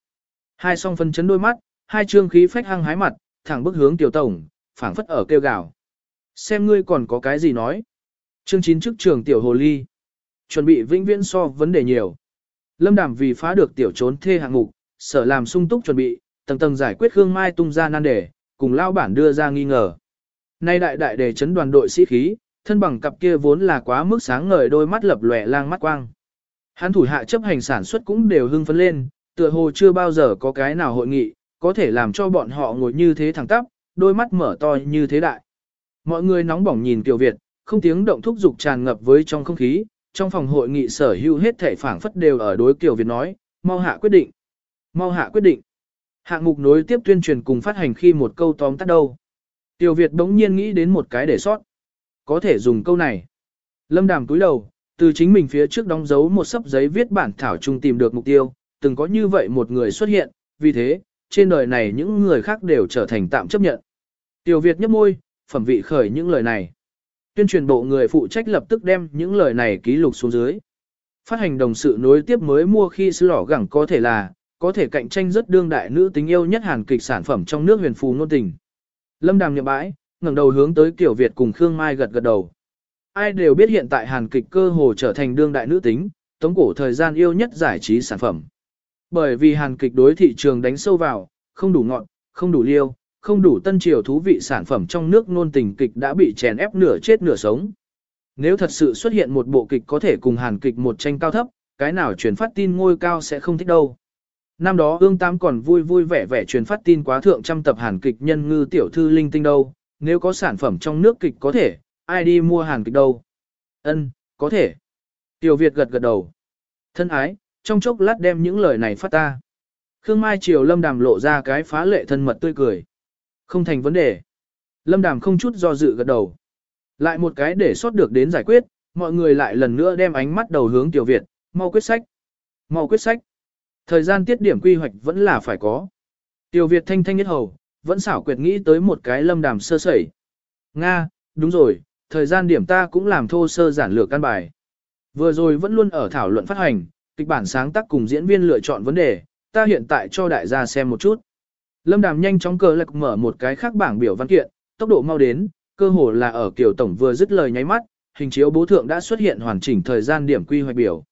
Hai song phân chấn đôi mắt, hai trương khí phách hăng hái mặt, thẳng bước hướng Tiểu Tổng, phảng phất ở kêu gào. Xem ngươi còn có cái gì nói. Chương 9 trước trường Tiểu Hồ Ly. Chuẩn bị vĩnh viễn so vấn đề nhiều. Lâm Đàm vì phá được Tiểu trốn thê hạng mục, sở làm sung túc chuẩn bị, tầng tầng giải quyết Khương Mai tung ra nan đề, cùng lao bản đưa ra nghi ngờ. Nay đại đại đề chấn đoàn đội sĩ khí, thân bằng cặp kia vốn là quá mức sáng ngời đôi mắt lập lòe lang mắt quang. Hắn thủ hạ chấp hành sản xuất cũng đều hưng phấn lên, tựa hồ chưa bao giờ có cái nào hội nghị, có thể làm cho bọn họ ngồi như thế thẳng tắp, đôi mắt mở to như thế đại. Mọi người nóng bỏng nhìn Kiều Việt, Không tiếng động thúc dục tràn ngập với trong không khí, trong phòng hội nghị sở hữu hết thể phảng phất đều ở đối Kiều Việt nói, mau hạ quyết định. Mau hạ quyết định. Hạng mục nối tiếp tuyên truyền cùng phát hành khi một câu tóm tắt đâu. Tiểu Việt đống nhiên nghĩ đến một cái để sót. Có thể dùng câu này. Lâm đàm túi đầu, từ chính mình phía trước đóng dấu một sấp giấy viết bản thảo chung tìm được mục tiêu, từng có như vậy một người xuất hiện, vì thế, trên đời này những người khác đều trở thành tạm chấp nhận. Tiểu Việt nhấp môi, phẩm vị khởi những lời này. Tuyên truyền bộ người phụ trách lập tức đem những lời này ký lục xuống dưới. Phát hành đồng sự nối tiếp mới mua khi sứ lỏ gẳng có thể là, có thể cạnh tranh rất đương đại nữ tính yêu nhất hàn kịch sản phẩm trong nước huyền phù ngôn tình. Lâm Đàm nhậm bãi, ngẩng đầu hướng tới Kiều Việt cùng Khương Mai gật gật đầu. Ai đều biết hiện tại hàn kịch cơ hồ trở thành đương đại nữ tính, tống cổ thời gian yêu nhất giải trí sản phẩm. Bởi vì hàn kịch đối thị trường đánh sâu vào, không đủ ngọn, không đủ liêu, không đủ tân triều thú vị sản phẩm trong nước nôn tình kịch đã bị chèn ép nửa chết nửa sống. Nếu thật sự xuất hiện một bộ kịch có thể cùng hàn kịch một tranh cao thấp, cái nào truyền phát tin ngôi cao sẽ không thích đâu. Năm đó ương tam còn vui vui vẻ vẻ truyền phát tin quá thượng trăm tập hàn kịch nhân ngư tiểu thư linh tinh đâu, nếu có sản phẩm trong nước kịch có thể, ai đi mua hàn kịch đâu. Ân, có thể. Tiểu Việt gật gật đầu. Thân ái, trong chốc lát đem những lời này phát ta. Khương Mai Triều Lâm Đàm lộ ra cái phá lệ thân mật tươi cười. Không thành vấn đề. Lâm Đàm không chút do dự gật đầu. Lại một cái để sót được đến giải quyết, mọi người lại lần nữa đem ánh mắt đầu hướng Tiểu Việt, mau quyết sách. Mau quyết sách. Thời gian tiết điểm quy hoạch vẫn là phải có. Tiểu Việt thanh thanh nhất hầu, vẫn xảo quyệt nghĩ tới một cái lâm đàm sơ sẩy. Nga, đúng rồi, thời gian điểm ta cũng làm thô sơ giản lược căn bài. Vừa rồi vẫn luôn ở thảo luận phát hành, kịch bản sáng tác cùng diễn viên lựa chọn vấn đề, ta hiện tại cho đại gia xem một chút. Lâm Đàm nhanh chóng cờ lạc mở một cái khác bảng biểu văn kiện, tốc độ mau đến, cơ hồ là ở kiểu tổng vừa dứt lời nháy mắt, hình chiếu bố thượng đã xuất hiện hoàn chỉnh thời gian điểm quy hoạch biểu.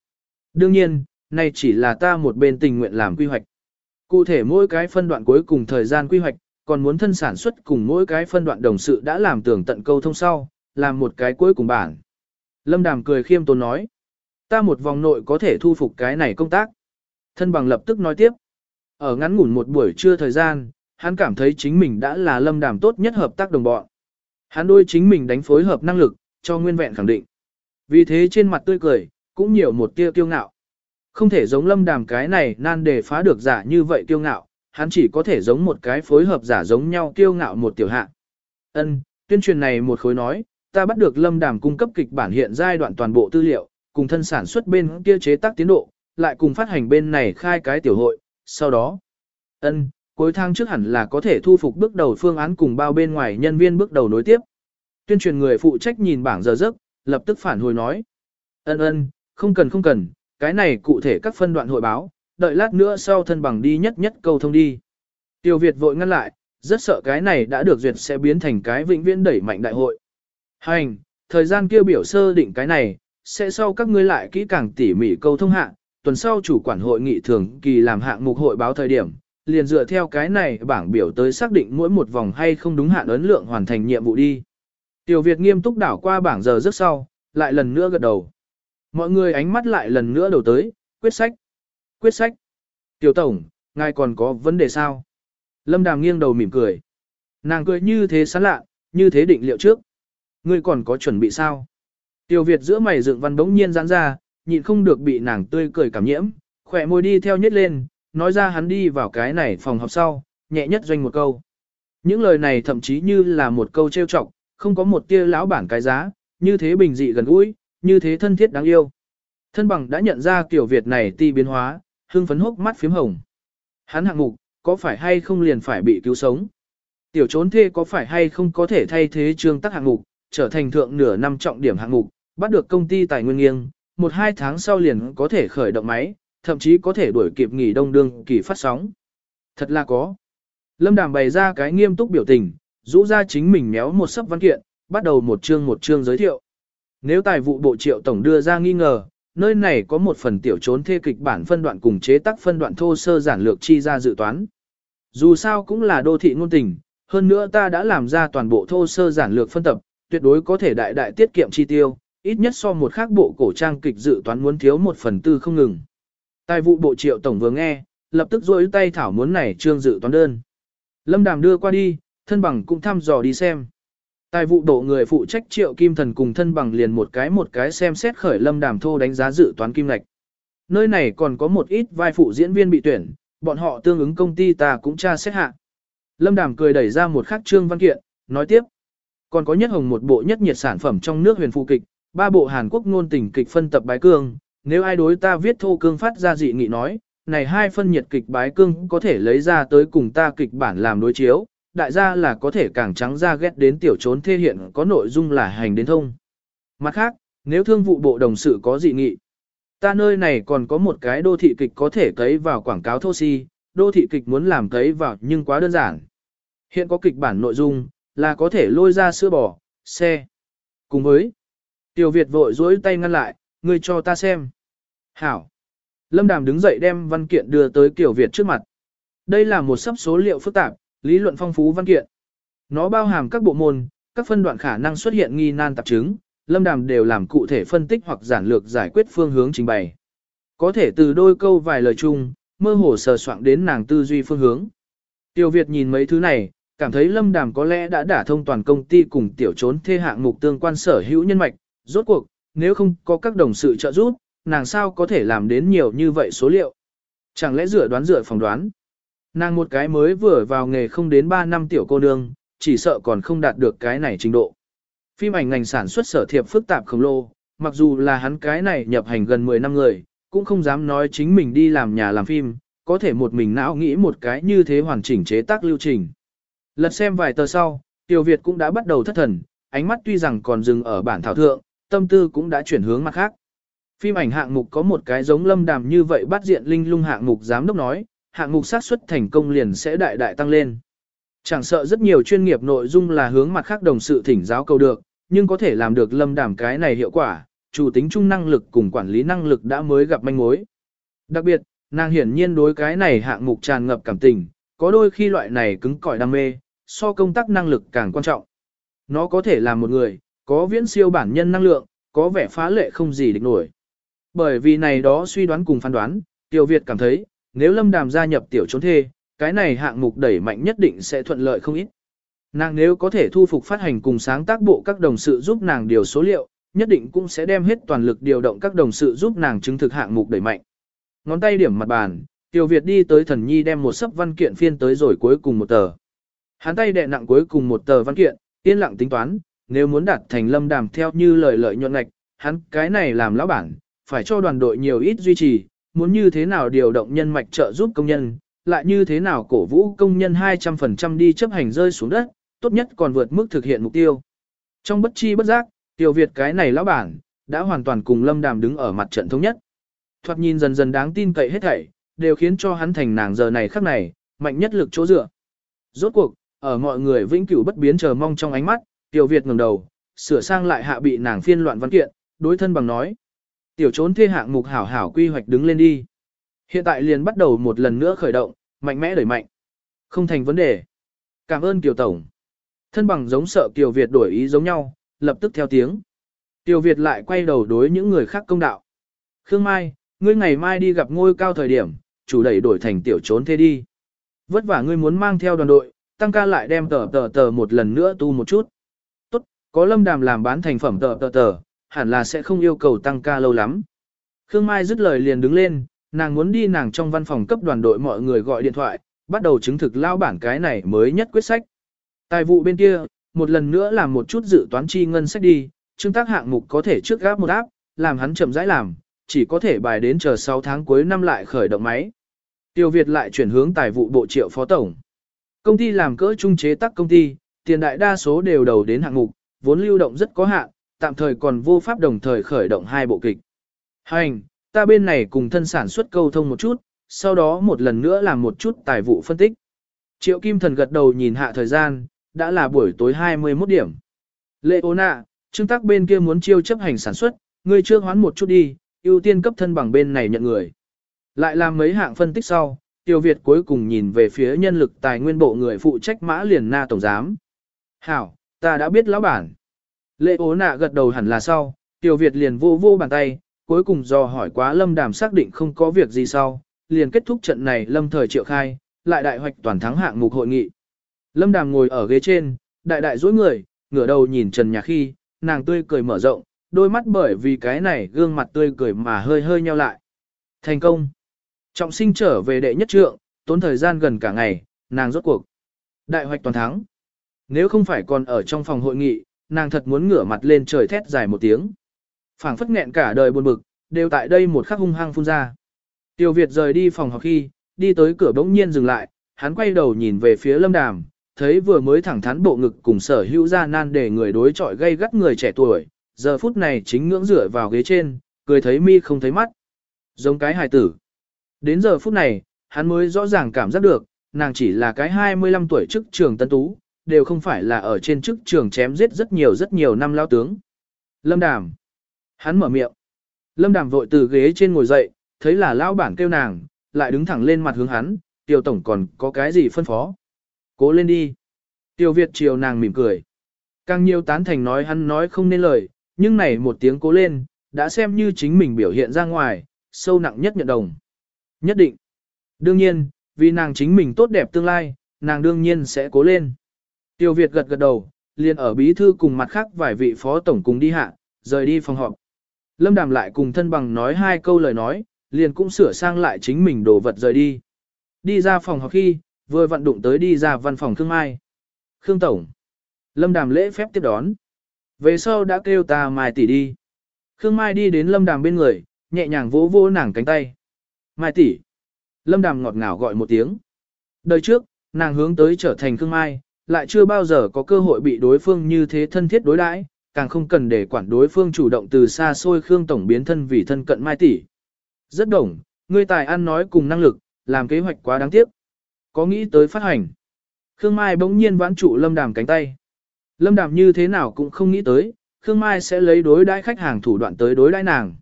Đương nhiên, này chỉ là ta một bên tình nguyện làm quy hoạch. Cụ thể mỗi cái phân đoạn cuối cùng thời gian quy hoạch, còn muốn thân sản xuất cùng mỗi cái phân đoạn đồng sự đã làm tưởng tận câu thông sau, làm một cái cuối cùng bản. Lâm Đàm cười khiêm tốn nói, ta một vòng nội có thể thu phục cái này công tác. Thân bằng lập tức nói tiếp, ở ngắn ngủn một buổi trưa thời gian, hắn cảm thấy chính mình đã là Lâm Đàm tốt nhất hợp tác đồng bọn. Hắn đôi chính mình đánh phối hợp năng lực, cho nguyên vẹn khẳng định. Vì thế trên mặt tươi cười, cũng nhiều một tia kiêu ngạo. Không thể giống lâm đàm cái này nan đề phá được giả như vậy kiêu ngạo, hắn chỉ có thể giống một cái phối hợp giả giống nhau kiêu ngạo một tiểu hạ. Ân, tuyên truyền này một khối nói, ta bắt được lâm đàm cung cấp kịch bản hiện giai đoạn toàn bộ tư liệu, cùng thân sản xuất bên kia chế tác tiến độ, lại cùng phát hành bên này khai cái tiểu hội, sau đó. Ân, cuối tháng trước hẳn là có thể thu phục bước đầu phương án cùng bao bên ngoài nhân viên bước đầu nối tiếp. Tuyên truyền người phụ trách nhìn bảng giờ giấc, lập tức phản hồi nói. Ân ân, không cần không cần, cái này cụ thể các phân đoạn hội báo, đợi lát nữa sau thân bằng đi nhất nhất câu thông đi. Tiêu Việt vội ngăn lại, rất sợ cái này đã được duyệt sẽ biến thành cái vĩnh viễn đẩy mạnh đại hội. Hành, thời gian kia biểu sơ định cái này, sẽ sau các ngươi lại kỹ càng tỉ mỉ câu thông hạ, tuần sau chủ quản hội nghị thường kỳ làm hạng mục hội báo thời điểm, liền dựa theo cái này bảng biểu tới xác định mỗi một vòng hay không đúng hạn ấn lượng hoàn thành nhiệm vụ đi. Tiểu Việt nghiêm túc đảo qua bảng giờ rất sau, lại lần nữa gật đầu. Mọi người ánh mắt lại lần nữa đầu tới, quyết sách. Quyết sách. Tiểu Tổng, ngài còn có vấn đề sao? Lâm Đàm nghiêng đầu mỉm cười. Nàng cười như thế sán lạ, như thế định liệu trước. Ngươi còn có chuẩn bị sao? Tiểu Việt giữa mày dựng văn bỗng nhiên giãn ra, nhịn không được bị nàng tươi cười cảm nhiễm, khỏe môi đi theo nhất lên, nói ra hắn đi vào cái này phòng học sau, nhẹ nhất doanh một câu. Những lời này thậm chí như là một câu trêu chọc, không có một tia lão bản cái giá, như thế bình dị gần gũi, như thế thân thiết đáng yêu. Thân bằng đã nhận ra kiểu Việt này ti biến hóa, hưng phấn hốc mắt phím hồng. Hắn hạng mục, có phải hay không liền phải bị cứu sống? Tiểu trốn thê có phải hay không có thể thay thế trương tắc hạng mục, trở thành thượng nửa năm trọng điểm hạng mục, bắt được công ty tài nguyên nghiêng, một hai tháng sau liền có thể khởi động máy, thậm chí có thể đuổi kịp nghỉ đông đương kỳ phát sóng. Thật là có. Lâm Đàm bày ra cái nghiêm túc biểu tình, rũ ra chính mình méo một sấp văn kiện, bắt đầu một chương một chương giới thiệu. Nếu tài vụ bộ triệu tổng đưa ra nghi ngờ, nơi này có một phần tiểu trốn thê kịch bản phân đoạn cùng chế tác phân đoạn thô sơ giản lược chi ra dự toán. Dù sao cũng là đô thị ngôn tình, hơn nữa ta đã làm ra toàn bộ thô sơ giản lược phân tập, tuyệt đối có thể đại đại tiết kiệm chi tiêu, ít nhất so một khác bộ cổ trang kịch dự toán muốn thiếu một phần tư không ngừng. Tài vụ bộ triệu tổng vừa nghe, lập tức rôi tay thảo muốn này trương dự toán đơn. Lâm Đàm đưa qua đi, thân bằng cũng thăm dò đi xem. Tài vụ độ người phụ trách triệu kim thần cùng thân bằng liền một cái một cái xem xét khởi lâm đàm thô đánh giá dự toán kim ngạch. Nơi này còn có một ít vai phụ diễn viên bị tuyển, bọn họ tương ứng công ty ta cũng tra xét hạ. Lâm đàm cười đẩy ra một khắc trương văn kiện, nói tiếp. Còn có nhất hồng một bộ nhất nhiệt sản phẩm trong nước huyền phụ kịch, ba bộ Hàn Quốc ngôn tình kịch phân tập bái cương, nếu ai đối ta viết thô cương phát ra dị nghị nói, này hai phân nhiệt kịch bái cương có thể lấy ra tới cùng ta kịch bản làm đối chiếu, đại gia là có thể càng trắng ra ghét đến tiểu trốn thê hiện có nội dung là hành đến thông. Mặt khác, nếu thương vụ bộ đồng sự có dị nghị, ta nơi này còn có một cái đô thị kịch có thể cấy vào quảng cáo thô si, đô thị kịch muốn làm cấy vào nhưng quá đơn giản. Hiện có kịch bản nội dung, là có thể lôi ra sữa bò, xe. Cùng với, Tiểu Việt vội dối tay ngăn lại, ngươi cho ta xem. Hảo. Lâm Đàm đứng dậy đem văn kiện đưa tới Tiểu Việt trước mặt. Đây là một sắp số liệu phức tạp, lý luận phong phú văn kiện. Nó bao hàm các bộ môn, các phân đoạn khả năng xuất hiện nghi nan tạp chứng, Lâm Đàm đều làm cụ thể phân tích hoặc giản lược giải quyết phương hướng trình bày. Có thể từ đôi câu vài lời chung, mơ hồ sờ soạn đến nàng tư duy phương hướng. Tiểu Việt nhìn mấy thứ này, cảm thấy Lâm Đàm có lẽ đã đả thông toàn công ty cùng tiểu trốn thê hạng mục tương quan sở hữu nhân mạch, rốt cuộc, nếu không có các đồng sự trợ giúp, nàng sao có thể làm đến nhiều như vậy số liệu. Chẳng lẽ rửa đoán dựa phỏng đoán. Nàng một cái mới vừa vào nghề không đến 3 năm tiểu cô nương, chỉ sợ còn không đạt được cái này trình độ. Phim ảnh ngành sản xuất sở thiệp phức tạp khổng lồ, mặc dù là hắn cái này nhập hành gần 10 năm người, cũng không dám nói chính mình đi làm nhà làm phim, có thể một mình não nghĩ một cái như thế hoàn chỉnh chế tác lưu trình. Lật xem vài tờ sau, Tiểu Việt cũng đã bắt đầu thất thần, ánh mắt tuy rằng còn dừng ở bản thảo thượng, tâm tư cũng đã chuyển hướng mặt khác. Phim ảnh hạng mục có một cái giống lâm đàm như vậy bắt diện linh lung hạng mục giám đốc nói, hạng mục xác suất thành công liền sẽ đại đại tăng lên. Chẳng sợ rất nhiều chuyên nghiệp nội dung là hướng mặt khác đồng sự thỉnh giáo cầu được, nhưng có thể làm được lâm đàm cái này hiệu quả, chủ tính chung năng lực cùng quản lý năng lực đã mới gặp manh mối. Đặc biệt, nàng hiển nhiên đối cái này hạng mục tràn ngập cảm tình, có đôi khi loại này cứng cỏi đam mê, so công tác năng lực càng quan trọng. Nó có thể làm một người, có viễn siêu bản nhân năng lượng, có vẻ phá lệ không gì địch nổi. Bởi vì này đó suy đoán cùng phán đoán, Tiểu Việt cảm thấy, nếu Lâm Đàm gia nhập tiểu trốn thê, cái này hạng mục đẩy mạnh nhất định sẽ thuận lợi không ít. Nàng nếu có thể thu phục phát hành cùng sáng tác bộ các đồng sự giúp nàng điều số liệu, nhất định cũng sẽ đem hết toàn lực điều động các đồng sự giúp nàng chứng thực hạng mục đẩy mạnh. Ngón tay điểm mặt bàn, Tiểu Việt đi tới thần nhi đem một sấp văn kiện phiên tới rồi cuối cùng một tờ. Hắn tay đè nặng cuối cùng một tờ văn kiện, yên lặng tính toán, nếu muốn đạt thành lâm đàm theo như lời lợi nhuận ngạch, hắn cái này làm lão bản, phải cho đoàn đội nhiều ít duy trì, muốn như thế nào điều động nhân mạch trợ giúp công nhân, lại như thế nào cổ vũ công nhân 200% đi chấp hành rơi xuống đất, tốt nhất còn vượt mức thực hiện mục tiêu. Trong bất chi bất giác, Tiểu Việt cái này lão bản, đã hoàn toàn cùng Lâm Đàm đứng ở mặt trận thống nhất. Thoạt nhìn dần dần đáng tin cậy hết thảy, đều khiến cho hắn thành nàng giờ này khắc này, mạnh nhất lực chỗ dựa. Rốt cuộc, ở mọi người vĩnh cửu bất biến chờ mong trong ánh mắt, Tiểu Việt ngẩng đầu, sửa sang lại hạ bị nàng phiên loạn văn kiện, đối thân bằng nói. Tiểu trốn thê hạng mục hảo hảo quy hoạch đứng lên đi. Hiện tại liền bắt đầu một lần nữa khởi động, mạnh mẽ đẩy mạnh. Không thành vấn đề. Cảm ơn Kiều Tổng. Thân bằng giống sợ Kiều Việt đổi ý giống nhau, lập tức theo tiếng. Kiều Việt lại quay đầu đối những người khác công đạo. Khương Mai, ngươi ngày mai đi gặp ngôi cao thời điểm, chủ đẩy đổi thành tiểu trốn thế đi. Vất vả ngươi muốn mang theo đoàn đội, tăng ca lại đem tờ tờ tờ một lần nữa tu một chút. Có lâm đàm làm bán thành phẩm tờ tờ tờ, hẳn là sẽ không yêu cầu tăng ca lâu lắm. Khương Mai dứt lời liền đứng lên, nàng muốn đi nàng trong văn phòng cấp đoàn đội mọi người gọi điện thoại, bắt đầu chứng thực lao bản cái này mới nhất quyết sách. Tài vụ bên kia, một lần nữa làm một chút dự toán chi ngân sách đi, chứng tác hạng mục có thể trước gáp một áp, làm hắn chậm rãi làm, chỉ có thể bài đến chờ 6 tháng cuối năm lại khởi động máy. Tiêu Việt lại chuyển hướng tài vụ bộ triệu phó tổng. Công ty làm cỡ trung chế tác công ty, tiền đại đa số đều đầu đến hạng mục, vốn lưu động rất có hạn, tạm thời còn vô pháp đồng thời khởi động hai bộ kịch. Hành, ta bên này cùng thân sản xuất câu thông một chút, sau đó một lần nữa làm một chút tài vụ phân tích. Triệu Kim Thần gật đầu nhìn hạ thời gian, đã là buổi tối 21 điểm. Lệ ô nạ, trương tác bên kia muốn chiêu chấp hành sản xuất, ngươi chưa hoán một chút đi, ưu tiên cấp thân bằng bên này nhận người. Lại làm mấy hạng phân tích sau, Tiêu Việt cuối cùng nhìn về phía nhân lực tài nguyên bộ người phụ trách mã liền na tổng giám. Hảo, ta đã biết lão bản. Lệ ố nạ gật đầu hẳn là sau, tiểu Việt liền vô vô bàn tay, cuối cùng do hỏi quá lâm đàm xác định không có việc gì sau, liền kết thúc trận này lâm thời triệu khai, lại đại hoạch toàn thắng hạng mục hội nghị. Lâm đàm ngồi ở ghế trên, đại đại dối người, ngửa đầu nhìn trần nhà khi, nàng tươi cười mở rộng, đôi mắt bởi vì cái này gương mặt tươi cười mà hơi hơi nheo lại. Thành công. Trọng sinh trở về đệ nhất trượng, tốn thời gian gần cả ngày, nàng rốt cuộc. Đại hoạch toàn thắng. Nếu không phải còn ở trong phòng hội nghị, nàng thật muốn ngửa mặt lên trời thét dài một tiếng. phảng phất nghẹn cả đời buồn bực, đều tại đây một khắc hung hăng phun ra. Tiêu Việt rời đi phòng học khi, đi tới cửa bỗng nhiên dừng lại, hắn quay đầu nhìn về phía lâm đàm, thấy vừa mới thẳng thắn bộ ngực cùng sở hữu ra nan để người đối chọi gây gắt người trẻ tuổi, giờ phút này chính ngưỡng rửa vào ghế trên, cười thấy mi không thấy mắt. Giống cái hài tử. Đến giờ phút này, hắn mới rõ ràng cảm giác được, nàng chỉ là cái 25 tuổi trước trường tân tú, đều không phải là ở trên chức trường chém giết rất nhiều rất nhiều năm lao tướng. Lâm Đàm. Hắn mở miệng. Lâm Đàm vội từ ghế trên ngồi dậy, thấy là lao bản kêu nàng, lại đứng thẳng lên mặt hướng hắn, tiểu tổng còn có cái gì phân phó. Cố lên đi. Tiểu Việt chiều nàng mỉm cười. Càng nhiều tán thành nói hắn nói không nên lời, nhưng này một tiếng cố lên, đã xem như chính mình biểu hiện ra ngoài, sâu nặng nhất nhận đồng. Nhất định. Đương nhiên, vì nàng chính mình tốt đẹp tương lai, nàng đương nhiên sẽ cố lên. Tiêu Việt gật gật đầu, liền ở bí thư cùng mặt khác vài vị phó tổng cùng đi hạ, rời đi phòng họp. Lâm Đàm lại cùng thân bằng nói hai câu lời nói, liền cũng sửa sang lại chính mình đồ vật rời đi. Đi ra phòng họp khi, vừa vận đụng tới đi ra văn phòng Khương Mai. Khương Tổng. Lâm Đàm lễ phép tiếp đón. Về sau đã kêu ta Mai tỷ đi. Khương Mai đi đến Lâm Đàm bên người, nhẹ nhàng vỗ vỗ nàng cánh tay. Mai tỷ. Lâm Đàm ngọt ngào gọi một tiếng. Đời trước, nàng hướng tới trở thành Khương Mai, lại chưa bao giờ có cơ hội bị đối phương như thế thân thiết đối đãi, càng không cần để quản đối phương chủ động từ xa xôi Khương Tổng biến thân vì thân cận Mai tỷ. Rất đồng, ngươi tài ăn nói cùng năng lực, làm kế hoạch quá đáng tiếc. Có nghĩ tới phát hành. Khương Mai bỗng nhiên vãn trụ Lâm Đàm cánh tay. Lâm Đàm như thế nào cũng không nghĩ tới, Khương Mai sẽ lấy đối đãi khách hàng thủ đoạn tới đối đãi nàng.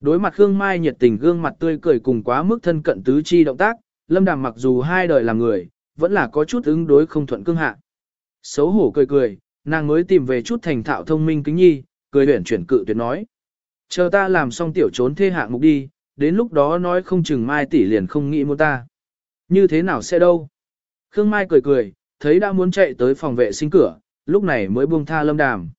Đối mặt Khương Mai nhiệt tình gương mặt tươi cười cùng quá mức thân cận tứ chi động tác, Lâm Đàm mặc dù hai đời làm người, vẫn là có chút ứng đối không thuận cương hạ. Xấu hổ cười cười, nàng mới tìm về chút thành thạo thông minh kính nhi, cười huyển chuyển cự tuyệt nói. Chờ ta làm xong tiểu trốn thê hạng mục đi, đến lúc đó nói không chừng Mai tỷ liền không nghĩ muốn ta. Như thế nào sẽ đâu? Khương Mai cười cười, thấy đã muốn chạy tới phòng vệ sinh cửa, lúc này mới buông tha lâm đàm.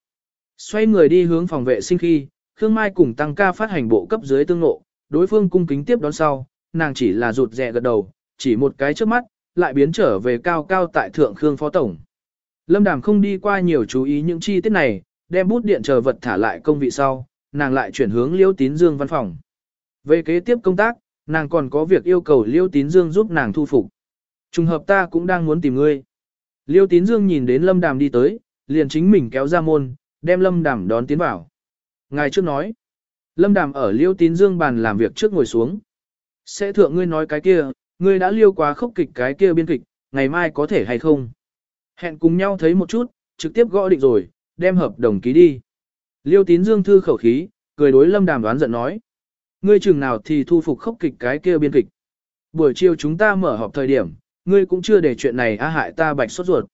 Xoay người đi hướng phòng vệ sinh khi, Khương Mai cùng tăng ca phát hành bộ cấp dưới tương ngộ, đối phương cung kính tiếp đón sau, nàng chỉ là rụt rè gật đầu, chỉ một cái trước mắt, lại biến trở về cao cao tại thượng Khương Phó Tổng. Lâm Đàm không đi qua nhiều chú ý những chi tiết này, đem bút điện chờ vật thả lại công vị sau, nàng lại chuyển hướng Liêu Tín Dương văn phòng. Về kế tiếp công tác, nàng còn có việc yêu cầu Liêu Tín Dương giúp nàng thu phục. Trùng hợp ta cũng đang muốn tìm ngươi. Liêu Tín Dương nhìn đến Lâm Đàm đi tới, liền chính mình kéo ra môn, đem Lâm Đàm đón tiến vào. Ngài trước nói, Lâm Đàm ở Liêu Tín Dương bàn làm việc trước ngồi xuống. Sẽ thượng ngươi nói cái kia, ngươi đã liêu quá khốc kịch cái kia biên kịch, ngày mai có thể hay không? Hẹn cùng nhau thấy một chút, trực tiếp gõ định rồi, đem hợp đồng ký đi. Liêu Tín Dương thư khẩu khí, cười đối Lâm Đàm đoán giận nói. Ngươi chừng nào thì thu phục khốc kịch cái kia biên kịch. Buổi chiều chúng ta mở họp thời điểm, ngươi cũng chưa để chuyện này a hại ta bạch sốt ruột.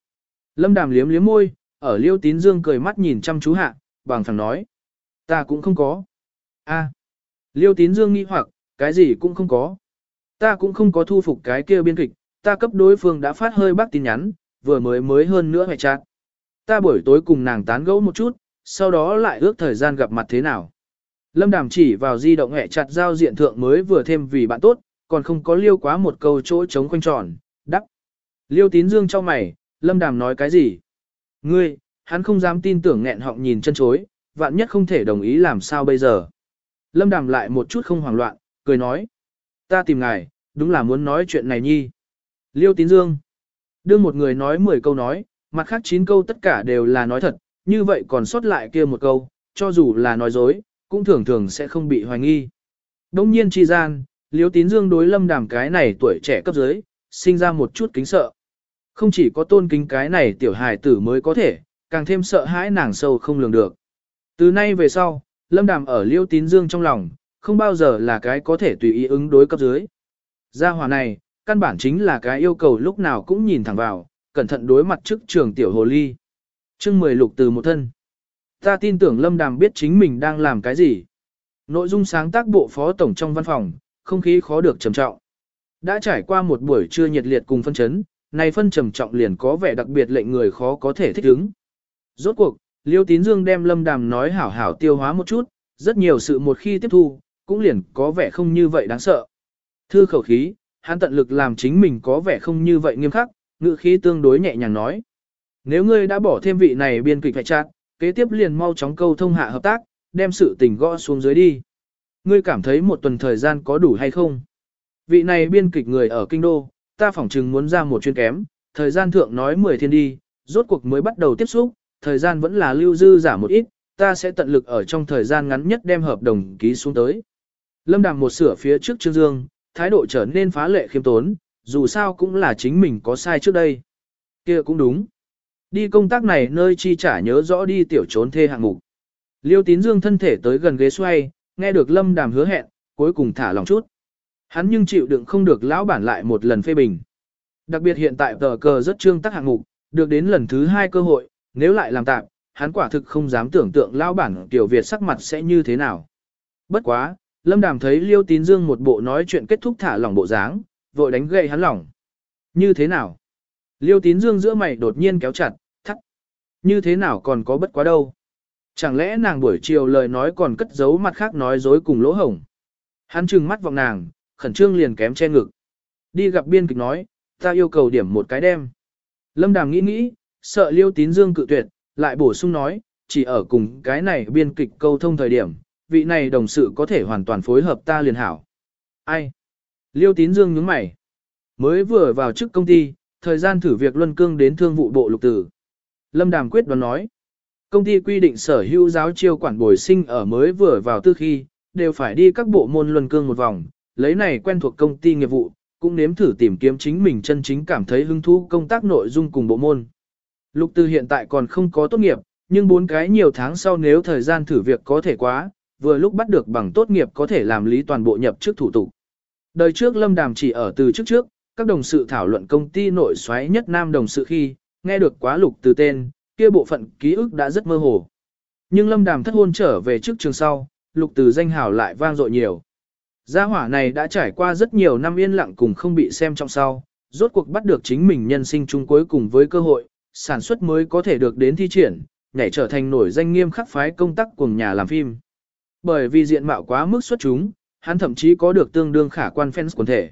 Lâm Đàm liếm liếm môi, ở Liêu Tín Dương cười mắt nhìn chăm chú hạ, bằng phẳng nói. Ta cũng không có. a Liêu Tín Dương nghi hoặc, cái gì cũng không có. Ta cũng không có thu phục cái kia biên kịch, ta cấp đối phương đã phát hơi bác tin nhắn, vừa mới mới hơn nữa hệ chát. Ta buổi tối cùng nàng tán gẫu một chút, sau đó lại ước thời gian gặp mặt thế nào. Lâm Đàm chỉ vào di động hệ chặt giao diện thượng mới vừa thêm vì bạn tốt, còn không có liêu quá một câu chỗ trống quanh tròn, đắc. Liêu tín dương cho mày, Lâm Đàm nói cái gì? Ngươi, hắn không dám tin tưởng nghẹn họng nhìn chân chối, vạn nhất không thể đồng ý làm sao bây giờ. Lâm Đàm lại một chút không hoảng loạn, cười nói. Ta tìm ngài, đúng là muốn nói chuyện này nhi. Liêu tín dương. Đưa một người nói 10 câu nói, mặt khác 9 câu tất cả đều là nói thật, như vậy còn sót lại kia một câu, cho dù là nói dối, cũng thường thường sẽ không bị hoài nghi. Đông nhiên chi gian, Liêu tín dương đối lâm đàm cái này tuổi trẻ cấp dưới, sinh ra một chút kính sợ. Không chỉ có tôn kính cái này tiểu hài tử mới có thể, càng thêm sợ hãi nàng sâu không lường được. Từ nay về sau, lâm đàm ở liêu tín dương trong lòng, không bao giờ là cái có thể tùy ý ứng đối cấp dưới. Gia hỏa này, căn bản chính là cái yêu cầu lúc nào cũng nhìn thẳng vào, cẩn thận đối mặt trước trường tiểu hồ ly. chương 10 lục từ một thân. Ta tin tưởng Lâm Đàm biết chính mình đang làm cái gì. Nội dung sáng tác bộ phó tổng trong văn phòng, không khí khó được trầm trọng. Đã trải qua một buổi trưa nhiệt liệt cùng phân chấn, này phân trầm trọng liền có vẻ đặc biệt lệnh người khó có thể thích ứng. Rốt cuộc, Liêu Tín Dương đem Lâm Đàm nói hảo hảo tiêu hóa một chút, rất nhiều sự một khi tiếp thu, cũng liền có vẻ không như vậy đáng sợ. Thư khẩu khí, hắn tận lực làm chính mình có vẻ không như vậy nghiêm khắc, ngữ khí tương đối nhẹ nhàng nói. Nếu ngươi đã bỏ thêm vị này biên kịch phải chặt, kế tiếp liền mau chóng câu thông hạ hợp tác, đem sự tình gõ xuống dưới đi. Ngươi cảm thấy một tuần thời gian có đủ hay không? Vị này biên kịch người ở kinh đô, ta phỏng chừng muốn ra một chuyên kém, thời gian thượng nói 10 thiên đi, rốt cuộc mới bắt đầu tiếp xúc, thời gian vẫn là lưu dư giả một ít, ta sẽ tận lực ở trong thời gian ngắn nhất đem hợp đồng ký xuống tới. Lâm Đàm một sửa phía trước Trương Dương, thái độ trở nên phá lệ khiêm tốn, dù sao cũng là chính mình có sai trước đây. kia cũng đúng. Đi công tác này nơi chi trả nhớ rõ đi tiểu trốn thê hạng mục. Liêu tín dương thân thể tới gần ghế xoay, nghe được lâm đàm hứa hẹn, cuối cùng thả lòng chút. Hắn nhưng chịu đựng không được lão bản lại một lần phê bình. Đặc biệt hiện tại tờ cờ rất trương tác hạng mục, được đến lần thứ hai cơ hội, nếu lại làm tạm, hắn quả thực không dám tưởng tượng lão bản tiểu Việt sắc mặt sẽ như thế nào. Bất quá, lâm đàm thấy liêu tín dương một bộ nói chuyện kết thúc thả lỏng bộ dáng, vội đánh gậy hắn lỏng. Như thế nào? Liêu tín dương giữa mày đột nhiên kéo chặt, thắt. Như thế nào còn có bất quá đâu? Chẳng lẽ nàng buổi chiều lời nói còn cất giấu mặt khác nói dối cùng lỗ hổng? Hắn trừng mắt vọng nàng, khẩn trương liền kém che ngực. Đi gặp biên kịch nói, ta yêu cầu điểm một cái đem. Lâm đàm nghĩ nghĩ, sợ liêu tín dương cự tuyệt, lại bổ sung nói, chỉ ở cùng cái này biên kịch câu thông thời điểm, vị này đồng sự có thể hoàn toàn phối hợp ta liền hảo. Ai? Liêu tín dương nhướng mày. Mới vừa vào chức công ty, thời gian thử việc luân cương đến thương vụ bộ lục tử. Lâm Đàm quyết đoán nói. Công ty quy định sở hữu giáo chiêu quản bồi sinh ở mới vừa vào tư khi, đều phải đi các bộ môn luân cương một vòng, lấy này quen thuộc công ty nghiệp vụ, cũng nếm thử tìm kiếm chính mình chân chính cảm thấy hứng thú công tác nội dung cùng bộ môn. Lục Từ hiện tại còn không có tốt nghiệp, nhưng bốn cái nhiều tháng sau nếu thời gian thử việc có thể quá, vừa lúc bắt được bằng tốt nghiệp có thể làm lý toàn bộ nhập chức thủ tục. Đời trước Lâm Đàm chỉ ở từ trước trước, các đồng sự thảo luận công ty nội xoáy nhất nam đồng sự khi, nghe được quá lục từ tên, kia bộ phận ký ức đã rất mơ hồ. Nhưng Lâm Đàm thất hôn trở về trước trường sau, lục từ danh hào lại vang dội nhiều. Gia hỏa này đã trải qua rất nhiều năm yên lặng cùng không bị xem trong sau, rốt cuộc bắt được chính mình nhân sinh chung cuối cùng với cơ hội, sản xuất mới có thể được đến thi triển, nhảy trở thành nổi danh nghiêm khắc phái công tác cùng nhà làm phim. Bởi vì diện mạo quá mức xuất chúng, hắn thậm chí có được tương đương khả quan fans quần thể.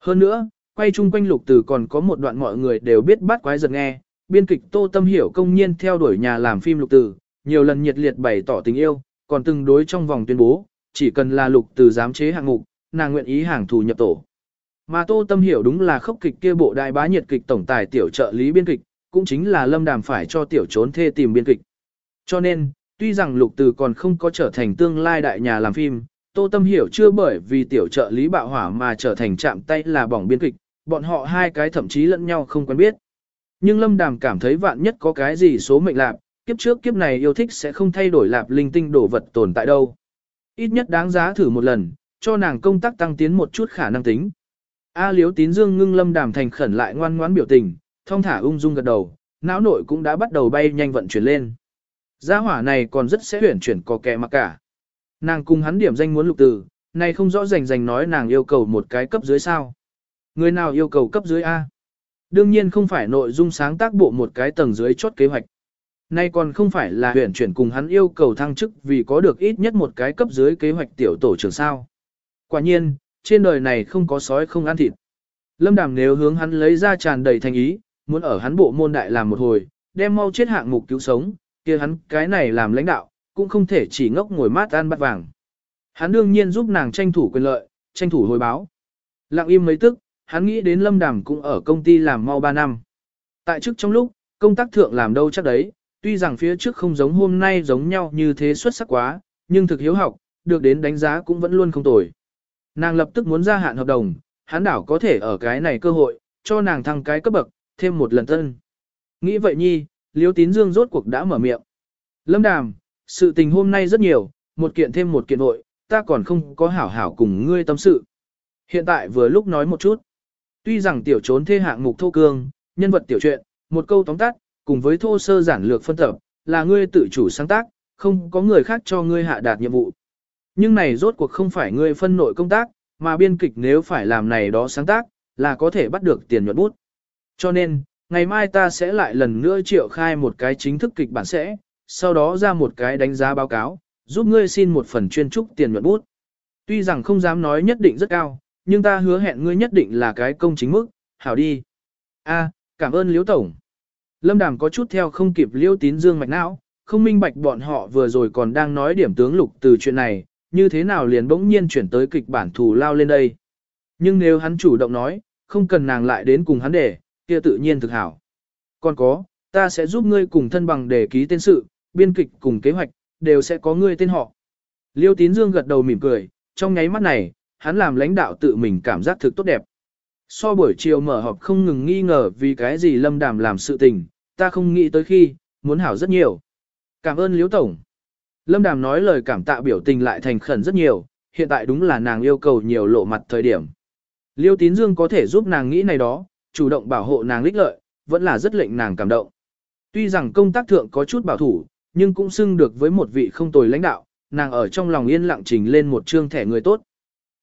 Hơn nữa, quay chung quanh lục từ còn có một đoạn mọi người đều biết bắt quái giật nghe, biên kịch Tô Tâm Hiểu công nhiên theo đuổi nhà làm phim lục từ, nhiều lần nhiệt liệt bày tỏ tình yêu, còn từng đối trong vòng tuyên bố, chỉ cần là lục từ giám chế hạng mục, nàng nguyện ý hàng thù nhập tổ. Mà Tô Tâm Hiểu đúng là khốc kịch kia bộ đại bá nhiệt kịch tổng tài tiểu trợ lý biên kịch, cũng chính là lâm đàm phải cho tiểu trốn thê tìm biên kịch. Cho nên, tuy rằng lục từ còn không có trở thành tương lai đại nhà làm phim, Tô Tâm Hiểu chưa bởi vì tiểu trợ lý bạo hỏa mà trở thành chạm tay là bỏng biên kịch, bọn họ hai cái thậm chí lẫn nhau không quen biết. Nhưng Lâm Đàm cảm thấy vạn nhất có cái gì số mệnh lạp, kiếp trước kiếp này yêu thích sẽ không thay đổi lạp linh tinh đồ vật tồn tại đâu. Ít nhất đáng giá thử một lần, cho nàng công tác tăng tiến một chút khả năng tính. A Liếu Tín Dương ngưng Lâm Đàm thành khẩn lại ngoan ngoãn biểu tình, thông thả ung dung gật đầu, não nội cũng đã bắt đầu bay nhanh vận chuyển lên. Gia hỏa này còn rất sẽ huyển chuyển có kẻ mà cả. Nàng cùng hắn điểm danh muốn lục từ, này không rõ rành rành nói nàng yêu cầu một cái cấp dưới sao. Người nào yêu cầu cấp dưới A? Đương nhiên không phải nội dung sáng tác bộ một cái tầng dưới chốt kế hoạch. Nay còn không phải là huyển chuyển cùng hắn yêu cầu thăng chức vì có được ít nhất một cái cấp dưới kế hoạch tiểu tổ trưởng sao. Quả nhiên, trên đời này không có sói không ăn thịt. Lâm Đàm nếu hướng hắn lấy ra tràn đầy thành ý, muốn ở hắn bộ môn đại làm một hồi, đem mau chết hạng mục cứu sống, kia hắn cái này làm lãnh đạo, cũng không thể chỉ ngốc ngồi mát ăn bát vàng. Hắn đương nhiên giúp nàng tranh thủ quyền lợi, tranh thủ hồi báo. Lặng im mấy tức, hắn nghĩ đến Lâm Đàm cũng ở công ty làm mau 3 năm. Tại trước trong lúc, công tác thượng làm đâu chắc đấy, tuy rằng phía trước không giống hôm nay giống nhau như thế xuất sắc quá, nhưng thực hiếu học, được đến đánh giá cũng vẫn luôn không tồi. Nàng lập tức muốn gia hạn hợp đồng, hắn đảo có thể ở cái này cơ hội, cho nàng thăng cái cấp bậc, thêm một lần tân. Nghĩ vậy nhi, Liêu Tín Dương rốt cuộc đã mở miệng. Lâm Đàm, sự tình hôm nay rất nhiều, một kiện thêm một kiện hội, ta còn không có hảo hảo cùng ngươi tâm sự. Hiện tại vừa lúc nói một chút. Tuy rằng tiểu trốn thê hạng mục thô cương, nhân vật tiểu truyện, một câu tóm tắt, cùng với thô sơ giản lược phân tập, là ngươi tự chủ sáng tác, không có người khác cho ngươi hạ đạt nhiệm vụ. Nhưng này rốt cuộc không phải ngươi phân nội công tác, mà biên kịch nếu phải làm này đó sáng tác, là có thể bắt được tiền nhuận bút. Cho nên, ngày mai ta sẽ lại lần nữa triệu khai một cái chính thức kịch bản sẽ, sau đó ra một cái đánh giá báo cáo, giúp ngươi xin một phần chuyên trúc tiền nhuận bút. Tuy rằng không dám nói nhất định rất cao, nhưng ta hứa hẹn ngươi nhất định là cái công chính mức, hảo đi. A, cảm ơn Liễu Tổng. Lâm Đàm có chút theo không kịp Liễu Tín Dương mạch não, không minh bạch bọn họ vừa rồi còn đang nói điểm tướng lục từ chuyện này, như thế nào liền bỗng nhiên chuyển tới kịch bản thù lao lên đây. Nhưng nếu hắn chủ động nói, không cần nàng lại đến cùng hắn để, kia tự nhiên thực hảo. Còn có, ta sẽ giúp ngươi cùng thân bằng để ký tên sự, biên kịch cùng kế hoạch, đều sẽ có ngươi tên họ. Liêu Tín Dương gật đầu mỉm cười, trong nháy mắt này, hắn làm lãnh đạo tự mình cảm giác thực tốt đẹp. So buổi chiều mở họp không ngừng nghi ngờ vì cái gì Lâm Đàm làm sự tình, ta không nghĩ tới khi, muốn hảo rất nhiều. Cảm ơn Liễu Tổng. Lâm Đàm nói lời cảm tạ biểu tình lại thành khẩn rất nhiều, hiện tại đúng là nàng yêu cầu nhiều lộ mặt thời điểm. Liêu Tín Dương có thể giúp nàng nghĩ này đó, chủ động bảo hộ nàng lích lợi, vẫn là rất lệnh nàng cảm động. Tuy rằng công tác thượng có chút bảo thủ, nhưng cũng xưng được với một vị không tồi lãnh đạo, nàng ở trong lòng yên lặng trình lên một trương thẻ người tốt.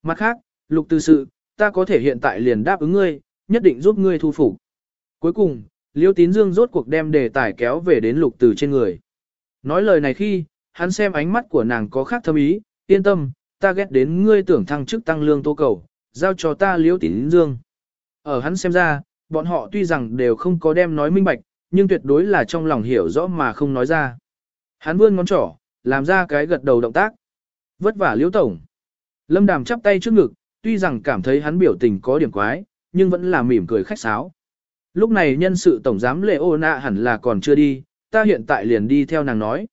Mặt khác, lục tư sự, ta có thể hiện tại liền đáp ứng ngươi, nhất định giúp ngươi thu phục. Cuối cùng, Liêu Tín Dương rốt cuộc đem đề tài kéo về đến lục từ trên người. Nói lời này khi, hắn xem ánh mắt của nàng có khác thâm ý, yên tâm, ta ghét đến ngươi tưởng thăng chức tăng lương tô cầu, giao cho ta Liêu Tín Dương. Ở hắn xem ra, bọn họ tuy rằng đều không có đem nói minh bạch, nhưng tuyệt đối là trong lòng hiểu rõ mà không nói ra. Hắn vươn ngón trỏ, làm ra cái gật đầu động tác. Vất vả Liêu Tổng. Lâm Đàm chắp tay trước ngực, tuy rằng cảm thấy hắn biểu tình có điểm quái, nhưng vẫn là mỉm cười khách sáo. Lúc này nhân sự tổng giám lệ ô nạ hẳn là còn chưa đi, ta hiện tại liền đi theo nàng nói.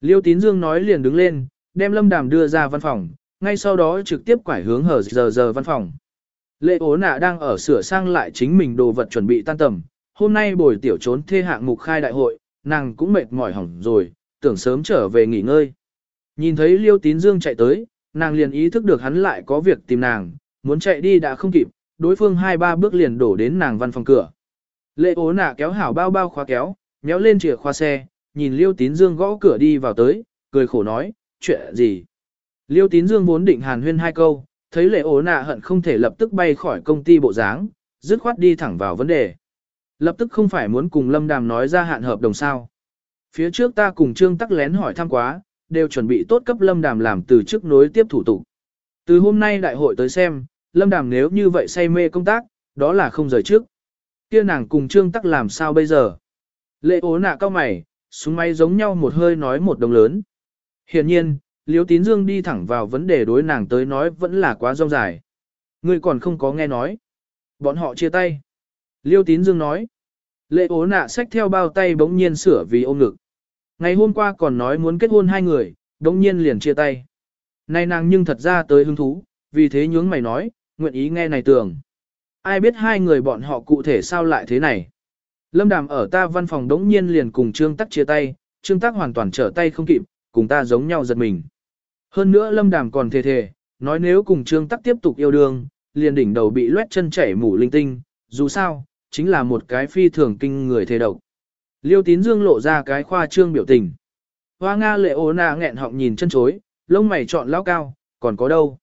Liêu Tín Dương nói liền đứng lên, đem Lâm Đàm đưa ra văn phòng, ngay sau đó trực tiếp quải hướng hở giờ giờ văn phòng. Lệ ố nạ đang ở sửa sang lại chính mình đồ vật chuẩn bị tan tầm, hôm nay buổi tiểu trốn thê hạng mục khai đại hội, nàng cũng mệt mỏi hỏng rồi, tưởng sớm trở về nghỉ ngơi. Nhìn thấy Liêu Tín Dương chạy tới, nàng liền ý thức được hắn lại có việc tìm nàng, muốn chạy đi đã không kịp, đối phương hai ba bước liền đổ đến nàng văn phòng cửa. Lệ ố nạ kéo hảo bao bao khóa kéo, méo lên chìa khóa xe, nhìn Liêu Tín Dương gõ cửa đi vào tới, cười khổ nói, chuyện gì? Liêu Tín Dương vốn định hàn huyên hai câu, thấy lệ ố nạ hận không thể lập tức bay khỏi công ty bộ dáng, dứt khoát đi thẳng vào vấn đề. Lập tức không phải muốn cùng Lâm Đàm nói ra hạn hợp đồng sao. Phía trước ta cùng Trương Tắc lén hỏi thăm quá, đều chuẩn bị tốt cấp Lâm Đàm làm từ chức nối tiếp thủ tục. Từ hôm nay đại hội tới xem, Lâm Đàm nếu như vậy say mê công tác, đó là không rời trước. Kia nàng cùng Trương Tắc làm sao bây giờ? Lệ ố nạ cao mày, súng máy giống nhau một hơi nói một đồng lớn. Hiện nhiên, Liêu Tín Dương đi thẳng vào vấn đề đối nàng tới nói vẫn là quá rong dài. Ngươi còn không có nghe nói. Bọn họ chia tay. Liêu Tín Dương nói. Lệ ố nạ xách theo bao tay bỗng nhiên sửa vì ôm ngực. Ngày hôm qua còn nói muốn kết hôn hai người, bỗng nhiên liền chia tay. Này nàng nhưng thật ra tới hứng thú, vì thế nhướng mày nói, nguyện ý nghe này tưởng. Ai biết hai người bọn họ cụ thể sao lại thế này. Lâm Đàm ở ta văn phòng đống nhiên liền cùng Trương Tắc chia tay, Trương Tắc hoàn toàn trở tay không kịp, cùng ta giống nhau giật mình. Hơn nữa Lâm Đàm còn thề thề, nói nếu cùng Trương Tắc tiếp tục yêu đương, liền đỉnh đầu bị loét chân chảy mủ linh tinh, dù sao, chính là một cái phi thường kinh người thề độc. Liêu Tín Dương lộ ra cái khoa trương biểu tình. Hoa Nga lệ ố nà nghẹn họng nhìn chân chối, lông mày chọn lao cao, còn có đâu.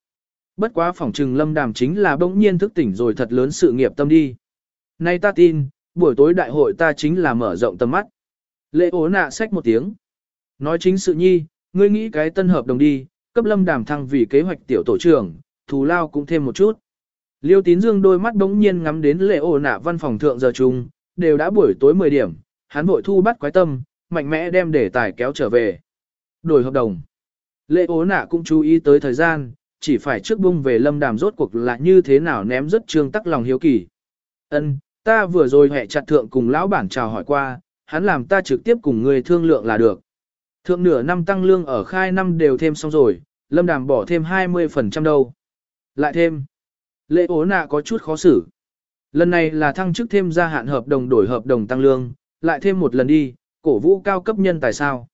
Bất quá phỏng trừng lâm đàm chính là bỗng nhiên thức tỉnh rồi thật lớn sự nghiệp tâm đi. Nay ta tin, buổi tối đại hội ta chính là mở rộng tầm mắt. Lệ ố nạ xách một tiếng. Nói chính sự nhi, ngươi nghĩ cái tân hợp đồng đi, cấp lâm đàm thăng vì kế hoạch tiểu tổ trưởng, thù lao cũng thêm một chút. Liêu tín dương đôi mắt bỗng nhiên ngắm đến lệ ố nạ văn phòng thượng giờ chung, đều đã buổi tối 10 điểm, hắn vội thu bắt quái tâm, mạnh mẽ đem để tài kéo trở về. Đổi hợp đồng. Lệ ố nạ cũng chú ý tới thời gian, chỉ phải trước bung về lâm đàm rốt cuộc là như thế nào ném rất trương tắc lòng hiếu kỳ. Ân, ta vừa rồi hẹ chặt thượng cùng lão bản chào hỏi qua, hắn làm ta trực tiếp cùng người thương lượng là được. Thượng nửa năm tăng lương ở khai năm đều thêm xong rồi, lâm đàm bỏ thêm 20% đâu. Lại thêm. Lệ ố nạ có chút khó xử. Lần này là thăng chức thêm gia hạn hợp đồng đổi hợp đồng tăng lương, lại thêm một lần đi, cổ vũ cao cấp nhân tài sao.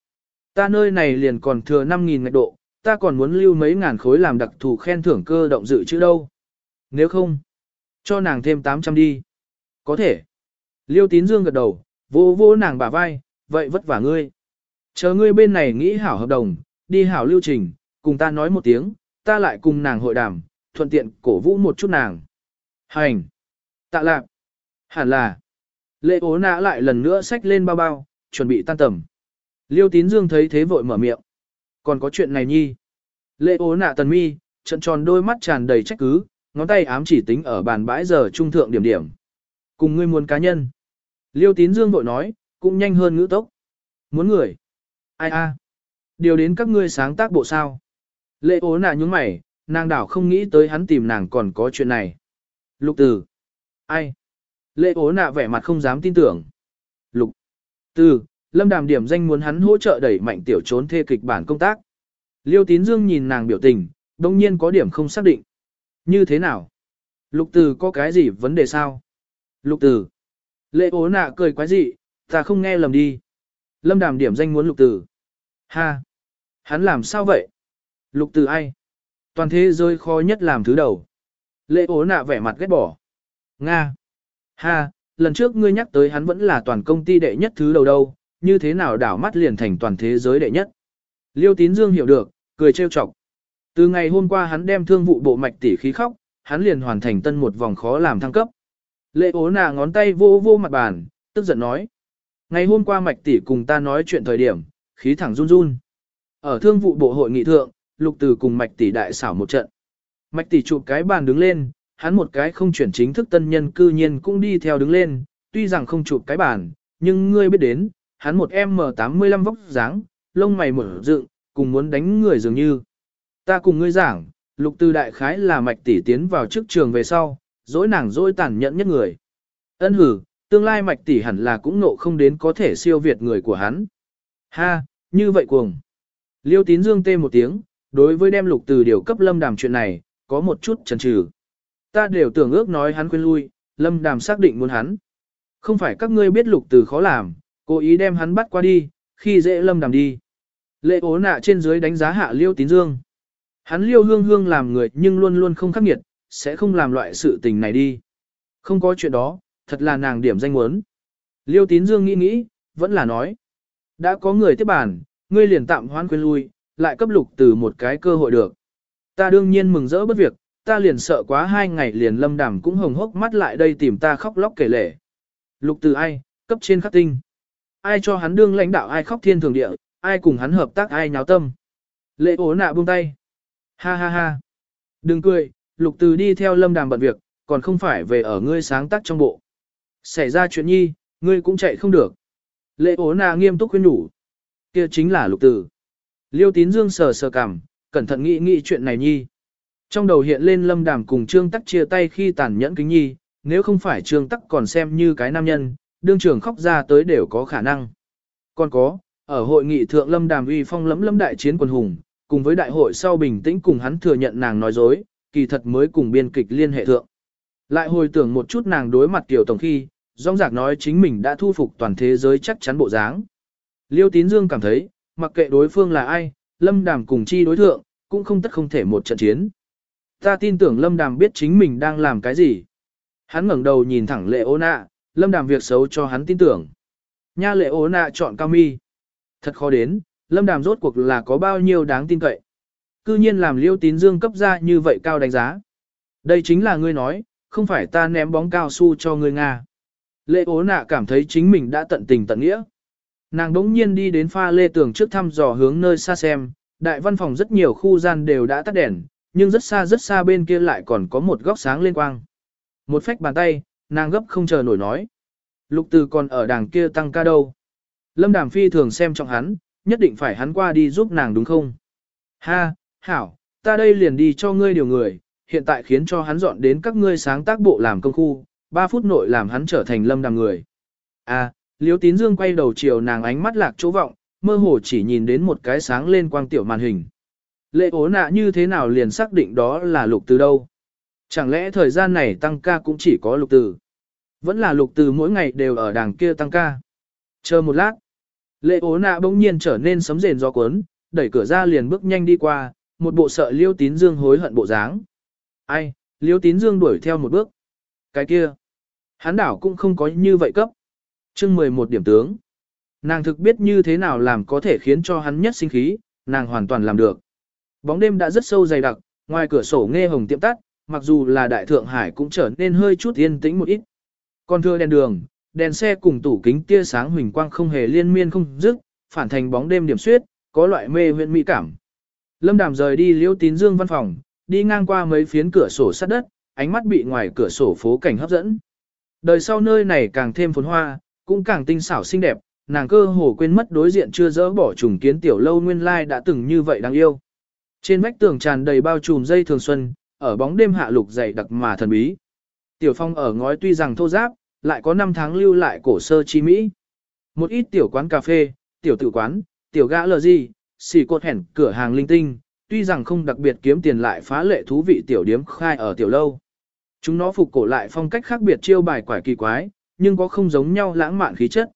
Ta nơi này liền còn thừa 5.000 ngạch độ, ta còn muốn lưu mấy ngàn khối làm đặc thù khen thưởng cơ động dự chứ đâu. Nếu không, cho nàng thêm 800 đi. Có thể. Liêu tín dương gật đầu, vô vô nàng bả vai, vậy vất vả ngươi. Chờ ngươi bên này nghĩ hảo hợp đồng, đi hảo lưu trình, cùng ta nói một tiếng, ta lại cùng nàng hội đàm, thuận tiện cổ vũ một chút nàng. Hành. Tạ lạc. Hẳn là. Lệ ố nã lại lần nữa xách lên bao bao, chuẩn bị tan tầm. Liêu tín dương thấy thế vội mở miệng. Còn có chuyện này nhi. Lệ ố nạ tần mi, trận tròn đôi mắt tràn đầy trách cứ, ngón tay ám chỉ tính ở bàn bãi giờ trung thượng điểm điểm. Cùng ngươi muốn cá nhân. Liêu tín dương vội nói, cũng nhanh hơn ngữ tốc. Muốn người. Ai a? Điều đến các ngươi sáng tác bộ sao. Lệ ố nạ nhúng mày, nàng đảo không nghĩ tới hắn tìm nàng còn có chuyện này. Lục từ. Ai? Lệ ố nạ vẻ mặt không dám tin tưởng. Lục. Từ, lâm đàm điểm danh muốn hắn hỗ trợ đẩy mạnh tiểu trốn thê kịch bản công tác. Liêu tín dương nhìn nàng biểu tình, đồng nhiên có điểm không xác định. Như thế nào? Lục từ có cái gì vấn đề sao? Lục từ. Lệ ố nạ cười quái dị, ta không nghe lầm đi. Lâm đàm điểm danh muốn lục từ. Ha! Hắn làm sao vậy? Lục từ ai? Toàn thế giới khó nhất làm thứ đầu. Lệ ố nạ vẻ mặt ghét bỏ. Nga! Ha! Lần trước ngươi nhắc tới hắn vẫn là toàn công ty đệ nhất thứ đầu đâu, như thế nào đảo mắt liền thành toàn thế giới đệ nhất. Liêu tín dương hiểu được, cười trêu chọc. Từ ngày hôm qua hắn đem thương vụ bộ mạch tỷ khí khóc, hắn liền hoàn thành tân một vòng khó làm thăng cấp. Lệ ố nạ ngón tay vô vô mặt bàn, tức giận nói. Ngày hôm qua mạch tỷ cùng ta nói chuyện thời điểm, khí thẳng run run. Ở thương vụ bộ hội nghị thượng, lục từ cùng mạch tỷ đại xảo một trận. Mạch tỷ chụp cái bàn đứng lên, hắn một cái không chuyển chính thức tân nhân cư nhiên cũng đi theo đứng lên, tuy rằng không chụp cái bàn, nhưng ngươi biết đến, hắn một M85 vóc dáng, lông mày mở dựng, cùng muốn đánh người dường như. Ta cùng ngươi giảng, lục từ đại khái là mạch tỷ tiến vào trước trường về sau, dối nàng dối tàn nhẫn nhất người. Ân hử, tương lai mạch tỷ hẳn là cũng nộ không đến có thể siêu việt người của hắn. Ha, như vậy cuồng. Liêu tín dương tê một tiếng, đối với đem lục từ điều cấp lâm đàm chuyện này, có một chút chần chừ. Ta đều tưởng ước nói hắn quên lui, lâm đàm xác định muốn hắn. Không phải các ngươi biết lục từ khó làm, cố ý đem hắn bắt qua đi, khi dễ lâm đàm đi. Lệ ố nạ trên dưới đánh giá hạ liêu tín dương. Hắn liêu hương hương làm người nhưng luôn luôn không khắc nghiệt, sẽ không làm loại sự tình này đi. Không có chuyện đó, thật là nàng điểm danh muốn. Liêu tín dương nghĩ nghĩ, vẫn là nói. Đã có người tiếp bàn, ngươi liền tạm hoãn quên lui, lại cấp lục từ một cái cơ hội được. Ta đương nhiên mừng rỡ bất việc, ta liền sợ quá hai ngày liền lâm đàm cũng hồng hốc mắt lại đây tìm ta khóc lóc kể lể. Lục từ ai, cấp trên khắc tinh. Ai cho hắn đương lãnh đạo ai khóc thiên thường địa, ai cùng hắn hợp tác ai nháo tâm. Lệ ố nạ buông tay. Ha ha ha. Đừng cười, lục từ đi theo lâm đàm bận việc, còn không phải về ở ngươi sáng tác trong bộ. Xảy ra chuyện nhi, ngươi cũng chạy không được. Lệ ố nà nghiêm túc khuyên nhủ. kia chính là lục tử, Liêu tín dương sờ sờ cằm, cẩn thận nghĩ nghĩ chuyện này nhi. Trong đầu hiện lên lâm đàm cùng trương tắc chia tay khi tàn nhẫn kính nhi, nếu không phải trương tắc còn xem như cái nam nhân, đương trường khóc ra tới đều có khả năng. Còn có, ở hội nghị thượng lâm đàm uy phong lẫm lâm đại chiến quần hùng, cùng với đại hội sau bình tĩnh cùng hắn thừa nhận nàng nói dối, kỳ thật mới cùng biên kịch liên hệ thượng. Lại hồi tưởng một chút nàng đối mặt tiểu tổng khi, rong rạc nói chính mình đã thu phục toàn thế giới chắc chắn bộ dáng. Liêu Tín Dương cảm thấy, mặc kệ đối phương là ai, Lâm Đàm cùng chi đối thượng, cũng không tất không thể một trận chiến. Ta tin tưởng Lâm Đàm biết chính mình đang làm cái gì. Hắn ngẩng đầu nhìn thẳng lệ ô nạ, Lâm Đàm việc xấu cho hắn tin tưởng. Nha lệ ô nạ chọn cao mi. Thật khó đến, Lâm Đàm rốt cuộc là có bao nhiêu đáng tin cậy. Cư nhiên làm liêu tín dương cấp ra như vậy cao đánh giá. Đây chính là ngươi nói, không phải ta ném bóng cao su cho ngươi Nga. Lệ ố nạ cảm thấy chính mình đã tận tình tận nghĩa. Nàng đống nhiên đi đến pha lê tường trước thăm dò hướng nơi xa xem, đại văn phòng rất nhiều khu gian đều đã tắt đèn, nhưng rất xa rất xa bên kia lại còn có một góc sáng lên quang. Một phách bàn tay, nàng gấp không chờ nổi nói. Lục từ còn ở đàng kia tăng ca đâu. Lâm Đàm Phi thường xem trọng hắn, nhất định phải hắn qua đi giúp nàng đúng không? Ha, hảo, ta đây liền đi cho ngươi điều người, hiện tại khiến cho hắn dọn đến các ngươi sáng tác bộ làm công khu, 3 phút nội làm hắn trở thành lâm đàm người. À, Liêu Tín Dương quay đầu chiều nàng ánh mắt lạc chỗ vọng, mơ hồ chỉ nhìn đến một cái sáng lên quang tiểu màn hình. Lệ ố nạ như thế nào liền xác định đó là lục từ đâu? Chẳng lẽ thời gian này tăng ca cũng chỉ có lục từ? Vẫn là lục từ mỗi ngày đều ở đàng kia tăng ca. Chờ một lát. Lệ ố nạ bỗng nhiên trở nên sấm rền do cuốn, đẩy cửa ra liền bước nhanh đi qua, một bộ sợ liêu tín dương hối hận bộ dáng. Ai, liêu tín dương đuổi theo một bước. Cái kia, hắn đảo cũng không có như vậy cấp. chương 11 điểm tướng. Nàng thực biết như thế nào làm có thể khiến cho hắn nhất sinh khí, nàng hoàn toàn làm được. Bóng đêm đã rất sâu dày đặc, ngoài cửa sổ nghe hồng tiệm tắt, mặc dù là đại thượng hải cũng trở nên hơi chút yên tĩnh một ít. Còn thưa đèn đường, Đèn xe cùng tủ kính tia sáng huỳnh quang không hề liên miên không dứt, phản thành bóng đêm điểm suyết, có loại mê huyện mỹ cảm. Lâm Đàm rời đi Liễu Tín Dương văn phòng, đi ngang qua mấy phiến cửa sổ sắt đất, ánh mắt bị ngoài cửa sổ phố cảnh hấp dẫn. Đời sau nơi này càng thêm phồn hoa, cũng càng tinh xảo xinh đẹp, nàng cơ hồ quên mất đối diện chưa dỡ bỏ trùng kiến tiểu lâu nguyên lai đã từng như vậy đáng yêu. Trên vách tường tràn đầy bao trùm dây thường xuân, ở bóng đêm hạ lục dày đặc mà thần bí. Tiểu phong ở ngói tuy rằng thô giáp, lại có năm tháng lưu lại cổ sơ chi Mỹ. Một ít tiểu quán cà phê, tiểu tử quán, tiểu gã lờ gì, xì cột hẻn, cửa hàng linh tinh, tuy rằng không đặc biệt kiếm tiền lại phá lệ thú vị tiểu điếm khai ở tiểu lâu. Chúng nó phục cổ lại phong cách khác biệt chiêu bài quải kỳ quái, nhưng có không giống nhau lãng mạn khí chất.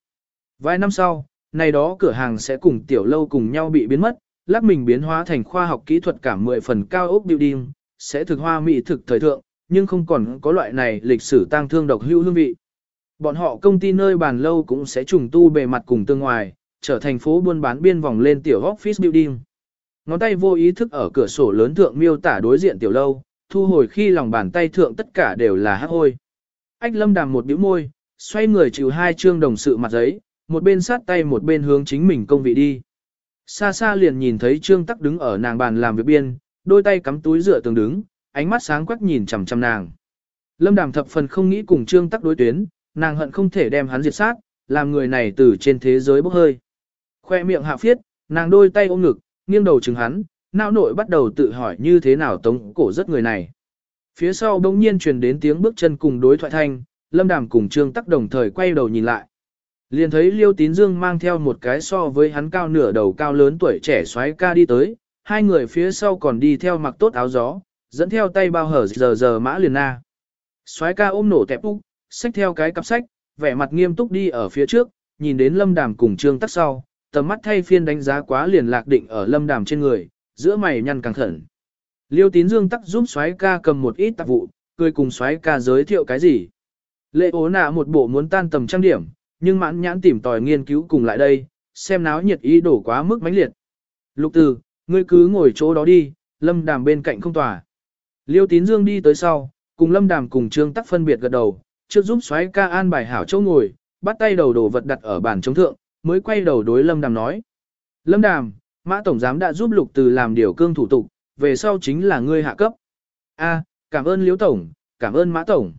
Vài năm sau, này đó cửa hàng sẽ cùng tiểu lâu cùng nhau bị biến mất, lắp mình biến hóa thành khoa học kỹ thuật cả 10 phần cao ốc building, sẽ thực hoa mỹ thực thời thượng, nhưng không còn có loại này lịch sử tang thương độc hữu hương vị. Bọn họ công ty nơi bàn lâu cũng sẽ trùng tu bề mặt cùng tương ngoài, trở thành phố buôn bán biên vòng lên tiểu office building. Ngón tay vô ý thức ở cửa sổ lớn thượng miêu tả đối diện tiểu lâu, thu hồi khi lòng bàn tay thượng tất cả đều là hắc hôi. Ách lâm đàm một bĩu môi, xoay người chịu hai chương đồng sự mặt giấy, một bên sát tay một bên hướng chính mình công vị đi. Xa xa liền nhìn thấy trương tắc đứng ở nàng bàn làm việc biên, đôi tay cắm túi dựa tường đứng, ánh mắt sáng quắc nhìn chằm chằm nàng. Lâm đàm thập phần không nghĩ cùng trương tắc đối tuyến, nàng hận không thể đem hắn diệt sát, làm người này từ trên thế giới bốc hơi. Khoe miệng hạ phiết, nàng đôi tay ôm ngực, nghiêng đầu chừng hắn, não nội bắt đầu tự hỏi như thế nào tống cổ rất người này. Phía sau bỗng nhiên truyền đến tiếng bước chân cùng đối thoại thanh, lâm đàm cùng trương tắc đồng thời quay đầu nhìn lại. Liền thấy Liêu Tín Dương mang theo một cái so với hắn cao nửa đầu cao lớn tuổi trẻ xoáy ca đi tới, hai người phía sau còn đi theo mặc tốt áo gió, dẫn theo tay bao hở giờ giờ mã liền na. Xoáy ca ôm nổ tẹp úc, xách theo cái cặp sách, vẻ mặt nghiêm túc đi ở phía trước, nhìn đến lâm đàm cùng trương tắc sau, tầm mắt thay phiên đánh giá quá liền lạc định ở lâm đàm trên người, giữa mày nhăn càng khẩn. Liêu tín dương tắc giúp xoáy ca cầm một ít tạp vụ, cười cùng xoáy ca giới thiệu cái gì. Lệ ố nạ một bộ muốn tan tầm trang điểm, nhưng mãn nhãn tìm tòi nghiên cứu cùng lại đây, xem náo nhiệt ý đổ quá mức mãnh liệt. Lục từ, ngươi cứ ngồi chỗ đó đi, lâm đàm bên cạnh không tòa. Liêu tín dương đi tới sau, cùng lâm đàm cùng trương tắc phân biệt gật đầu, trước giúp xoáy ca an bài hảo chỗ ngồi, bắt tay đầu đồ vật đặt ở bàn chống thượng, mới quay đầu đối lâm đàm nói. Lâm đàm, mã tổng giám đã giúp lục từ làm điều cương thủ tục, về sau chính là ngươi hạ cấp. A, cảm ơn Liễu tổng, cảm ơn mã tổng.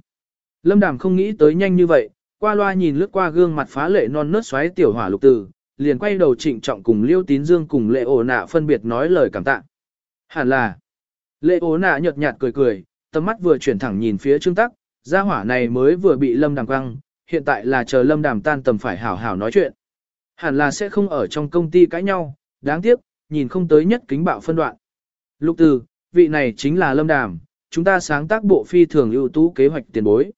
Lâm đàm không nghĩ tới nhanh như vậy, qua loa nhìn lướt qua gương mặt phá lệ non nớt xoáy tiểu hỏa lục Từ, liền quay đầu trịnh trọng cùng Liêu Tín Dương cùng Lệ Ổ Nạ phân biệt nói lời cảm tạ. Hẳn là. Lệ Ổ Nạ nhợt nhạt cười cười, tầm mắt vừa chuyển thẳng nhìn phía Trương Tắc, gia hỏa này mới vừa bị Lâm Đàm quăng, hiện tại là chờ Lâm Đàm tan tầm phải hảo hảo nói chuyện. Hẳn là sẽ không ở trong công ty cãi nhau, đáng tiếc, nhìn không tới nhất kính bạo phân đoạn. Lục Từ, vị này chính là Lâm Đàm, chúng ta sáng tác bộ phi thường ưu tú kế hoạch tiền bối.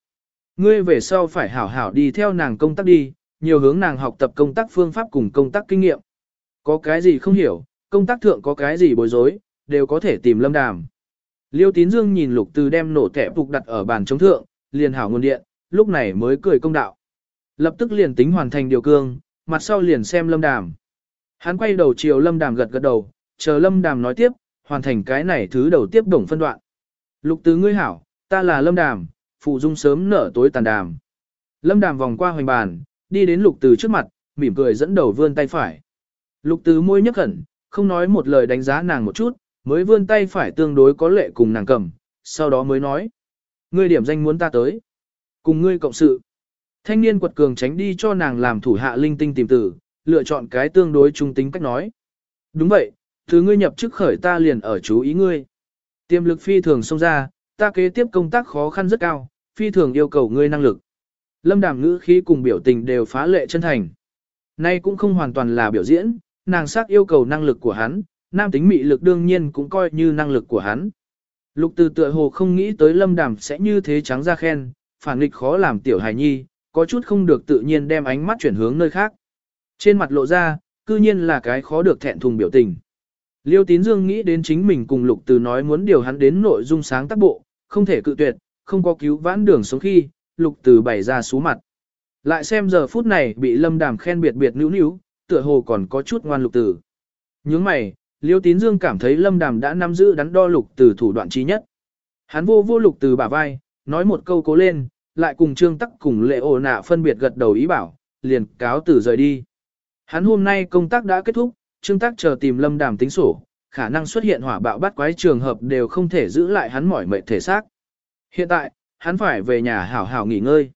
Ngươi về sau phải hảo hảo đi theo nàng công tác đi, nhiều hướng nàng học tập công tác phương pháp cùng công tác kinh nghiệm. Có cái gì không hiểu, công tác thượng có cái gì bối rối, đều có thể tìm lâm đàm. Liêu tín dương nhìn lục từ đem nổ kẹp phục đặt ở bàn chống thượng, liền hảo nguồn điện, lúc này mới cười công đạo. Lập tức liền tính hoàn thành điều cương, mặt sau liền xem lâm đàm. Hắn quay đầu chiều lâm đàm gật gật đầu, chờ lâm đàm nói tiếp, hoàn thành cái này thứ đầu tiếp đồng phân đoạn. Lục tứ ngươi hảo, ta là lâm đàm, phụ dung sớm nở tối tàn đàm. Lâm đàm vòng qua hoành bàn, đi đến lục tứ trước mặt, mỉm cười dẫn đầu vươn tay phải. Lục tứ môi nhấc khẩn, không nói một lời đánh giá nàng một chút, mới vươn tay phải tương đối có lệ cùng nàng cầm, sau đó mới nói. Ngươi điểm danh muốn ta tới. Cùng ngươi cộng sự. Thanh niên quật cường tránh đi cho nàng làm thủ hạ linh tinh tìm tử, lựa chọn cái tương đối trung tính cách nói. Đúng vậy, thứ ngươi nhập chức khởi ta liền ở chú ý ngươi. Tiềm lực phi thường xông ra, ta kế tiếp công tác khó khăn rất cao, phi thường yêu cầu ngươi năng lực. Lâm đàm ngữ khí cùng biểu tình đều phá lệ chân thành. Nay cũng không hoàn toàn là biểu diễn, nàng sắc yêu cầu năng lực của hắn, nam tính mị lực đương nhiên cũng coi như năng lực của hắn. Lục từ tựa hồ không nghĩ tới lâm đàm sẽ như thế trắng ra khen, phản nghịch khó làm tiểu hài nhi, có chút không được tự nhiên đem ánh mắt chuyển hướng nơi khác. Trên mặt lộ ra, cư nhiên là cái khó được thẹn thùng biểu tình. Liêu Tín Dương nghĩ đến chính mình cùng Lục Từ nói muốn điều hắn đến nội dung sáng tác bộ, không thể cự tuyệt, không có cứu vãn đường sống khi, Lục Từ bày ra sú mặt. Lại xem giờ phút này bị Lâm Đàm khen biệt biệt nữu nữu, tựa hồ còn có chút ngoan Lục Từ. Nhướng mày, Liêu Tín Dương cảm thấy Lâm Đàm đã nắm giữ đắn đo Lục Từ thủ đoạn trí nhất. Hắn vô vô Lục Từ bả vai, nói một câu cố lên, lại cùng Trương Tắc cùng lệ ổ nạ phân biệt gật đầu ý bảo, liền cáo từ rời đi. Hắn hôm nay công tác đã kết thúc, Trương tác chờ tìm Lâm Đàm tính sổ, khả năng xuất hiện hỏa bạo bắt quái trường hợp đều không thể giữ lại hắn mỏi mệt thể xác. Hiện tại, hắn phải về nhà hảo hảo nghỉ ngơi.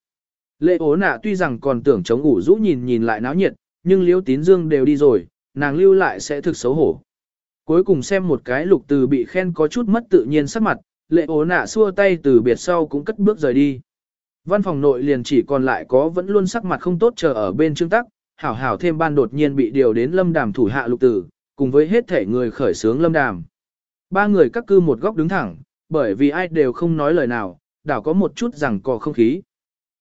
Lệ ố nạ tuy rằng còn tưởng chống ủ rũ nhìn nhìn lại náo nhiệt, nhưng liễu tín dương đều đi rồi, nàng lưu lại sẽ thực xấu hổ. Cuối cùng xem một cái lục từ bị khen có chút mất tự nhiên sắc mặt, lệ ố nạ xua tay từ biệt sau cũng cất bước rời đi. Văn phòng nội liền chỉ còn lại có vẫn luôn sắc mặt không tốt chờ ở bên trương tắc, hảo hảo thêm ban đột nhiên bị điều đến lâm đàm thủ hạ lục tử, cùng với hết thể người khởi sướng lâm đàm. Ba người các cư một góc đứng thẳng, bởi vì ai đều không nói lời nào, đảo có một chút rằng có không khí.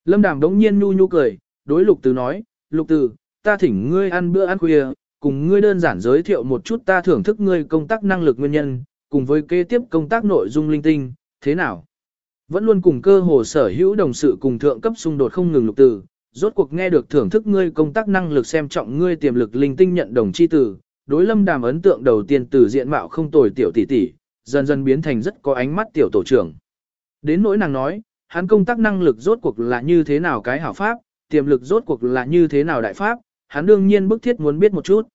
Lâm đàm đống nhiên nhu nhu cười, đối lục tử nói, lục tử, ta thỉnh ngươi ăn bữa ăn khuya, cùng ngươi đơn giản giới thiệu một chút ta thưởng thức ngươi công tác năng lực nguyên nhân, cùng với kế tiếp công tác nội dung linh tinh, thế nào? Vẫn luôn cùng cơ hồ sở hữu đồng sự cùng thượng cấp xung đột không ngừng lục tử, rốt cuộc nghe được thưởng thức ngươi công tác năng lực xem trọng ngươi tiềm lực linh tinh nhận đồng chi tử, đối lâm đàm ấn tượng đầu tiên từ diện mạo không tồi tiểu tỷ tỷ, dần dần biến thành rất có ánh mắt tiểu tổ trưởng. Đến nỗi nàng nói, hắn công tác năng lực rốt cuộc là như thế nào cái hảo pháp, tiềm lực rốt cuộc là như thế nào đại pháp, hắn đương nhiên bức thiết muốn biết một chút.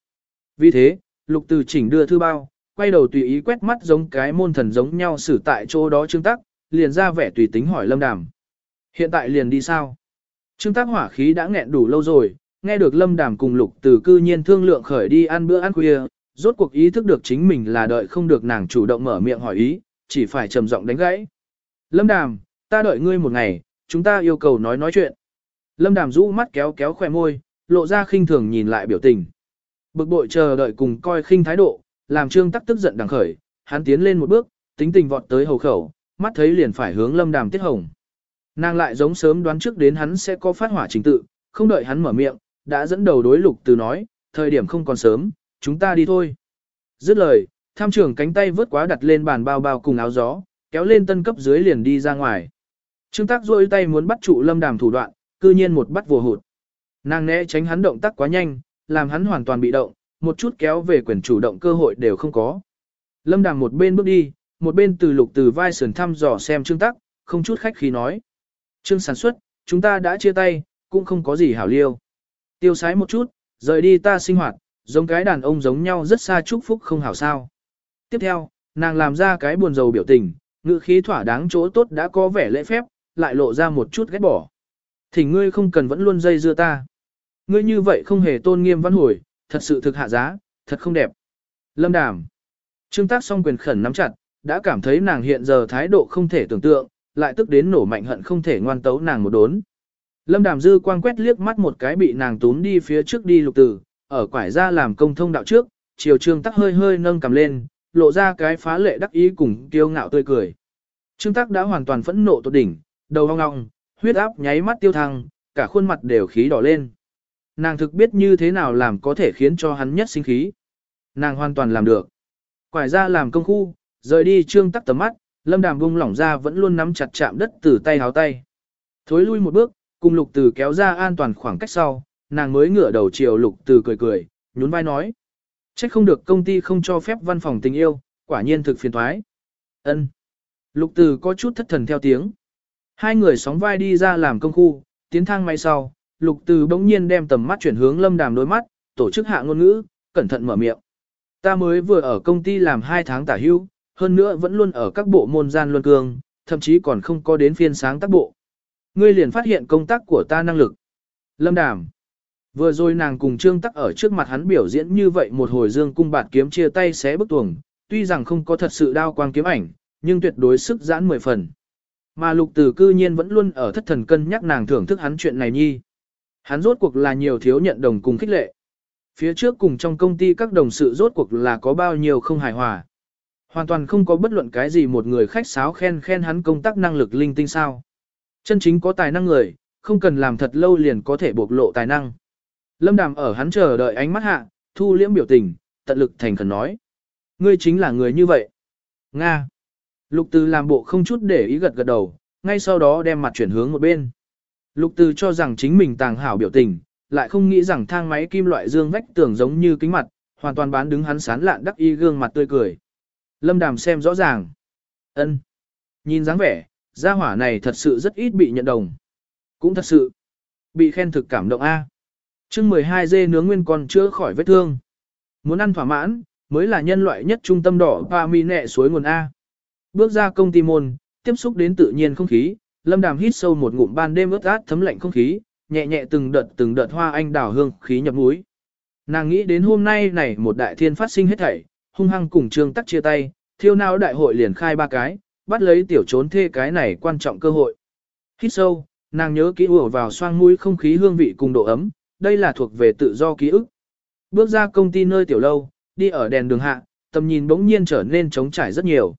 Vì thế, lục từ chỉnh đưa thư bao, quay đầu tùy ý quét mắt giống cái môn thần giống nhau xử tại chỗ đó trương tắc, liền ra vẻ tùy tính hỏi lâm đàm. Hiện tại liền đi sao? Trương tác hỏa khí đã nghẹn đủ lâu rồi, nghe được lâm đàm cùng lục từ cư nhiên thương lượng khởi đi ăn bữa ăn khuya, rốt cuộc ý thức được chính mình là đợi không được nàng chủ động mở miệng hỏi ý, chỉ phải trầm giọng đánh gãy. Lâm đàm, ta đợi ngươi một ngày, chúng ta yêu cầu nói nói chuyện. Lâm đàm rũ mắt kéo kéo khỏe môi, lộ ra khinh thường nhìn lại biểu tình. Bực bội chờ đợi cùng coi khinh thái độ, làm trương tắc tức giận đằng khởi, hắn tiến lên một bước, tính tình vọt tới hầu khẩu, mắt thấy liền phải hướng lâm đàm tiết hồng. Nàng lại giống sớm đoán trước đến hắn sẽ có phát hỏa trình tự, không đợi hắn mở miệng, đã dẫn đầu đối lục từ nói, thời điểm không còn sớm, chúng ta đi thôi. Dứt lời, tham trưởng cánh tay vớt quá đặt lên bàn bao bao cùng áo gió, kéo lên tân cấp dưới liền đi ra ngoài. Trương tác rôi tay muốn bắt trụ lâm đàm thủ đoạn, cư nhiên một bắt vùa hụt. Nàng né tránh hắn động tác quá nhanh, làm hắn hoàn toàn bị động, một chút kéo về quyền chủ động cơ hội đều không có. Lâm đàm một bên bước đi, một bên từ lục từ vai sườn thăm dò xem trương tắc, không chút khách khí nói. Trương sản xuất, chúng ta đã chia tay, cũng không có gì hảo liêu. Tiêu sái một chút, rời đi ta sinh hoạt, giống cái đàn ông giống nhau rất xa chúc phúc không hảo sao. Tiếp theo, nàng làm ra cái buồn rầu biểu tình, ngữ khí thỏa đáng chỗ tốt đã có vẻ lễ phép, lại lộ ra một chút ghét bỏ. Thì ngươi không cần vẫn luôn dây dưa ta. Ngươi như vậy không hề tôn nghiêm văn hồi, thật sự thực hạ giá, thật không đẹp. Lâm đàm. Trương tác song quyền khẩn nắm chặt, đã cảm thấy nàng hiện giờ thái độ không thể tưởng tượng, lại tức đến nổ mạnh hận không thể ngoan tấu nàng một đốn. Lâm Đàm Dư quang quét liếc mắt một cái bị nàng túm đi phía trước đi lục tử, ở quải ra làm công thông đạo trước, chiều trương tắc hơi hơi nâng cầm lên, lộ ra cái phá lệ đắc ý cùng kiêu ngạo tươi cười. Trương tắc đã hoàn toàn phẫn nộ tột đỉnh, đầu hong ngọng huyết áp nháy mắt tiêu thăng, cả khuôn mặt đều khí đỏ lên. Nàng thực biết như thế nào làm có thể khiến cho hắn nhất sinh khí. Nàng hoàn toàn làm được. Quải ra làm công khu, rời đi trương tắc tầm mắt, lâm đàm bung lỏng ra vẫn luôn nắm chặt chạm đất từ tay háo tay. Thối lui một bước, cùng lục từ kéo ra an toàn khoảng cách sau, nàng mới ngửa đầu chiều lục từ cười cười, nhún vai nói. chắc không được công ty không cho phép văn phòng tình yêu, quả nhiên thực phiền thoái. ân Lục từ có chút thất thần theo tiếng. Hai người sóng vai đi ra làm công khu, tiến thang may sau, lục từ bỗng nhiên đem tầm mắt chuyển hướng lâm đàm đôi mắt, tổ chức hạ ngôn ngữ, cẩn thận mở miệng. Ta mới vừa ở công ty làm hai tháng tả hưu, hơn nữa vẫn luôn ở các bộ môn gian luân cương, thậm chí còn không có đến phiên sáng tác bộ. Ngươi liền phát hiện công tác của ta năng lực. Lâm Đàm. Vừa rồi nàng cùng Trương Tắc ở trước mặt hắn biểu diễn như vậy một hồi dương cung bạt kiếm chia tay xé bức tuồng, tuy rằng không có thật sự đao quang kiếm ảnh, nhưng tuyệt đối sức giãn mười phần. Mà lục tử cư nhiên vẫn luôn ở thất thần cân nhắc nàng thưởng thức hắn chuyện này nhi. Hắn rốt cuộc là nhiều thiếu nhận đồng cùng khích lệ. Phía trước cùng trong công ty các đồng sự rốt cuộc là có bao nhiêu không hài hòa. Hoàn toàn không có bất luận cái gì một người khách sáo khen khen hắn công tác năng lực linh tinh sao. Chân chính có tài năng người, không cần làm thật lâu liền có thể bộc lộ tài năng. Lâm Đàm ở hắn chờ đợi ánh mắt hạ, thu liễm biểu tình, tận lực thành khẩn nói. Ngươi chính là người như vậy. Nga. Lục Từ làm bộ không chút để ý gật gật đầu, ngay sau đó đem mặt chuyển hướng một bên. Lục Từ cho rằng chính mình tàng hảo biểu tình, lại không nghĩ rằng thang máy kim loại dương vách tường giống như kính mặt, hoàn toàn bán đứng hắn sán lạn đắc y gương mặt tươi cười. Lâm Đàm xem rõ ràng. ân Nhìn dáng vẻ, gia hỏa này thật sự rất ít bị nhận đồng. Cũng thật sự, bị khen thực cảm động A. chương 12 dê nướng nguyên còn chưa khỏi vết thương. Muốn ăn thỏa mãn, mới là nhân loại nhất trung tâm đỏ và mi nẹ suối nguồn A. Bước ra công ty môn, tiếp xúc đến tự nhiên không khí, lâm đàm hít sâu một ngụm ban đêm ướt át thấm lạnh không khí, nhẹ nhẹ từng đợt từng đợt hoa anh đào hương khí nhập mũi. Nàng nghĩ đến hôm nay này một đại thiên phát sinh hết thảy, hung hăng cùng trương tắc chia tay, thiêu nào đại hội liền khai ba cái, bắt lấy tiểu trốn thê cái này quan trọng cơ hội. Hít sâu, nàng nhớ kỹ ùa vào xoang mũi không khí hương vị cùng độ ấm, đây là thuộc về tự do ký ức. Bước ra công ty nơi tiểu lâu, đi ở đèn đường hạ, tầm nhìn bỗng nhiên trở nên trống trải rất nhiều.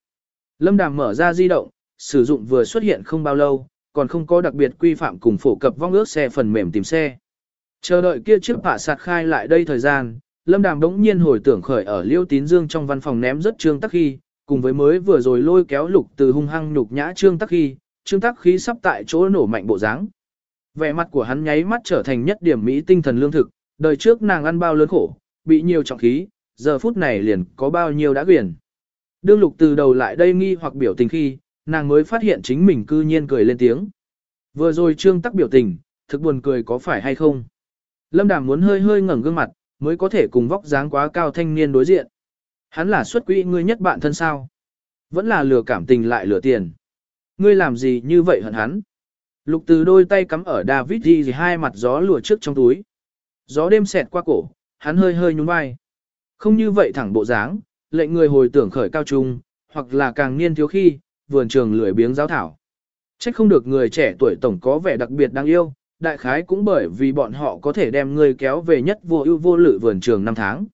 Lâm Đàm mở ra di động, sử dụng vừa xuất hiện không bao lâu, còn không có đặc biệt quy phạm cùng phổ cập vong ước xe phần mềm tìm xe. Chờ đợi kia chiếc bạ sạt khai lại đây thời gian, Lâm Đàm đống nhiên hồi tưởng khởi ở Liêu Tín Dương trong văn phòng ném rất trương tắc khi, cùng với mới vừa rồi lôi kéo lục từ hung hăng nhục nhã trương tắc khi, trương tắc khí sắp tại chỗ nổ mạnh bộ dáng. Vẻ mặt của hắn nháy mắt trở thành nhất điểm mỹ tinh thần lương thực, đời trước nàng ăn bao lớn khổ, bị nhiều trọng khí, giờ phút này liền có bao nhiêu đã quyển. Đương lục từ đầu lại đây nghi hoặc biểu tình khi, nàng mới phát hiện chính mình cư nhiên cười lên tiếng. Vừa rồi trương tắc biểu tình, thực buồn cười có phải hay không? Lâm Đàm muốn hơi hơi ngẩng gương mặt, mới có thể cùng vóc dáng quá cao thanh niên đối diện. Hắn là xuất quỹ ngươi nhất bạn thân sao? Vẫn là lừa cảm tình lại lừa tiền. Ngươi làm gì như vậy hận hắn? Lục từ đôi tay cắm ở David gì hai mặt gió lùa trước trong túi. Gió đêm xẹt qua cổ, hắn hơi hơi nhún vai. Không như vậy thẳng bộ dáng, lệnh người hồi tưởng khởi cao trung, hoặc là càng niên thiếu khi, vườn trường lười biếng giáo thảo. Trách không được người trẻ tuổi tổng có vẻ đặc biệt đáng yêu, đại khái cũng bởi vì bọn họ có thể đem người kéo về nhất vô ưu vô lự vườn trường năm tháng.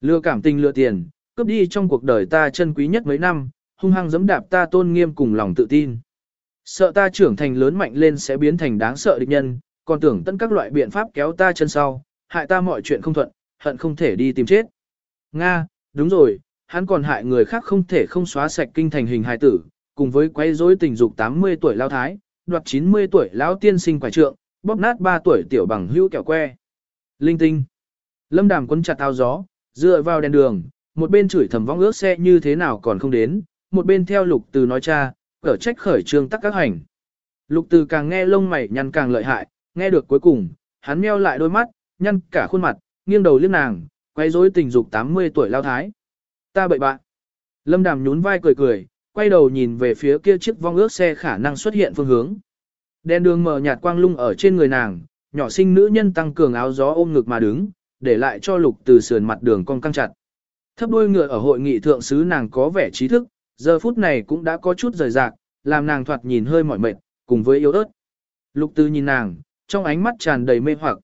Lừa cảm tình lừa tiền, cướp đi trong cuộc đời ta chân quý nhất mấy năm, hung hăng giẫm đạp ta tôn nghiêm cùng lòng tự tin. Sợ ta trưởng thành lớn mạnh lên sẽ biến thành đáng sợ địch nhân, còn tưởng tận các loại biện pháp kéo ta chân sau, hại ta mọi chuyện không thuận, hận không thể đi tìm chết. Nga, đúng rồi, hắn còn hại người khác không thể không xóa sạch kinh thành hình hài tử, cùng với quấy rối tình dục 80 tuổi lao thái, đoạt 90 tuổi lão tiên sinh quải trượng, bóp nát 3 tuổi tiểu bằng hữu kẹo que. Linh tinh. Lâm Đàm quấn chặt thao gió, dựa vào đèn đường, một bên chửi thầm vong ước xe như thế nào còn không đến, một bên theo lục từ nói cha, cở trách khởi trương tắc các hành. Lục từ càng nghe lông mày nhăn càng lợi hại, nghe được cuối cùng, hắn meo lại đôi mắt, nhăn cả khuôn mặt, nghiêng đầu liếc nàng, quay rối tình dục 80 tuổi lao thái. Ta bậy bạn. Lâm Đàm nhún vai cười cười, quay đầu nhìn về phía kia chiếc vong ước xe khả năng xuất hiện phương hướng. Đèn đường mở nhạt quang lung ở trên người nàng, nhỏ sinh nữ nhân tăng cường áo gió ôm ngực mà đứng, để lại cho lục từ sườn mặt đường cong căng chặt. Thấp đuôi ngựa ở hội nghị thượng sứ nàng có vẻ trí thức, giờ phút này cũng đã có chút rời rạc, làm nàng thoạt nhìn hơi mỏi mệt, cùng với yếu ớt. Lục từ nhìn nàng, trong ánh mắt tràn đầy mê hoặc.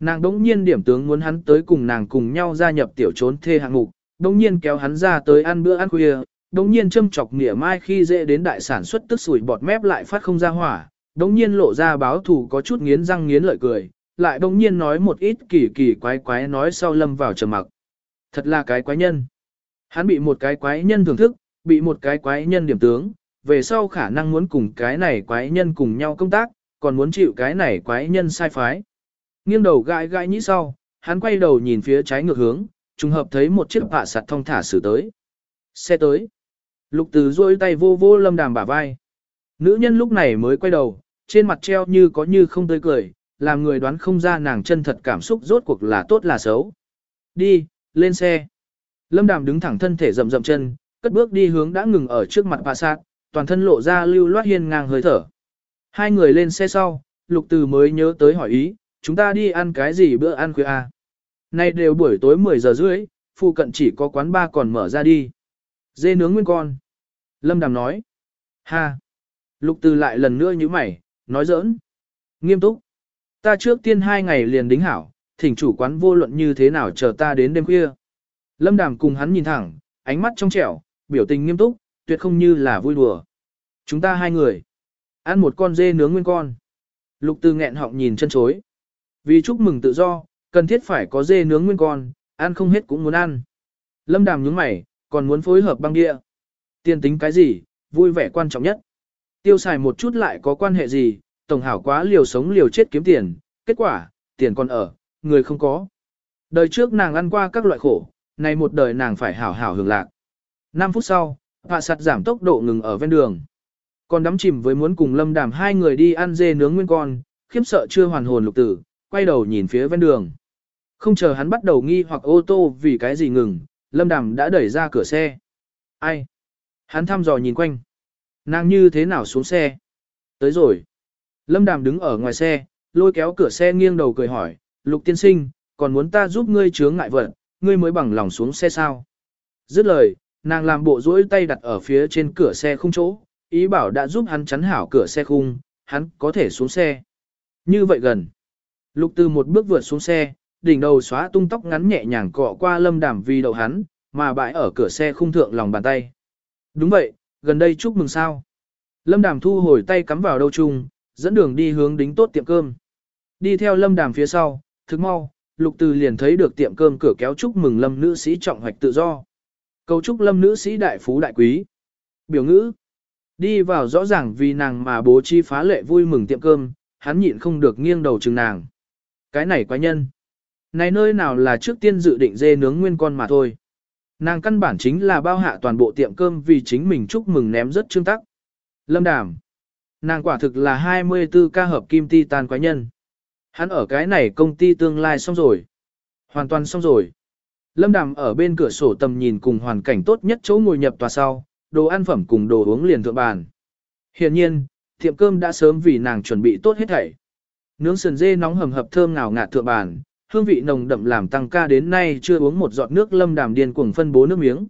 Nàng đống nhiên điểm tướng muốn hắn tới cùng nàng cùng nhau gia nhập tiểu trốn thê hạng mục, đống nhiên kéo hắn ra tới ăn bữa ăn khuya, đống nhiên châm chọc nỉa mai khi dễ đến đại sản xuất tức sủi bọt mép lại phát không ra hỏa, đống nhiên lộ ra báo thù có chút nghiến răng nghiến lợi cười, lại đống nhiên nói một ít kỳ kỳ quái quái nói sau lâm vào trầm mặc. Thật là cái quái nhân. Hắn bị một cái quái nhân thưởng thức, bị một cái quái nhân điểm tướng, về sau khả năng muốn cùng cái này quái nhân cùng nhau công tác, còn muốn chịu cái này quái nhân sai phái. Nghiêng đầu gãi gãi nhĩ sau, hắn quay đầu nhìn phía trái ngược hướng, trùng hợp thấy một chiếc vạ sạt thông thả xử tới. Xe tới. Lục từ duỗi tay vô vô lâm đàm bả vai. Nữ nhân lúc này mới quay đầu, trên mặt treo như có như không tươi cười, làm người đoán không ra nàng chân thật cảm xúc rốt cuộc là tốt là xấu. Đi, lên xe. Lâm đàm đứng thẳng thân thể rậm rậm chân, cất bước đi hướng đã ngừng ở trước mặt bà sát, toàn thân lộ ra lưu loát hiên ngang hơi thở. Hai người lên xe sau, lục từ mới nhớ tới hỏi ý, chúng ta đi ăn cái gì bữa ăn khuya à? Nay đều buổi tối 10 giờ rưỡi, phụ cận chỉ có quán ba còn mở ra đi. Dê nướng nguyên con. Lâm Đàm nói. Ha. Lục từ lại lần nữa như mày, nói giỡn. Nghiêm túc. Ta trước tiên hai ngày liền đính hảo, thỉnh chủ quán vô luận như thế nào chờ ta đến đêm khuya. Lâm Đàm cùng hắn nhìn thẳng, ánh mắt trong trẻo, biểu tình nghiêm túc, tuyệt không như là vui đùa. Chúng ta hai người. Ăn một con dê nướng nguyên con. Lục tư nghẹn họng nhìn chân chối. Vì chúc mừng tự do, cần thiết phải có dê nướng nguyên con, ăn không hết cũng muốn ăn. Lâm Đàm nhướng mày, còn muốn phối hợp băng địa. Tiền tính cái gì, vui vẻ quan trọng nhất. Tiêu xài một chút lại có quan hệ gì, tổng hảo quá liều sống liều chết kiếm tiền, kết quả, tiền còn ở, người không có. Đời trước nàng ăn qua các loại khổ, nay một đời nàng phải hảo hảo hưởng lạc. 5 phút sau, hạ sạt giảm tốc độ ngừng ở ven đường. Còn đắm chìm với muốn cùng lâm đàm hai người đi ăn dê nướng nguyên con, khiếp sợ chưa hoàn hồn lục tử, quay đầu nhìn phía ven đường. Không chờ hắn bắt đầu nghi hoặc ô tô vì cái gì ngừng, lâm đàm đã đẩy ra cửa xe. Ai? Hắn thăm dò nhìn quanh. Nàng như thế nào xuống xe? Tới rồi. Lâm đàm đứng ở ngoài xe, lôi kéo cửa xe nghiêng đầu cười hỏi, lục tiên sinh, còn muốn ta giúp ngươi chướng ngại vật, ngươi mới bằng lòng xuống xe sao? Dứt lời, nàng làm bộ duỗi tay đặt ở phía trên cửa xe không chỗ, ý bảo đã giúp hắn chắn hảo cửa xe khung, hắn có thể xuống xe. Như vậy gần. Lục từ một bước vượt xuống xe, đỉnh đầu xóa tung tóc ngắn nhẹ nhàng cọ qua lâm đàm vì đậu hắn, mà bãi ở cửa xe khung thượng lòng bàn tay. Đúng vậy, gần đây chúc mừng sao. Lâm đàm thu hồi tay cắm vào đâu chung, dẫn đường đi hướng đính tốt tiệm cơm. Đi theo lâm đàm phía sau, thức mau, lục từ liền thấy được tiệm cơm cửa kéo chúc mừng lâm nữ sĩ trọng hoạch tự do. Cầu chúc lâm nữ sĩ đại phú đại quý. Biểu ngữ. Đi vào rõ ràng vì nàng mà bố trí phá lệ vui mừng tiệm cơm, hắn nhịn không được nghiêng đầu chừng nàng. Cái này quái nhân. Này nơi nào là trước tiên dự định dê nướng nguyên con mà thôi. Nàng căn bản chính là bao hạ toàn bộ tiệm cơm vì chính mình chúc mừng ném rất trương tắc. Lâm Đàm. Nàng quả thực là 24 ca hợp kim ti tan quái nhân. Hắn ở cái này công ty tương lai xong rồi. Hoàn toàn xong rồi. Lâm Đàm ở bên cửa sổ tầm nhìn cùng hoàn cảnh tốt nhất chỗ ngồi nhập tòa sau, đồ ăn phẩm cùng đồ uống liền thượng bàn. Hiện nhiên, tiệm cơm đã sớm vì nàng chuẩn bị tốt hết thảy. Nướng sườn dê nóng hầm hập thơm ngào ngạt thượng bàn, hương vị nồng đậm làm tăng ca đến nay chưa uống một giọt nước lâm đàm điên cuồng phân bố nước miếng.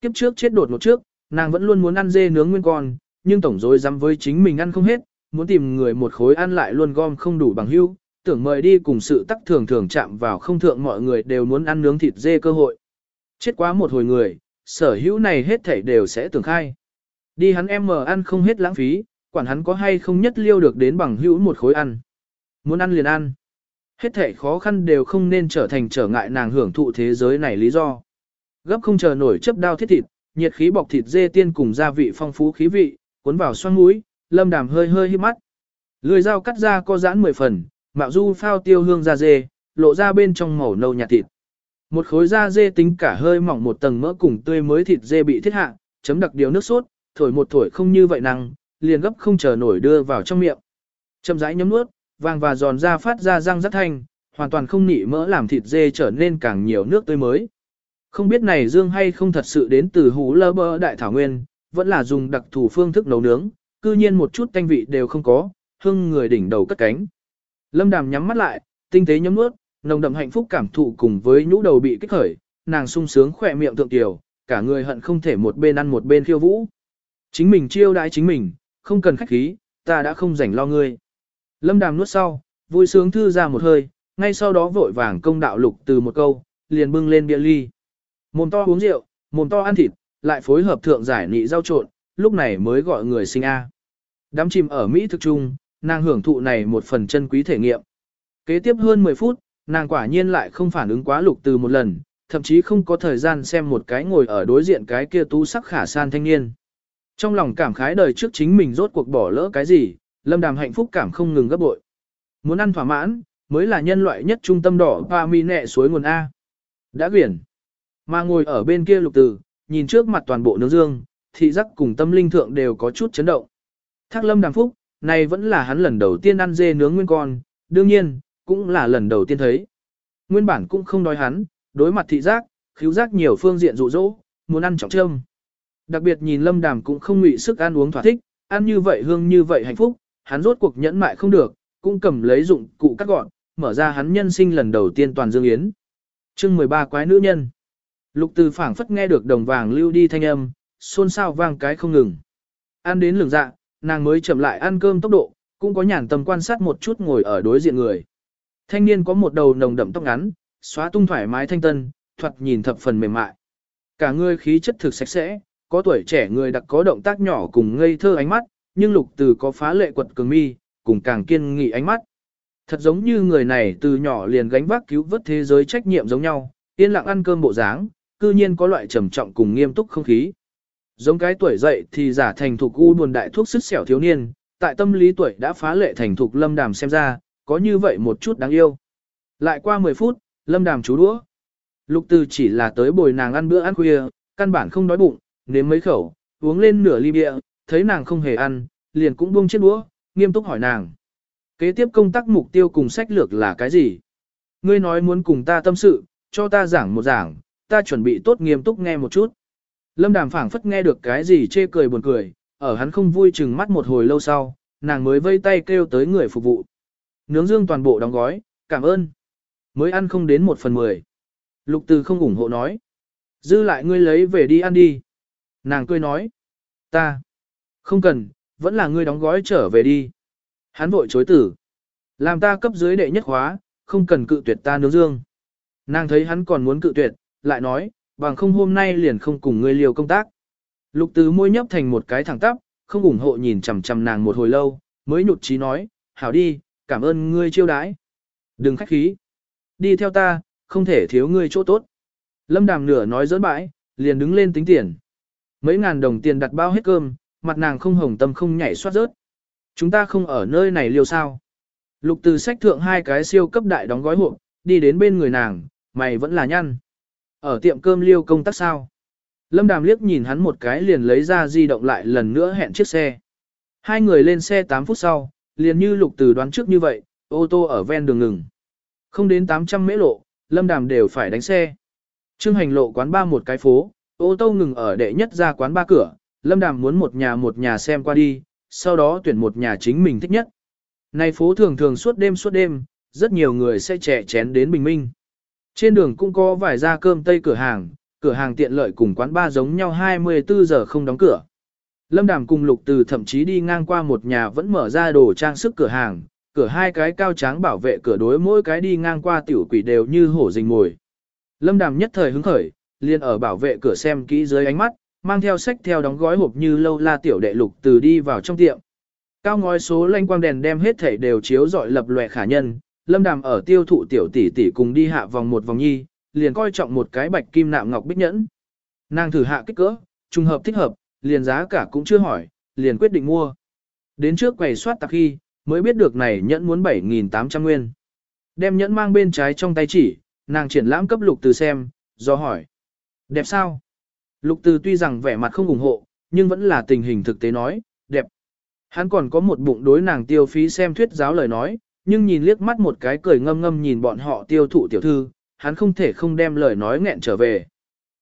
Kiếp trước chết đột một trước, nàng vẫn luôn muốn ăn dê nướng nguyên con, nhưng tổng dối dám với chính mình ăn không hết, muốn tìm người một khối ăn lại luôn gom không đủ bằng hưu, tưởng mời đi cùng sự tắc thường thường chạm vào không thượng mọi người đều muốn ăn nướng thịt dê cơ hội. Chết quá một hồi người, sở hữu này hết thảy đều sẽ tưởng khai. Đi hắn em mờ ăn không hết lãng phí, quản hắn có hay không nhất liêu được đến bằng hữu một khối ăn. Muốn ăn liền ăn. Hết thể khó khăn đều không nên trở thành trở ngại nàng hưởng thụ thế giới này lý do. Gấp không chờ nổi chấp đao thiết thịt, nhiệt khí bọc thịt dê tiên cùng gia vị phong phú khí vị, cuốn vào xoang mũi, lâm đàm hơi hơi hít mắt. Lưỡi dao cắt ra có giãn 10 phần, mạo du phao tiêu hương da dê, lộ ra bên trong màu nâu nhạt thịt. Một khối da dê tính cả hơi mỏng một tầng mỡ cùng tươi mới thịt dê bị thiết hạ, chấm đặc điều nước sốt, thổi một thổi không như vậy năng, liền gấp không chờ nổi đưa vào trong miệng. Chậm rãi nhấm nuốt, vàng và giòn ra phát ra răng rất thanh, hoàn toàn không nị mỡ làm thịt dê trở nên càng nhiều nước tươi mới. Không biết này dương hay không thật sự đến từ hú lơ bơ đại thảo nguyên, vẫn là dùng đặc thù phương thức nấu nướng, cư nhiên một chút tanh vị đều không có, hương người đỉnh đầu cất cánh. Lâm đàm nhắm mắt lại, tinh tế nhấm nuốt, nồng đậm hạnh phúc cảm thụ cùng với nhũ đầu bị kích khởi, nàng sung sướng khỏe miệng thượng tiểu, cả người hận không thể một bên ăn một bên khiêu vũ. Chính mình chiêu đãi chính mình, không cần khách khí, ta đã không rảnh lo ngươi. Lâm đàm nuốt sau, vui sướng thư ra một hơi, ngay sau đó vội vàng công đạo lục từ một câu, liền bưng lên bia ly. Mồm to uống rượu, mồm to ăn thịt, lại phối hợp thượng giải nị rau trộn, lúc này mới gọi người sinh A. Đám chìm ở Mỹ thực trung, nàng hưởng thụ này một phần chân quý thể nghiệm. Kế tiếp hơn 10 phút, nàng quả nhiên lại không phản ứng quá lục từ một lần, thậm chí không có thời gian xem một cái ngồi ở đối diện cái kia tú sắc khả san thanh niên. Trong lòng cảm khái đời trước chính mình rốt cuộc bỏ lỡ cái gì, lâm đàm hạnh phúc cảm không ngừng gấp bội. Muốn ăn thỏa mãn, mới là nhân loại nhất trung tâm đỏ và mi nẹ suối nguồn A. Đã quyển. Mà ngồi ở bên kia lục từ, nhìn trước mặt toàn bộ nướng dương, thị giác cùng tâm linh thượng đều có chút chấn động. Thác lâm đàm phúc, này vẫn là hắn lần đầu tiên ăn dê nướng nguyên con, đương nhiên, cũng là lần đầu tiên thấy. Nguyên bản cũng không đói hắn, đối mặt thị giác, khiếu giác nhiều phương diện dụ dỗ, muốn ăn trọng trâm. Đặc biệt nhìn lâm đàm cũng không ngụy sức ăn uống thỏa thích, ăn như vậy hương như vậy hạnh phúc, hắn rốt cuộc nhẫn mại không được, cũng cầm lấy dụng cụ cắt gọn, mở ra hắn nhân sinh lần đầu tiên toàn dương yến. chương 13 quái nữ nhân. Lục từ phảng phất nghe được đồng vàng lưu đi thanh âm, xôn xao vang cái không ngừng. Ăn đến lường dạ, nàng mới chậm lại ăn cơm tốc độ, cũng có nhàn tâm quan sát một chút ngồi ở đối diện người. Thanh niên có một đầu nồng đậm tóc ngắn, xóa tung thoải mái thanh tân, thoạt nhìn thập phần mềm mại. Cả người khí chất thực sạch sẽ, có tuổi trẻ người đặc có động tác nhỏ cùng ngây thơ ánh mắt, nhưng lục từ có phá lệ quật cường mi, cùng càng kiên nghị ánh mắt. Thật giống như người này từ nhỏ liền gánh vác cứu vớt thế giới trách nhiệm giống nhau, yên lặng ăn cơm bộ dáng, cư nhiên có loại trầm trọng cùng nghiêm túc không khí. Giống cái tuổi dậy thì giả thành thục u buồn đại thuốc sức xẻo thiếu niên, tại tâm lý tuổi đã phá lệ thành thục lâm đàm xem ra, có như vậy một chút đáng yêu. Lại qua 10 phút, lâm đàm chú đũa. Lục từ chỉ là tới bồi nàng ăn bữa ăn khuya, căn bản không đói bụng, nếm mấy khẩu, uống lên nửa ly bia, thấy nàng không hề ăn, liền cũng buông chiếc đũa, nghiêm túc hỏi nàng. Kế tiếp công tác mục tiêu cùng sách lược là cái gì? Ngươi nói muốn cùng ta tâm sự, cho ta giảng một giảng, ta chuẩn bị tốt nghiêm túc nghe một chút. Lâm Đàm phảng phất nghe được cái gì chê cười buồn cười, ở hắn không vui chừng mắt một hồi lâu sau, nàng mới vây tay kêu tới người phục vụ. Nướng dương toàn bộ đóng gói, cảm ơn. Mới ăn không đến một phần mười. Lục từ không ủng hộ nói. Dư lại ngươi lấy về đi ăn đi. Nàng cười nói. Ta. Không cần, vẫn là ngươi đóng gói trở về đi. Hắn vội chối tử. Làm ta cấp dưới đệ nhất khóa, không cần cự tuyệt ta nướng dương. Nàng thấy hắn còn muốn cự tuyệt, lại nói, bằng không hôm nay liền không cùng ngươi liều công tác. Lục tứ môi nhấp thành một cái thẳng tắp, không ủng hộ nhìn chằm chằm nàng một hồi lâu, mới nhụt chí nói, hảo đi, cảm ơn ngươi chiêu đãi. Đừng khách khí. Đi theo ta, không thể thiếu ngươi chỗ tốt. Lâm đàm nửa nói dỡn bãi, liền đứng lên tính tiền. Mấy ngàn đồng tiền đặt bao hết cơm, mặt nàng không hồng tâm không nhảy soát rớt. Chúng ta không ở nơi này liêu sao. Lục từ sách thượng hai cái siêu cấp đại đóng gói hộp, đi đến bên người nàng, mày vẫn là nhăn. Ở tiệm cơm liêu công tác sao? Lâm Đàm liếc nhìn hắn một cái liền lấy ra di động lại lần nữa hẹn chiếc xe. Hai người lên xe 8 phút sau, liền như lục từ đoán trước như vậy, ô tô ở ven đường ngừng. Không đến 800 mễ lộ, Lâm Đàm đều phải đánh xe. Trương hành lộ quán ba một cái phố, ô tô ngừng ở đệ nhất ra quán ba cửa, Lâm Đàm muốn một nhà một nhà xem qua đi, sau đó tuyển một nhà chính mình thích nhất. Này phố thường thường suốt đêm suốt đêm, rất nhiều người sẽ trẻ chén đến bình minh. Trên đường cũng có vài gia cơm tây cửa hàng, cửa hàng tiện lợi cùng quán ba giống nhau 24 giờ không đóng cửa. Lâm Đàm cùng Lục Từ thậm chí đi ngang qua một nhà vẫn mở ra đồ trang sức cửa hàng, cửa hai cái cao tráng bảo vệ cửa đối mỗi cái đi ngang qua tiểu quỷ đều như hổ rình mồi. Lâm Đàm nhất thời hứng khởi, liền ở bảo vệ cửa xem kỹ dưới ánh mắt, mang theo sách theo đóng gói hộp như lâu la tiểu đệ Lục Từ đi vào trong tiệm. Cao ngói số lanh quang đèn đem hết thảy đều chiếu rọi lập lòe khả nhân, Lâm Đàm ở tiêu thụ tiểu tỷ tỷ cùng đi hạ vòng một vòng nhi, liền coi trọng một cái bạch kim nạm ngọc bích nhẫn. Nàng thử hạ kích cỡ, trùng hợp thích hợp, liền giá cả cũng chưa hỏi, liền quyết định mua. Đến trước quầy soát tạp khi, mới biết được này nhẫn muốn 7.800 nguyên. Đem nhẫn mang bên trái trong tay chỉ, nàng triển lãm cấp lục từ xem, do hỏi. Đẹp sao? Lục từ tuy rằng vẻ mặt không ủng hộ, nhưng vẫn là tình hình thực tế nói, đẹp. Hắn còn có một bụng đối nàng tiêu phí xem thuyết giáo lời nói, nhưng nhìn liếc mắt một cái cười ngâm ngâm nhìn bọn họ tiêu thụ tiểu thư, hắn không thể không đem lời nói nghẹn trở về.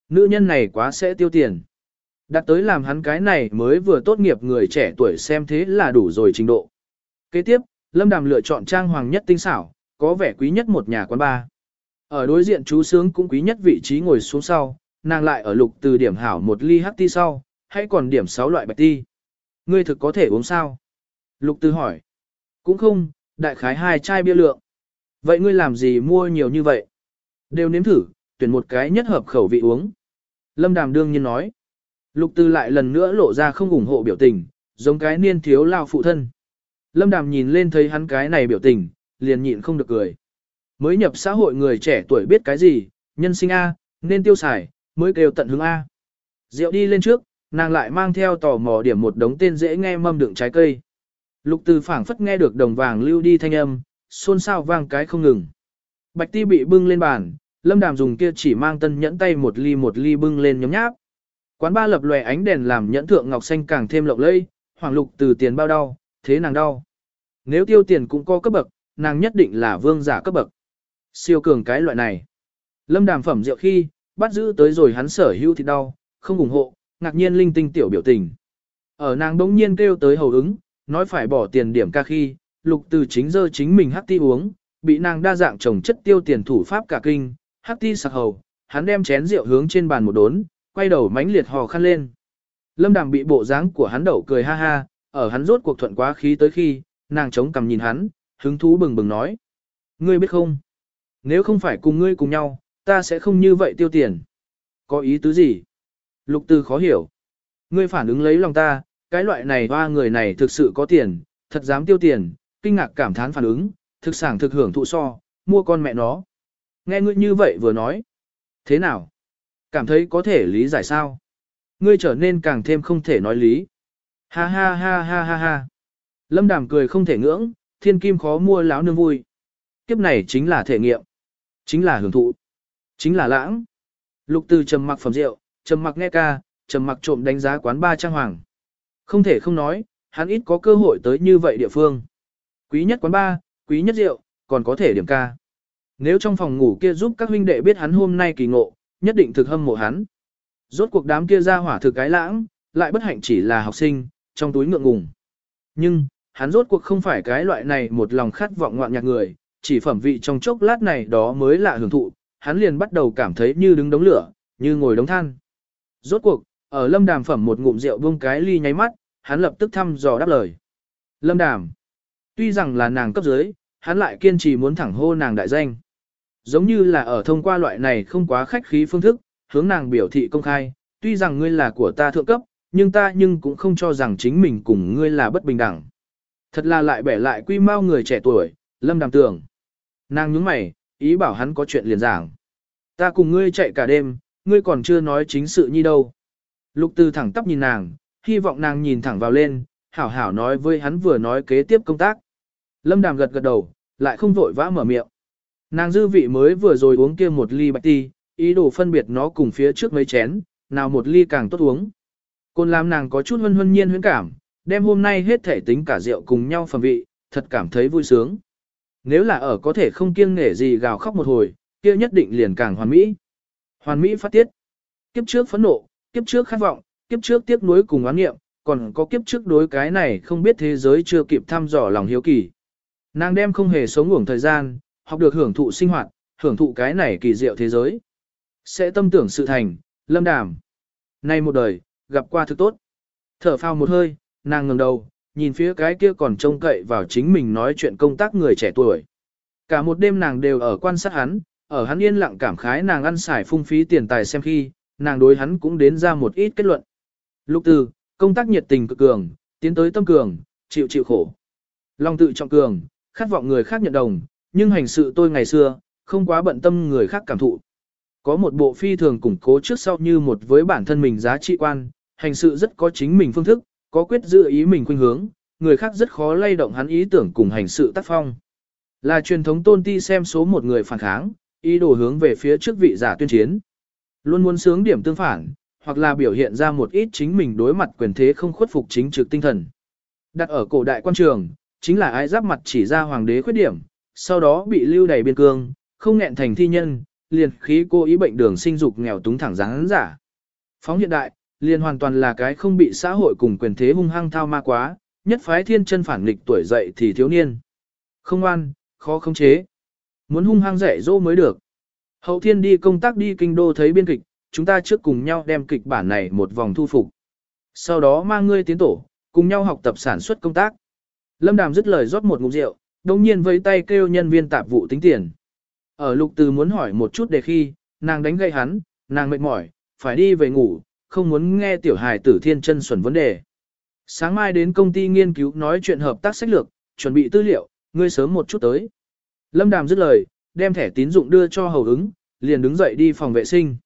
Nữ nhân này quá sẽ tiêu tiền. Đặt tới làm hắn cái này mới vừa tốt nghiệp người trẻ tuổi xem thế là đủ rồi trình độ. Kế tiếp, Lâm Đàm lựa chọn trang hoàng nhất tinh xảo, có vẻ quý nhất một nhà quán bar. Ở đối diện chú sướng cũng quý nhất vị trí ngồi xuống sau, nàng lại ở lục từ điểm hảo một ly hắc ti sau, hay còn điểm 6 loại bạch ti. Ngươi thực có thể uống sao? Lục từ hỏi. Cũng không, đại khái hai chai bia lượng. Vậy ngươi làm gì mua nhiều như vậy? Đều nếm thử, tuyển một cái nhất hợp khẩu vị uống. Lâm Đàm đương nhiên nói. Lục Tư lại lần nữa lộ ra không ủng hộ biểu tình, giống cái niên thiếu lao phụ thân. Lâm Đàm nhìn lên thấy hắn cái này biểu tình, liền nhịn không được cười. Mới nhập xã hội người trẻ tuổi biết cái gì, nhân sinh A, nên tiêu xài, mới kêu tận hứng A. Rượu đi lên trước, nàng lại mang theo tò mò điểm một đống tên dễ nghe mâm đựng trái cây. Lục Từ phảng phất nghe được đồng vàng lưu đi thanh âm, xôn xao vang cái không ngừng. Bạch ti bị bưng lên bàn, Lâm Đàm dùng kia chỉ mang tân nhẫn tay một ly một ly bưng lên nhóm nháp. Quán ba lập lòe ánh đèn làm nhẫn thượng ngọc xanh càng thêm lộng lẫy, hoàng lục từ tiền bao đau, thế nàng đau. Nếu tiêu tiền cũng có cấp bậc, nàng nhất định là vương giả cấp bậc. Siêu cường cái loại này. Lâm Đàm phẩm rượu khi, bắt giữ tới rồi hắn sở hữu thì đau, không ủng hộ, ngạc nhiên linh tinh tiểu biểu tình. Ở nàng đống nhiên kêu tới hầu ứng, nói phải bỏ tiền điểm ca khi, lục từ chính dơ chính mình hắc ti uống, bị nàng đa dạng trồng chất tiêu tiền thủ pháp cả kinh, hắc ti sặc hầu, hắn đem chén rượu hướng trên bàn một đốn, quay đầu mánh liệt hò khăn lên. Lâm đàm bị bộ dáng của hắn đậu cười ha ha, ở hắn rốt cuộc thuận quá khí tới khi, nàng chống cằm nhìn hắn, hứng thú bừng bừng nói. Ngươi biết không? Nếu không phải cùng ngươi cùng nhau, ta sẽ không như vậy tiêu tiền. Có ý tứ gì? Lục từ khó hiểu. Ngươi phản ứng lấy lòng ta, cái loại này hoa người này thực sự có tiền, thật dám tiêu tiền, kinh ngạc cảm thán phản ứng, thực sản thực hưởng thụ so, mua con mẹ nó. Nghe ngươi như vậy vừa nói. Thế nào? Cảm thấy có thể lý giải sao? Ngươi trở nên càng thêm không thể nói lý. Ha ha ha ha ha ha. Lâm Đàm cười không thể ngưỡng, thiên kim khó mua láo nương vui. Kiếp này chính là thể nghiệm. Chính là hưởng thụ. Chính là lãng. Lục từ trầm mặc phẩm rượu, trầm mặc nghe ca, trầm mặc trộm đánh giá quán ba trang hoàng. Không thể không nói, hắn ít có cơ hội tới như vậy địa phương. Quý nhất quán ba, quý nhất rượu, còn có thể điểm ca. Nếu trong phòng ngủ kia giúp các huynh đệ biết hắn hôm nay kỳ ngộ, nhất định thực hâm mộ hắn. Rốt cuộc đám kia ra hỏa thực cái lãng, lại bất hạnh chỉ là học sinh, trong túi ngượng ngùng. Nhưng, hắn rốt cuộc không phải cái loại này một lòng khát vọng ngoạn nhạc người, chỉ phẩm vị trong chốc lát này đó mới là hưởng thụ, hắn liền bắt đầu cảm thấy như đứng đống lửa, như ngồi đống than. Rốt cuộc, ở lâm đàm phẩm một ngụm rượu buông cái ly nháy mắt, hắn lập tức thăm dò đáp lời. Lâm đàm. Tuy rằng là nàng cấp dưới, hắn lại kiên trì muốn thẳng hô nàng đại danh. Giống như là ở thông qua loại này không quá khách khí phương thức, hướng nàng biểu thị công khai, tuy rằng ngươi là của ta thượng cấp, nhưng ta nhưng cũng không cho rằng chính mình cùng ngươi là bất bình đẳng. Thật là lại bẻ lại quy mau người trẻ tuổi, lâm đàm tưởng. Nàng nhướng mày, ý bảo hắn có chuyện liền giảng. Ta cùng ngươi chạy cả đêm, ngươi còn chưa nói chính sự như đâu. Lục từ thẳng tắp nhìn nàng, hy vọng nàng nhìn thẳng vào lên, hảo hảo nói với hắn vừa nói kế tiếp công tác. Lâm đàm gật gật đầu, lại không vội vã mở miệng. Nàng dư vị mới vừa rồi uống kia một ly bạch ti, ý đồ phân biệt nó cùng phía trước mấy chén, nào một ly càng tốt uống. Côn làm nàng có chút hân hân nhiên huyến cảm, đem hôm nay hết thể tính cả rượu cùng nhau phẩm vị, thật cảm thấy vui sướng. Nếu là ở có thể không kiêng nể gì gào khóc một hồi, kia nhất định liền càng hoàn mỹ. Hoàn mỹ phát tiết. Kiếp trước phẫn nộ, kiếp trước khát vọng, kiếp trước tiếc nuối cùng oán nghiệm, còn có kiếp trước đối cái này không biết thế giới chưa kịp thăm dò lòng hiếu kỳ. Nàng đem không hề sống ngủng thời gian, học được hưởng thụ sinh hoạt, hưởng thụ cái này kỳ diệu thế giới. Sẽ tâm tưởng sự thành, lâm đàm. Nay một đời, gặp qua thực tốt. Thở phào một hơi, nàng ngẩng đầu, nhìn phía cái kia còn trông cậy vào chính mình nói chuyện công tác người trẻ tuổi. Cả một đêm nàng đều ở quan sát hắn, ở hắn yên lặng cảm khái nàng ăn xài phung phí tiền tài xem khi, nàng đối hắn cũng đến ra một ít kết luận. Lục từ, công tác nhiệt tình cực cường, tiến tới tâm cường, chịu chịu khổ. lòng tự trọng cường, khát vọng người khác nhận đồng, nhưng hành sự tôi ngày xưa, không quá bận tâm người khác cảm thụ. Có một bộ phi thường củng cố trước sau như một với bản thân mình giá trị quan, hành sự rất có chính mình phương thức, có quyết giữ ý mình khuynh hướng, người khác rất khó lay động hắn ý tưởng cùng hành sự tác phong. Là truyền thống tôn ti xem số một người phản kháng, ý đồ hướng về phía trước vị giả tuyên chiến. Luôn muốn sướng điểm tương phản, hoặc là biểu hiện ra một ít chính mình đối mặt quyền thế không khuất phục chính trực tinh thần. Đặt ở cổ đại quan trường, chính là ai giáp mặt chỉ ra hoàng đế khuyết điểm, sau đó bị lưu đầy biên cương, không nghẹn thành thi nhân, liền khí cô ý bệnh đường sinh dục nghèo túng thẳng dáng giả. Phóng hiện đại, liền hoàn toàn là cái không bị xã hội cùng quyền thế hung hăng thao ma quá, nhất phái thiên chân phản nghịch tuổi dậy thì thiếu niên. Không an, khó khống chế. Muốn hung hăng dạy dỗ mới được. Hậu thiên đi công tác đi kinh đô thấy biên kịch, chúng ta trước cùng nhau đem kịch bản này một vòng thu phục. Sau đó mang ngươi tiến tổ, cùng nhau học tập sản xuất công tác. Lâm Đàm dứt lời rót một ngụm rượu, đồng nhiên với tay kêu nhân viên tạp vụ tính tiền. Ở lục từ muốn hỏi một chút để khi, nàng đánh gây hắn, nàng mệt mỏi, phải đi về ngủ, không muốn nghe tiểu hài tử thiên chân xuẩn vấn đề. Sáng mai đến công ty nghiên cứu nói chuyện hợp tác sách lược, chuẩn bị tư liệu, ngươi sớm một chút tới. Lâm Đàm dứt lời, đem thẻ tín dụng đưa cho hầu ứng, liền đứng dậy đi phòng vệ sinh.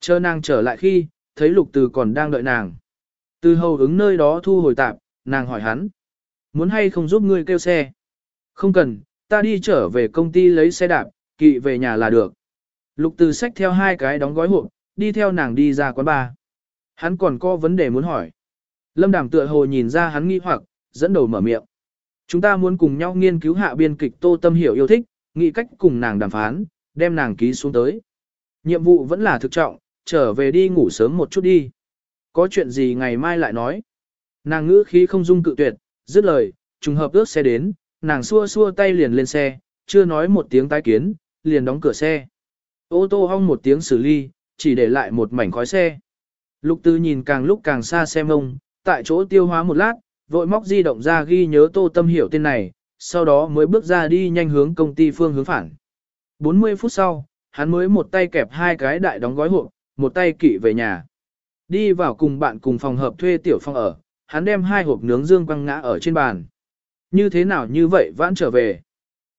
Chờ nàng trở lại khi, thấy lục từ còn đang đợi nàng. Từ hầu ứng nơi đó thu hồi tạp, nàng hỏi hắn. Muốn hay không giúp ngươi kêu xe? Không cần, ta đi trở về công ty lấy xe đạp, kỵ về nhà là được. Lục từ xách theo hai cái đóng gói hộp, đi theo nàng đi ra quán bar. Hắn còn có vấn đề muốn hỏi. Lâm Đàm tựa hồ nhìn ra hắn nghi hoặc, dẫn đầu mở miệng. Chúng ta muốn cùng nhau nghiên cứu hạ biên kịch Tô Tâm Hiểu yêu thích, nghĩ cách cùng nàng đàm phán, đem nàng ký xuống tới. Nhiệm vụ vẫn là thực trọng, trở về đi ngủ sớm một chút đi. Có chuyện gì ngày mai lại nói. Nàng ngữ khí không dung cự tuyệt, dứt lời, trùng hợp ước xe đến, nàng xua xua tay liền lên xe, chưa nói một tiếng tái kiến, liền đóng cửa xe. Ô tô hong một tiếng xử ly, chỉ để lại một mảnh khói xe. Lục tư nhìn càng lúc càng xa xem ông, tại chỗ tiêu hóa một lát, vội móc di động ra ghi nhớ tô tâm hiểu tên này, sau đó mới bước ra đi nhanh hướng công ty phương hướng phản. 40 phút sau, hắn mới một tay kẹp hai cái đại đóng gói hộp, một tay kỵ về nhà. Đi vào cùng bạn cùng phòng hợp thuê tiểu phòng ở, hắn đem hai hộp nướng dương quăng ngã ở trên bàn. Như thế nào như vậy vãn trở về?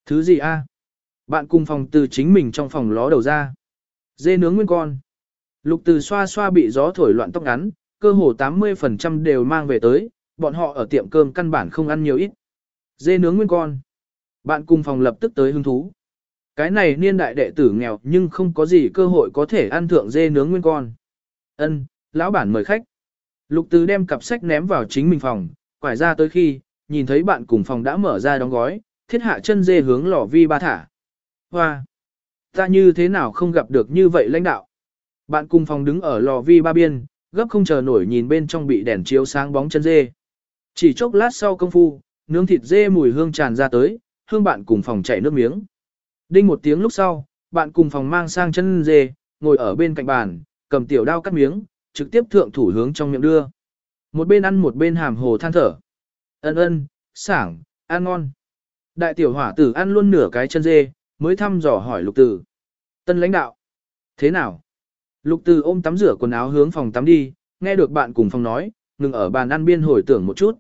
Thứ gì a? Bạn cùng phòng từ chính mình trong phòng ló đầu ra. Dê nướng nguyên con. Lục từ xoa xoa bị gió thổi loạn tóc ngắn, cơ hồ 80% đều mang về tới, bọn họ ở tiệm cơm căn bản không ăn nhiều ít. Dê nướng nguyên con. Bạn cùng phòng lập tức tới hứng thú. Cái này niên đại đệ tử nghèo nhưng không có gì cơ hội có thể ăn thượng dê nướng nguyên con. Ân, lão bản mời khách. Lục Từ đem cặp sách ném vào chính mình phòng, quải ra tới khi, nhìn thấy bạn cùng phòng đã mở ra đóng gói, thiết hạ chân dê hướng lò vi ba thả. Hoa! Ta như thế nào không gặp được như vậy lãnh đạo? Bạn cùng phòng đứng ở lò vi ba biên, gấp không chờ nổi nhìn bên trong bị đèn chiếu sáng bóng chân dê. Chỉ chốc lát sau công phu, nướng thịt dê mùi hương tràn ra tới, hương bạn cùng phòng chảy nước miếng. Đinh một tiếng lúc sau, bạn cùng phòng mang sang chân dê, ngồi ở bên cạnh bàn, cầm tiểu đao cắt miếng, trực tiếp thượng thủ hướng trong miệng đưa. Một bên ăn một bên hàm hồ than thở. Ân ân, sảng, ăn ngon. Đại tiểu hỏa tử ăn luôn nửa cái chân dê, mới thăm dò hỏi lục tử. Tân lãnh đạo. Thế nào? Lục Từ ôm tắm rửa quần áo hướng phòng tắm đi, nghe được bạn cùng phòng nói, ngừng ở bàn ăn biên hồi tưởng một chút.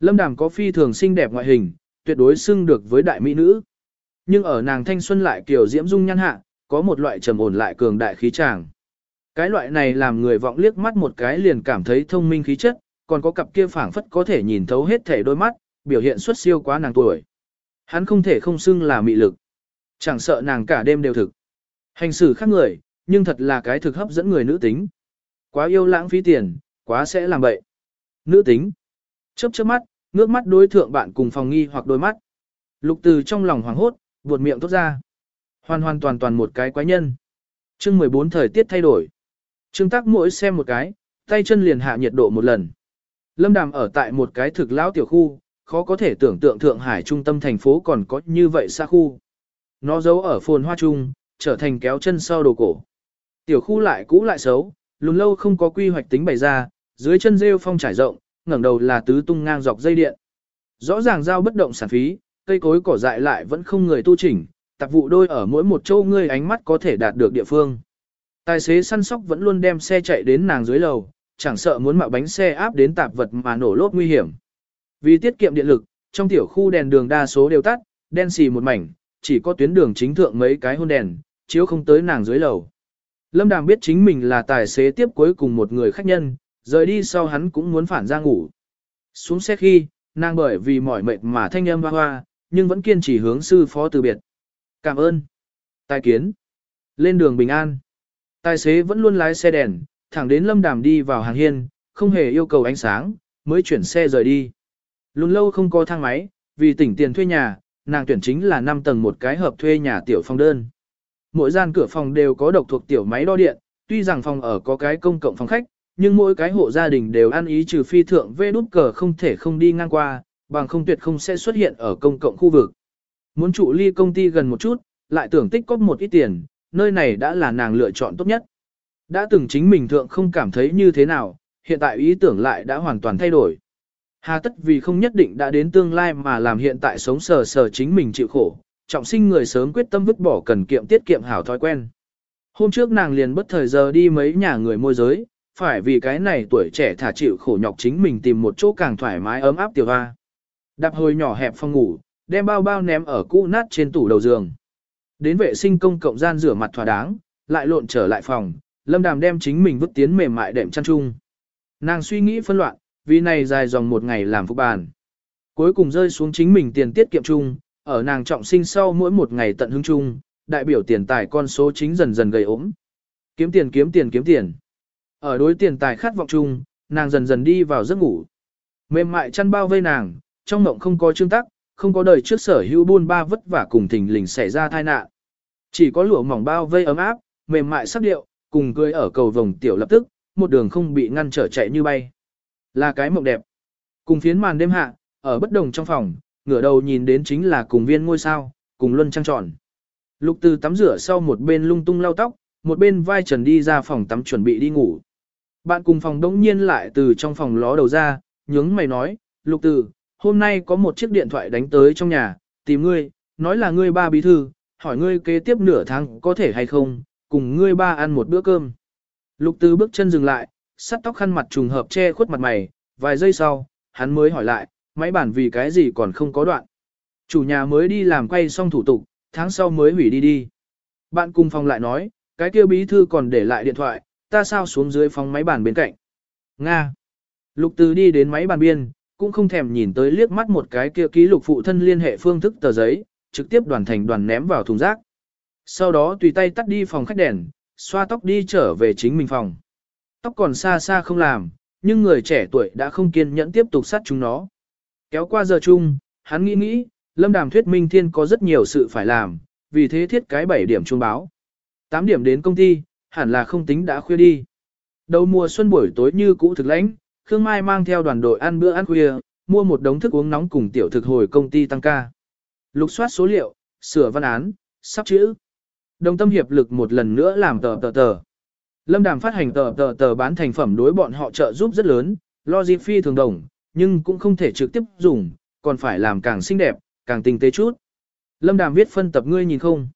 Lâm Đàm có phi thường xinh đẹp ngoại hình, tuyệt đối xưng được với đại mỹ nữ. Nhưng ở nàng thanh xuân lại kiểu diễm dung nhan hạ, có một loại trầm ổn lại cường đại khí tràng. Cái loại này làm người vọng liếc mắt một cái liền cảm thấy thông minh khí chất, còn có cặp kia phảng phất có thể nhìn thấu hết thể đôi mắt, biểu hiện xuất siêu quá nàng tuổi. Hắn không thể không xưng là mị lực. Chẳng sợ nàng cả đêm đều thực. Hành xử khác người, nhưng thật là cái thực hấp dẫn người nữ tính. Quá yêu lãng phí tiền, quá sẽ làm bậy. Nữ tính. Chớp chớp mắt, ngước mắt đối thượng bạn cùng phòng nghi hoặc đôi mắt. Lục từ trong lòng hoảng hốt, buột miệng tốt ra. Hoàn hoàn toàn toàn một cái quái nhân. Chương 14 thời tiết thay đổi. Trương Tắc mỗi xem một cái, tay chân liền hạ nhiệt độ một lần. Lâm Đàm ở tại một cái thực lão tiểu khu, khó có thể tưởng tượng Thượng Hải trung tâm thành phố còn có như vậy xa khu. Nó giấu ở phồn hoa trung, trở thành kéo chân sau đồ cổ. Tiểu khu lại cũ lại xấu, lùn lâu không có quy hoạch tính bày ra, dưới chân rêu phong trải rộng, ngẩng đầu là tứ tung ngang dọc dây điện. Rõ ràng giao bất động sản phí, cây cối cỏ dại lại vẫn không người tu chỉnh, tạp vụ đôi ở mỗi một chỗ ngươi ánh mắt có thể đạt được địa phương. Tài xế săn sóc vẫn luôn đem xe chạy đến nàng dưới lầu, chẳng sợ muốn mạo bánh xe áp đến tạp vật mà nổ lốp nguy hiểm. Vì tiết kiệm điện lực, trong tiểu khu đèn đường đa số đều tắt, đen xì một mảnh, chỉ có tuyến đường chính thượng mấy cái hôn đèn, chiếu không tới nàng dưới lầu. Lâm Đàm biết chính mình là tài xế tiếp cuối cùng một người khách nhân, rời đi sau hắn cũng muốn phản ra ngủ. Xuống xe khi, nàng bởi vì mỏi mệt mà thanh âm hoa hoa, nhưng vẫn kiên trì hướng sư phó từ biệt. Cảm ơn. Tài kiến. Lên đường bình an. Tài xế vẫn luôn lái xe đèn, thẳng đến lâm đàm đi vào hàng hiên, không hề yêu cầu ánh sáng, mới chuyển xe rời đi. Luôn lâu không có thang máy, vì tỉnh tiền thuê nhà, nàng tuyển chính là 5 tầng một cái hợp thuê nhà tiểu phong đơn. Mỗi gian cửa phòng đều có độc thuộc tiểu máy đo điện, tuy rằng phòng ở có cái công cộng phòng khách, nhưng mỗi cái hộ gia đình đều ăn ý trừ phi thượng vê đút cờ không thể không đi ngang qua, bằng không tuyệt không sẽ xuất hiện ở công cộng khu vực. Muốn trụ ly công ty gần một chút, lại tưởng tích cóp một ít tiền, nơi này đã là nàng lựa chọn tốt nhất. Đã từng chính mình thượng không cảm thấy như thế nào, hiện tại ý tưởng lại đã hoàn toàn thay đổi. Hà tất vì không nhất định đã đến tương lai mà làm hiện tại sống sờ sờ chính mình chịu khổ, trọng sinh người sớm quyết tâm vứt bỏ cần kiệm tiết kiệm hảo thói quen. Hôm trước nàng liền bất thời giờ đi mấy nhà người môi giới, phải vì cái này tuổi trẻ thả chịu khổ nhọc chính mình tìm một chỗ càng thoải mái ấm áp tiểu hoa. Đạp hồi nhỏ hẹp phòng ngủ, đem bao bao ném ở cũ nát trên tủ đầu giường. Đến vệ sinh công cộng gian rửa mặt thỏa đáng, lại lộn trở lại phòng, lâm đàm đem chính mình vứt tiến mềm mại đệm chăn chung. Nàng suy nghĩ phân loạn, vì này dài dòng một ngày làm phục bàn. Cuối cùng rơi xuống chính mình tiền tiết kiệm chung, ở nàng trọng sinh sau mỗi một ngày tận hứng chung, đại biểu tiền tài con số chính dần dần gầy ốm. Kiếm tiền kiếm tiền kiếm tiền. Ở đối tiền tài khát vọng chung, nàng dần dần đi vào giấc ngủ. Mềm mại chăn bao vây nàng, trong mộng không có chương tắc, không có đời trước sở hữu buôn ba vất vả cùng thình lình xảy ra tai nạn. Chỉ có lụa mỏng bao vây ấm áp, mềm mại sắc điệu, cùng cưới ở cầu vồng tiểu lập tức, một đường không bị ngăn trở chạy như bay. Là cái mộng đẹp. Cùng phiến màn đêm hạ, ở bất đồng trong phòng, ngửa đầu nhìn đến chính là cùng viên ngôi sao, cùng luân trăng tròn. Lục từ tắm rửa sau một bên lung tung lau tóc, một bên vai trần đi ra phòng tắm chuẩn bị đi ngủ. Bạn cùng phòng đống nhiên lại từ trong phòng ló đầu ra, nhướng mày nói, lục từ, hôm nay có một chiếc điện thoại đánh tới trong nhà, tìm ngươi, nói là ngươi ba bí thư, hỏi ngươi kế tiếp nửa tháng có thể hay không, cùng ngươi ba ăn một bữa cơm. Lục từ bước chân dừng lại, sắt tóc khăn mặt trùng hợp che khuất mặt mày, vài giây sau, hắn mới hỏi lại, máy bản vì cái gì còn không có đoạn. Chủ nhà mới đi làm quay xong thủ tục, tháng sau mới hủy đi đi. Bạn cùng phòng lại nói, cái kia bí thư còn để lại điện thoại, ta sao xuống dưới phòng máy bàn bên cạnh. Nga. Lục từ đi đến máy bàn biên, cũng không thèm nhìn tới liếc mắt một cái kia ký lục phụ thân liên hệ phương thức tờ giấy, trực tiếp đoàn thành đoàn ném vào thùng rác. Sau đó tùy tay tắt đi phòng khách đèn, xoa tóc đi trở về chính mình phòng. Tóc còn xa xa không làm, nhưng người trẻ tuổi đã không kiên nhẫn tiếp tục sát chúng nó. Kéo qua giờ chung, hắn nghĩ nghĩ, Lâm Đàm thuyết minh thiên có rất nhiều sự phải làm, vì thế thiết cái 7 điểm chuông báo. 8 điểm đến công ty, hẳn là không tính đã khuya đi. Đầu mùa xuân buổi tối như cũ thực lãnh, Khương Mai mang theo đoàn đội ăn bữa ăn khuya, mua một đống thức uống nóng cùng tiểu thực hồi công ty tăng ca. Lục soát số liệu, sửa văn án, sắp chữ. Đồng tâm hiệp lực một lần nữa làm tờ tờ tờ. Lâm Đàm phát hành tờ tờ tờ bán thành phẩm đối bọn họ trợ giúp rất lớn, logic phi thường đồng, nhưng cũng không thể trực tiếp dùng, còn phải làm càng xinh đẹp, càng tinh tế chút. Lâm Đàm viết phân tập ngươi nhìn không?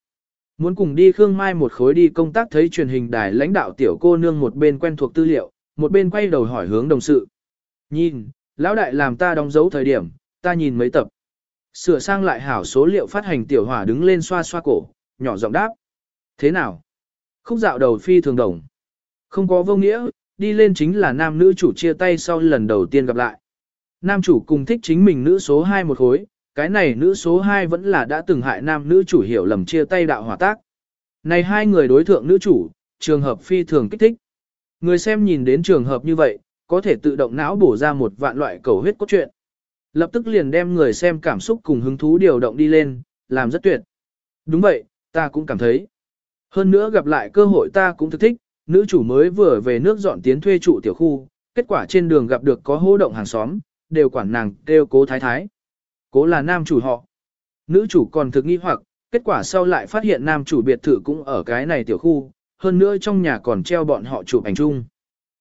Muốn cùng đi Khương Mai một khối đi công tác thấy truyền hình đài lãnh đạo tiểu cô nương một bên quen thuộc tư liệu, một bên quay đầu hỏi hướng đồng sự. Nhìn, lão đại làm ta đóng dấu thời điểm, ta nhìn mấy tập. Sửa sang lại hảo số liệu phát hành tiểu hỏa đứng lên xoa xoa cổ, nhỏ giọng đáp. Thế nào? Khúc dạo đầu phi thường đồng. Không có vô nghĩa, đi lên chính là nam nữ chủ chia tay sau lần đầu tiên gặp lại. Nam chủ cùng thích chính mình nữ số 2 một khối, cái này nữ số 2 vẫn là đã từng hại nam nữ chủ hiểu lầm chia tay đạo hỏa tác. Này hai người đối thượng nữ chủ, trường hợp phi thường kích thích. Người xem nhìn đến trường hợp như vậy, có thể tự động não bổ ra một vạn loại cầu huyết cốt truyện. Lập tức liền đem người xem cảm xúc cùng hứng thú điều động đi lên, làm rất tuyệt. Đúng vậy, ta cũng cảm thấy. Hơn nữa gặp lại cơ hội ta cũng thực thích, nữ chủ mới vừa về nước dọn tiến thuê trụ tiểu khu, kết quả trên đường gặp được có hô động hàng xóm, đều quản nàng kêu cố thái thái. Cố là nam chủ họ. Nữ chủ còn thực nghi hoặc, kết quả sau lại phát hiện nam chủ biệt thự cũng ở cái này tiểu khu, hơn nữa trong nhà còn treo bọn họ chụp ảnh chung.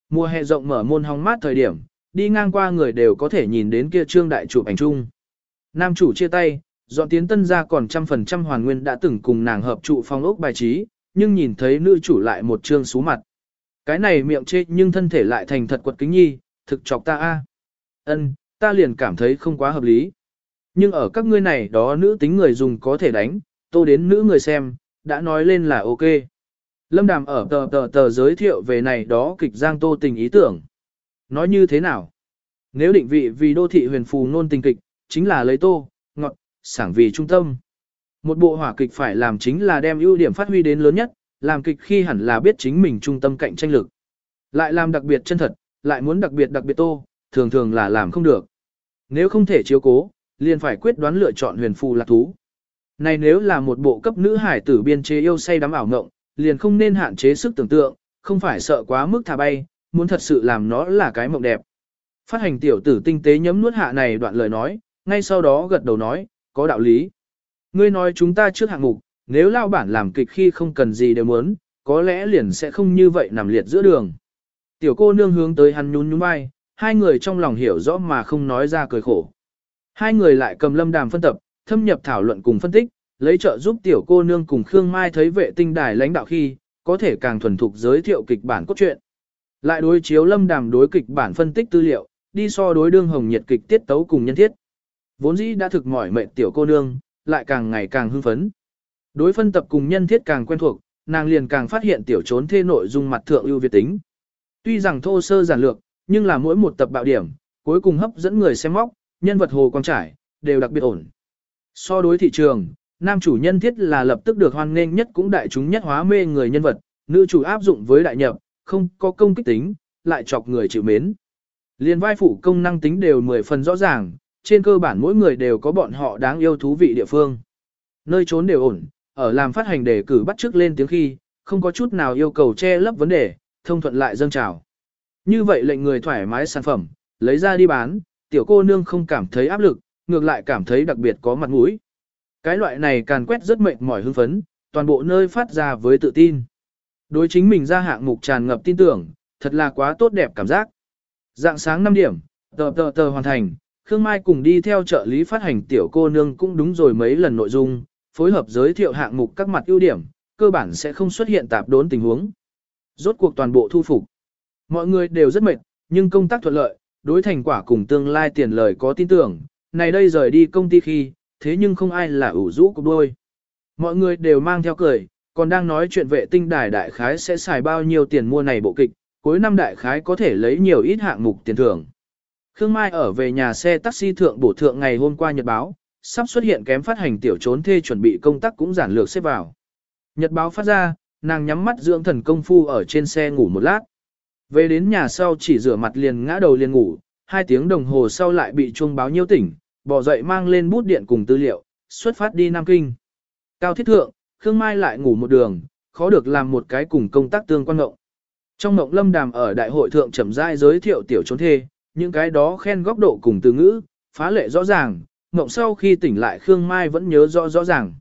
Mùa hè rộng mở môn hóng mát thời điểm, đi ngang qua người đều có thể nhìn đến kia trương đại chụp ảnh chung. Nam chủ chia tay, dọn tiến tân ra còn trăm phần trăm hoàn nguyên đã từng cùng nàng hợp trụ phong ốc bài trí, nhưng nhìn thấy nữ chủ lại một trương xú mặt. Cái này miệng chê nhưng thân thể lại thành thật quật kính nhi, thực chọc ta a. Ân, ta liền cảm thấy không quá hợp lý. Nhưng ở các ngươi này đó nữ tính người dùng có thể đánh, tô đến nữ người xem, đã nói lên là ok. Lâm Đàm ở tờ tờ tờ giới thiệu về này đó kịch giang tô tình ý tưởng. Nói như thế nào? Nếu định vị vì đô thị huyền phù nôn tình kịch, chính là lấy tô, ngọt, sảng vì trung tâm. Một bộ hỏa kịch phải làm chính là đem ưu điểm phát huy đến lớn nhất, làm kịch khi hẳn là biết chính mình trung tâm cạnh tranh lực. Lại làm đặc biệt chân thật, lại muốn đặc biệt đặc biệt tô, thường thường là làm không được. Nếu không thể chiếu cố, liền phải quyết đoán lựa chọn huyền phù lạc thú. Này nếu là một bộ cấp nữ hải tử biên chế yêu say đắm ảo ngộng, liền không nên hạn chế sức tưởng tượng, không phải sợ quá mức thả bay, muốn thật sự làm nó là cái mộng đẹp. Phát hành tiểu tử tinh tế nhấm nuốt hạ này đoạn lời nói, ngay sau đó gật đầu nói, có đạo lý. Ngươi nói chúng ta trước hạng mục, nếu lao bản làm kịch khi không cần gì đều muốn, có lẽ liền sẽ không như vậy nằm liệt giữa đường. Tiểu cô nương hướng tới hắn nhún nhún vai, hai người trong lòng hiểu rõ mà không nói ra cười khổ. Hai người lại cầm lâm đàm phân tập, thâm nhập thảo luận cùng phân tích, lấy trợ giúp tiểu cô nương cùng Khương Mai thấy vệ tinh đài lãnh đạo khi, có thể càng thuần thục giới thiệu kịch bản cốt truyện. Lại đối chiếu lâm đàm đối kịch bản phân tích tư liệu, đi so đối đương hồng nhiệt kịch tiết tấu cùng nhân thiết. Vốn dĩ đã thực mỏi mệt tiểu cô nương, lại càng ngày càng hưng phấn. Đối phân tập cùng nhân thiết càng quen thuộc, nàng liền càng phát hiện tiểu trốn thê nội dung mặt thượng ưu việt tính. Tuy rằng thô sơ giản lược, nhưng là mỗi một tập bạo điểm, cuối cùng hấp dẫn người xem móc, nhân vật hồ quang trải, đều đặc biệt ổn. So đối thị trường, nam chủ nhân thiết là lập tức được hoan nghênh nhất cũng đại chúng nhất hóa mê người nhân vật, nữ chủ áp dụng với đại nhập, không có công kích tính, lại chọc người chịu mến. Liên vai phụ công năng tính đều mười phần rõ ràng, trên cơ bản mỗi người đều có bọn họ đáng yêu thú vị địa phương. Nơi trốn đều ổn, ở làm phát hành đề cử bắt trước lên tiếng khi, không có chút nào yêu cầu che lấp vấn đề, thông thuận lại dâng trào. Như vậy lệnh người thoải mái sản phẩm, lấy ra đi bán, tiểu cô nương không cảm thấy áp lực, ngược lại cảm thấy đặc biệt có mặt mũi. Cái loại này càn quét rất mệt mỏi hưng phấn, toàn bộ nơi phát ra với tự tin. Đối chính mình ra hạng mục tràn ngập tin tưởng, thật là quá tốt đẹp cảm giác. Dạng sáng 5 điểm, tờ tờ tờ hoàn thành, Khương Mai cùng đi theo trợ lý phát hành tiểu cô nương cũng đúng rồi mấy lần nội dung, phối hợp giới thiệu hạng mục các mặt ưu điểm, cơ bản sẽ không xuất hiện tạp đốn tình huống. Rốt cuộc toàn bộ thu phục. Mọi người đều rất mệt, nhưng công tác thuận lợi, đối thành quả cùng tương lai tiền lời có tin tưởng, này đây rời đi công ty khi, thế nhưng không ai là ủ rũ cục đôi. Mọi người đều mang theo cười, còn đang nói chuyện vệ tinh đài đại khái sẽ xài bao nhiêu tiền mua này bộ kịch, cuối năm đại khái có thể lấy nhiều ít hạng mục tiền thưởng. Khương Mai ở về nhà xe taxi thượng bổ thượng ngày hôm qua nhật báo, sắp xuất hiện kém phát hành tiểu trốn thê chuẩn bị công tác cũng giản lược xếp vào. Nhật báo phát ra, nàng nhắm mắt dưỡng thần công phu ở trên xe ngủ một lát. Về đến nhà sau chỉ rửa mặt liền ngã đầu liền ngủ, hai tiếng đồng hồ sau lại bị chuông báo nhiêu tỉnh, bỏ dậy mang lên bút điện cùng tư liệu, xuất phát đi Nam Kinh. Cao thiết thượng, Khương Mai lại ngủ một đường, khó được làm một cái cùng công tác tương quan ngộng. Trong ngộng lâm đàm ở đại hội thượng chậm rãi giới thiệu tiểu trốn thê, những cái đó khen góc độ cùng từ ngữ, phá lệ rõ ràng, ngộng sau khi tỉnh lại Khương Mai vẫn nhớ rõ rõ ràng.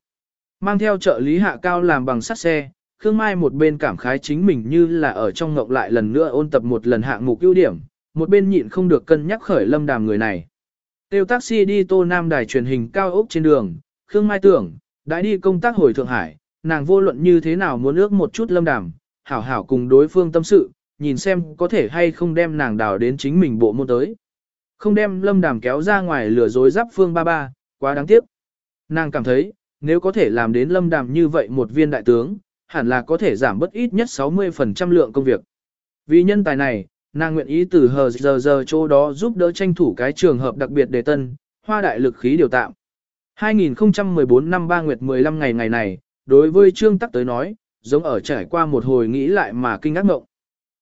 Mang theo trợ lý hạ cao làm bằng sắt xe, Khương Mai một bên cảm khái chính mình như là ở trong ngộng lại lần nữa ôn tập một lần hạng mục ưu điểm, một bên nhịn không được cân nhắc khởi lâm đàm người này. Tiêu taxi đi tô nam đài truyền hình cao ốc trên đường, Khương Mai tưởng, đã đi công tác hồi Thượng Hải, nàng vô luận như thế nào muốn ước một chút lâm đàm, hảo hảo cùng đối phương tâm sự, nhìn xem có thể hay không đem nàng đào đến chính mình bộ môn tới. Không đem lâm đàm kéo ra ngoài lừa dối giáp phương ba ba, quá đáng tiếc. Nàng cảm thấy, nếu có thể làm đến lâm đàm như vậy một viên đại tướng, hẳn là có thể giảm bất ít nhất 60% lượng công việc. Vì nhân tài này, nàng nguyện ý từ hờ giờ giờ chỗ đó giúp đỡ tranh thủ cái trường hợp đặc biệt đề tân, hoa đại lực khí điều tạm. 2014 năm 3 nguyệt 15 ngày ngày này, đối với Trương Tắc tới nói, giống ở trải qua một hồi nghĩ lại mà kinh ngạc ngộng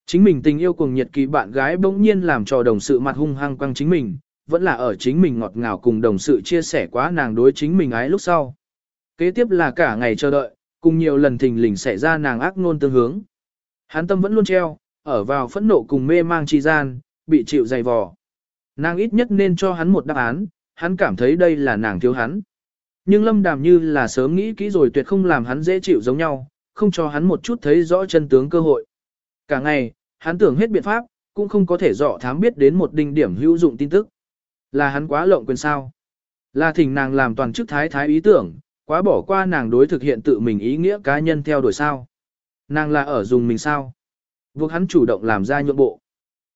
Chính mình tình yêu cùng nhiệt kỳ bạn gái bỗng nhiên làm cho đồng sự mặt hung hăng quăng chính mình, vẫn là ở chính mình ngọt ngào cùng đồng sự chia sẻ quá nàng đối chính mình ái lúc sau. Kế tiếp là cả ngày chờ đợi, cùng nhiều lần thình lình xảy ra nàng ác ngôn tương hướng. Hắn tâm vẫn luôn treo, ở vào phẫn nộ cùng mê mang chi gian, bị chịu dày vò. Nàng ít nhất nên cho hắn một đáp án, hắn cảm thấy đây là nàng thiếu hắn. Nhưng lâm đàm như là sớm nghĩ kỹ rồi tuyệt không làm hắn dễ chịu giống nhau, không cho hắn một chút thấy rõ chân tướng cơ hội. Cả ngày, hắn tưởng hết biện pháp, cũng không có thể dọ thám biết đến một đinh điểm hữu dụng tin tức. Là hắn quá lộng quyền sao. Là thỉnh nàng làm toàn chức thái thái ý tưởng, quá bỏ qua nàng đối thực hiện tự mình ý nghĩa cá nhân theo đuổi sao. Nàng là ở dùng mình sao. Buộc hắn chủ động làm ra nhượng bộ.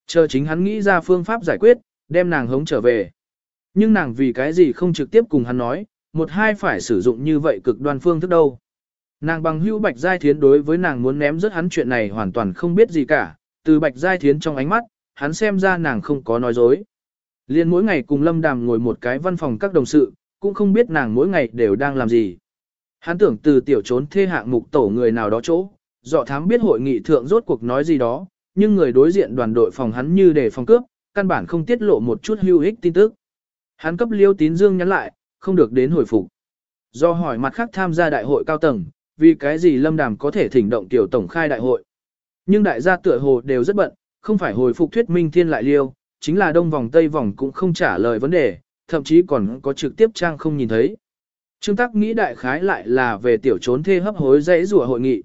Chờ chính hắn nghĩ ra phương pháp giải quyết, đem nàng hống trở về. Nhưng nàng vì cái gì không trực tiếp cùng hắn nói, một hai phải sử dụng như vậy cực đoan phương thức đâu. Nàng bằng hữu Bạch Giai Thiến đối với nàng muốn ném rớt hắn chuyện này hoàn toàn không biết gì cả, từ Bạch Giai Thiến trong ánh mắt, hắn xem ra nàng không có nói dối. Liên mỗi ngày cùng Lâm Đàm ngồi một cái văn phòng các đồng sự, cũng không biết nàng mỗi ngày đều đang làm gì. Hắn tưởng từ tiểu trốn thê hạng mục tổ người nào đó chỗ, dọ thám biết hội nghị thượng rốt cuộc nói gì đó, nhưng người đối diện đoàn đội phòng hắn như để phòng cướp, căn bản không tiết lộ một chút hữu ích tin tức. Hắn cấp liêu tín dương nhắn lại, không được đến hồi phục. Do hỏi mặt khác tham gia đại hội cao tầng, vì cái gì Lâm Đàm có thể thỉnh động tiểu tổng khai đại hội. Nhưng đại gia tựa hồ đều rất bận, không phải hồi phục thuyết minh thiên lại liêu, chính là đông vòng tây vòng cũng không trả lời vấn đề, thậm chí còn có trực tiếp trang không nhìn thấy. Trương Tắc nghĩ đại khái lại là về tiểu trốn thê hấp hối dãy rùa hội nghị.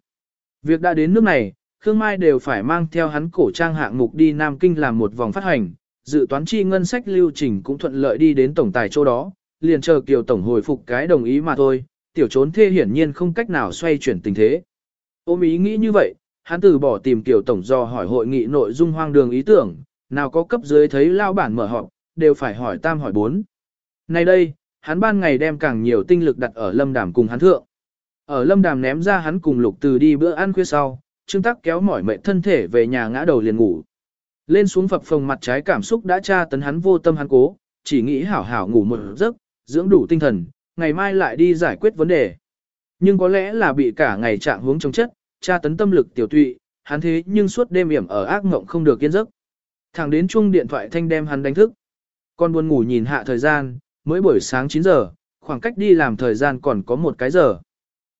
Việc đã đến nước này, Khương Mai đều phải mang theo hắn cổ trang hạng mục đi Nam Kinh làm một vòng phát hành, dự toán chi ngân sách lưu trình cũng thuận lợi đi đến tổng tài chỗ đó, liền chờ Kiều Tổng hồi phục cái đồng ý mà thôi, tiểu trốn thê hiển nhiên không cách nào xoay chuyển tình thế. Ôm ý nghĩ như vậy, hắn từ bỏ tìm Kiều Tổng do hỏi hội nghị nội dung hoang đường ý tưởng, nào có cấp dưới thấy lao bản mở họp, đều phải hỏi tam hỏi bốn. Nay đây, hắn ban ngày đem càng nhiều tinh lực đặt ở lâm đàm cùng hắn thượng. Ở lâm đàm ném ra hắn cùng lục từ đi bữa ăn khuya sau, Trương Tắc kéo mỏi mệt thân thể về nhà ngã đầu liền ngủ. Lên xuống phập phồng mặt trái cảm xúc đã tra tấn hắn vô tâm hắn cố, chỉ nghĩ hảo hảo ngủ một giấc, dưỡng đủ tinh thần, ngày mai lại đi giải quyết vấn đề. Nhưng có lẽ là bị cả ngày trạng hướng chống chất, tra tấn tâm lực tiểu tụy, hắn thế nhưng suốt đêm yểm ở ác mộng không được yên giấc. Thẳng đến chuông điện thoại thanh đem hắn đánh thức. Con buồn ngủ nhìn hạ thời gian, mới buổi sáng 9 giờ, khoảng cách đi làm thời gian còn có một cái giờ.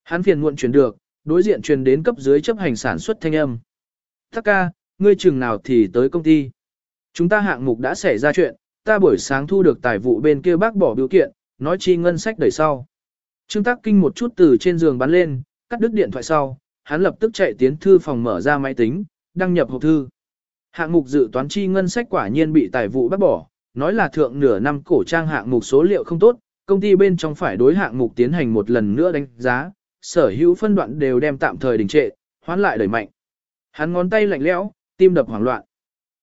Hắn phiền muộn chuyển được, đối diện truyền đến cấp dưới chấp hành sản xuất thanh âm. Thắc ca, ngươi chừng nào thì tới công ty. Chúng ta hạng mục đã xảy ra chuyện, ta buổi sáng thu được tài vụ bên kia bác bỏ biểu kiện, nói chi ngân sách đẩy sau. Trương Tắc Kinh một chút từ trên giường bắn lên, cắt đứt điện thoại sau, hắn lập tức chạy tiến thư phòng mở ra máy tính, đăng nhập hộp thư. Hạng mục dự toán chi ngân sách quả nhiên bị tài vụ bác bỏ, nói là thượng nửa năm cổ trang hạng mục số liệu không tốt, công ty bên trong phải đối hạng mục tiến hành một lần nữa đánh giá, sở hữu phân đoạn đều đem tạm thời đình trệ, hoán lại đẩy mạnh. Hắn ngón tay lạnh lẽo, tim đập hoảng loạn.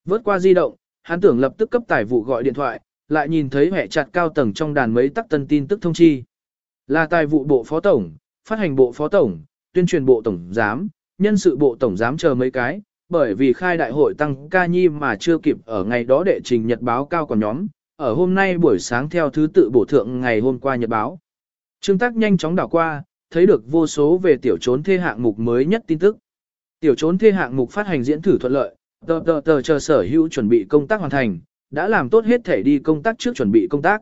Vớt qua di động, hắn tưởng lập tức cấp tài vụ gọi điện thoại, lại nhìn thấy hệ chặt cao tầng trong đàn mấy tắc tân tin tức thông chi. Là tài vụ bộ phó tổng, phát hành bộ phó tổng, tuyên truyền bộ tổng giám, nhân sự bộ tổng giám chờ mấy cái, bởi vì khai đại hội tăng ca nhi mà chưa kịp ở ngày đó đệ trình nhật báo cao còn nhóm, ở hôm nay buổi sáng theo thứ tự bổ thượng ngày hôm qua nhật báo. Trương tác nhanh chóng đảo qua, thấy được vô số về tiểu trốn thê hạng mục mới nhất tin tức. Tiểu trốn thê hạng mục phát hành diễn thử thuận lợi, tờ tờ tờ chờ sở hữu chuẩn bị công tác hoàn thành, đã làm tốt hết thể đi công tác trước chuẩn bị công tác.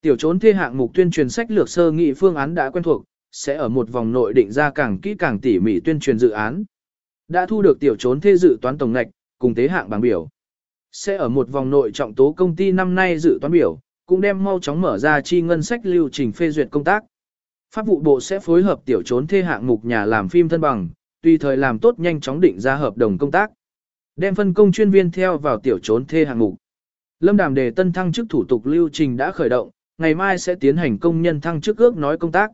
Tiểu trốn thê hạng mục tuyên truyền sách lược sơ nghị phương án đã quen thuộc, sẽ ở một vòng nội định ra càng kỹ càng tỉ mỉ tuyên truyền dự án. Đã thu được tiểu trốn thê dự toán tổng ngạch, cùng tế hạng bảng biểu. Sẽ ở một vòng nội trọng tố công ty năm nay dự toán biểu, cũng đem mau chóng mở ra chi ngân sách lưu trình phê duyệt công tác. Pháp vụ bộ sẽ phối hợp tiểu trốn thê hạng mục nhà làm phim thân bằng, tùy thời làm tốt nhanh chóng định ra hợp đồng công tác. Đem phân công chuyên viên theo vào tiểu trốn thê hạng mục. Lâm Đàm đề tân thăng chức thủ tục lưu trình đã khởi động, ngày mai sẽ tiến hành công nhân thăng chức ước nói công tác.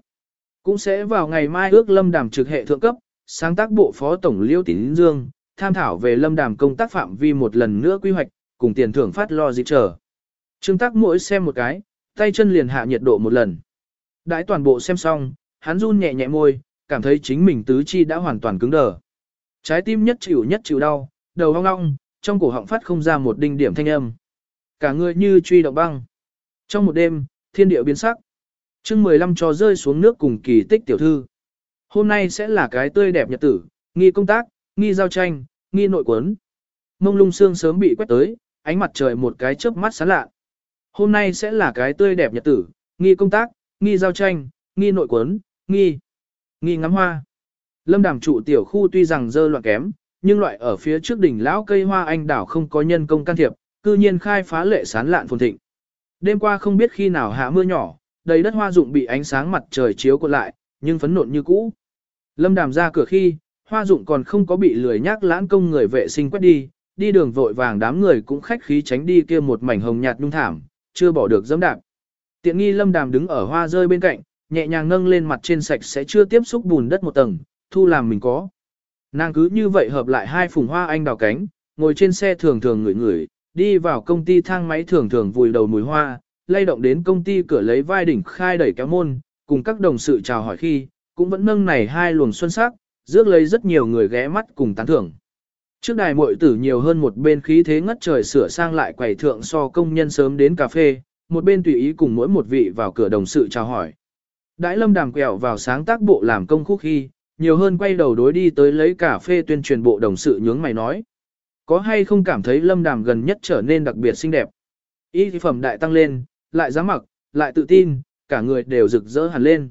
Cũng sẽ vào ngày mai ước Lâm Đàm trực hệ thượng cấp, sáng tác bộ phó tổng Liêu Tín Dương, tham thảo về Lâm Đàm công tác phạm vi một lần nữa quy hoạch, cùng tiền thưởng phát lo dịp trở. Trương tác mỗi xem một cái, tay chân liền hạ nhiệt độ một lần. Đãi toàn bộ xem xong, hắn run nhẹ nhẹ môi, cảm thấy chính mình tứ chi đã hoàn toàn cứng đờ. Trái tim nhất chịu nhất chịu đau, đầu hong ong, trong cổ họng phát không ra một đinh điểm thanh âm. Cả người như truy động băng. Trong một đêm, thiên địa biến sắc. chương 15 cho rơi xuống nước cùng kỳ tích tiểu thư. Hôm nay sẽ là cái tươi đẹp nhật tử, nghi công tác, nghi giao tranh, nghi nội quấn. Mông lung xương sớm bị quét tới, ánh mặt trời một cái chớp mắt sáng lạ. Hôm nay sẽ là cái tươi đẹp nhật tử, nghi công tác, nghi giao tranh, nghi nội quấn, nghi, nghi ngắm hoa. Lâm đàm trụ tiểu khu tuy rằng dơ loạn kém, nhưng loại ở phía trước đỉnh lão cây hoa anh đảo không có nhân công can thiệp, cư nhiên khai phá lệ sán lạn phồn thịnh. Đêm qua không biết khi nào hạ mưa nhỏ, đầy đất hoa dụng bị ánh sáng mặt trời chiếu cuộn lại, nhưng phấn nộn như cũ. Lâm đàm ra cửa khi, hoa dụng còn không có bị lười nhác lãng công người vệ sinh quét đi, đi đường vội vàng đám người cũng khách khí tránh đi kia một mảnh hồng nhạt nhung thảm, chưa bỏ được dẫm đạp. Tiện nghi lâm đàm đứng ở hoa rơi bên cạnh, nhẹ nhàng nâng lên mặt trên sạch sẽ chưa tiếp xúc bùn đất một tầng, thu làm mình có. Nàng cứ như vậy hợp lại hai phùng hoa anh đào cánh, ngồi trên xe thường thường ngửi ngửi, đi vào công ty thang máy thường thường vùi đầu mùi hoa, lay động đến công ty cửa lấy vai đỉnh khai đẩy kéo môn, cùng các đồng sự chào hỏi khi, cũng vẫn nâng này hai luồng xuân sắc, rước lấy rất nhiều người ghé mắt cùng tán thưởng. Trước đài muội tử nhiều hơn một bên khí thế ngất trời sửa sang lại quầy thượng so công nhân sớm đến cà phê, một bên tùy ý cùng mỗi một vị vào cửa đồng sự chào hỏi. Đãi lâm đàm quẹo vào sáng tác bộ làm công khúc khi, nhiều hơn quay đầu đối đi tới lấy cà phê tuyên truyền bộ đồng sự nhướng mày nói. Có hay không cảm thấy lâm đàm gần nhất trở nên đặc biệt xinh đẹp? Ý phẩm đại tăng lên, lại dám mặc, lại tự tin, cả người đều rực rỡ hẳn lên.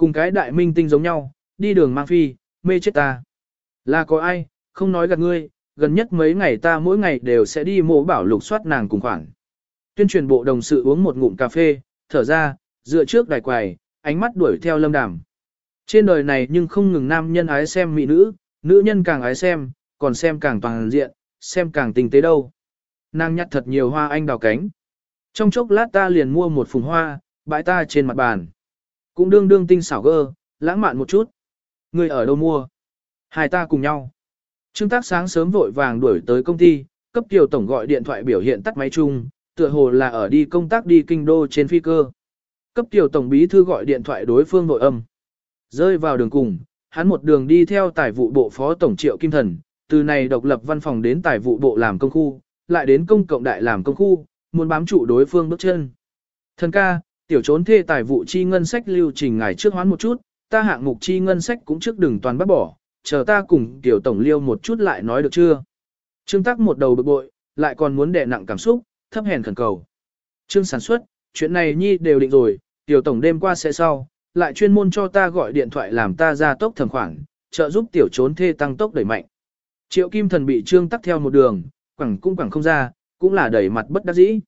Cùng cái đại minh tinh giống nhau, đi đường mang phi, mê chết ta. Là có ai, không nói gạt ngươi, gần nhất mấy ngày ta mỗi ngày đều sẽ đi mổ bảo lục soát nàng cùng khoản. Tuyên truyền bộ đồng sự uống một ngụm cà phê, thở ra, dựa trước đài quài, ánh mắt đuổi theo lâm đàm. Trên đời này nhưng không ngừng nam nhân ái xem mỹ nữ, nữ nhân càng ái xem, còn xem càng toàn diện, xem càng tinh tế đâu. Nàng nhặt thật nhiều hoa anh đào cánh. Trong chốc lát ta liền mua một phùng hoa, bãi ta trên mặt bàn. Cũng đương đương tinh xảo gơ, lãng mạn một chút. Người ở đâu mua? Hai ta cùng nhau. Trương tác sáng sớm vội vàng đuổi tới công ty, cấp kiều tổng gọi điện thoại biểu hiện tắt máy chung, tựa hồ là ở đi công tác đi kinh đô trên phi cơ. Cấp kiều tổng bí thư gọi điện thoại đối phương nội âm. Rơi vào đường cùng, hắn một đường đi theo tài vụ bộ phó tổng triệu kim thần, từ này độc lập văn phòng đến tài vụ bộ làm công khu, lại đến công cộng đại làm công khu, muốn bám trụ đối phương bước chân. Thần ca, tiểu trốn thê tài vụ chi ngân sách lưu trình ngài trước hoán một chút, ta hạng mục chi ngân sách cũng trước đừng toàn bắt bỏ, chờ ta cùng tiểu tổng liêu một chút lại nói được chưa. Trương tắc một đầu bực bội, lại còn muốn đè nặng cảm xúc, thấp hèn khẩn cầu. Trương sản xuất, chuyện này nhi đều định rồi, tiểu tổng đêm qua sẽ sau, lại chuyên môn cho ta gọi điện thoại làm ta ra tốc thẩm khoản, trợ giúp tiểu trốn thê tăng tốc đẩy mạnh. Triệu kim thần bị trương tắc theo một đường, quẳng cũng quẳng không ra, cũng là đẩy mặt bất đắc dĩ.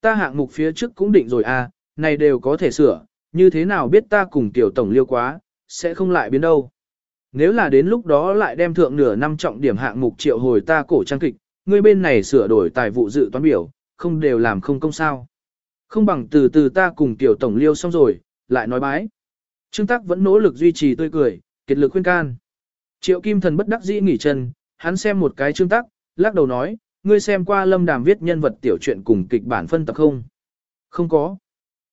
Ta hạng mục phía trước cũng định rồi à, này đều có thể sửa, như thế nào biết ta cùng tiểu tổng liêu quá, sẽ không lại biến đâu. Nếu là đến lúc đó lại đem thượng nửa năm trọng điểm hạng mục triệu hồi ta cổ trang kịch, ngươi bên này sửa đổi tài vụ dự toán biểu, không đều làm không công sao. Không bằng từ từ ta cùng tiểu tổng liêu xong rồi, lại nói bái. Trương Tắc vẫn nỗ lực duy trì tươi cười, kiệt lực khuyên can. Triệu Kim Thần bất đắc dĩ nghỉ chân, hắn xem một cái Trương Tắc, lắc đầu nói, ngươi xem qua lâm đàm viết nhân vật tiểu truyện cùng kịch bản phân tập không? Không có.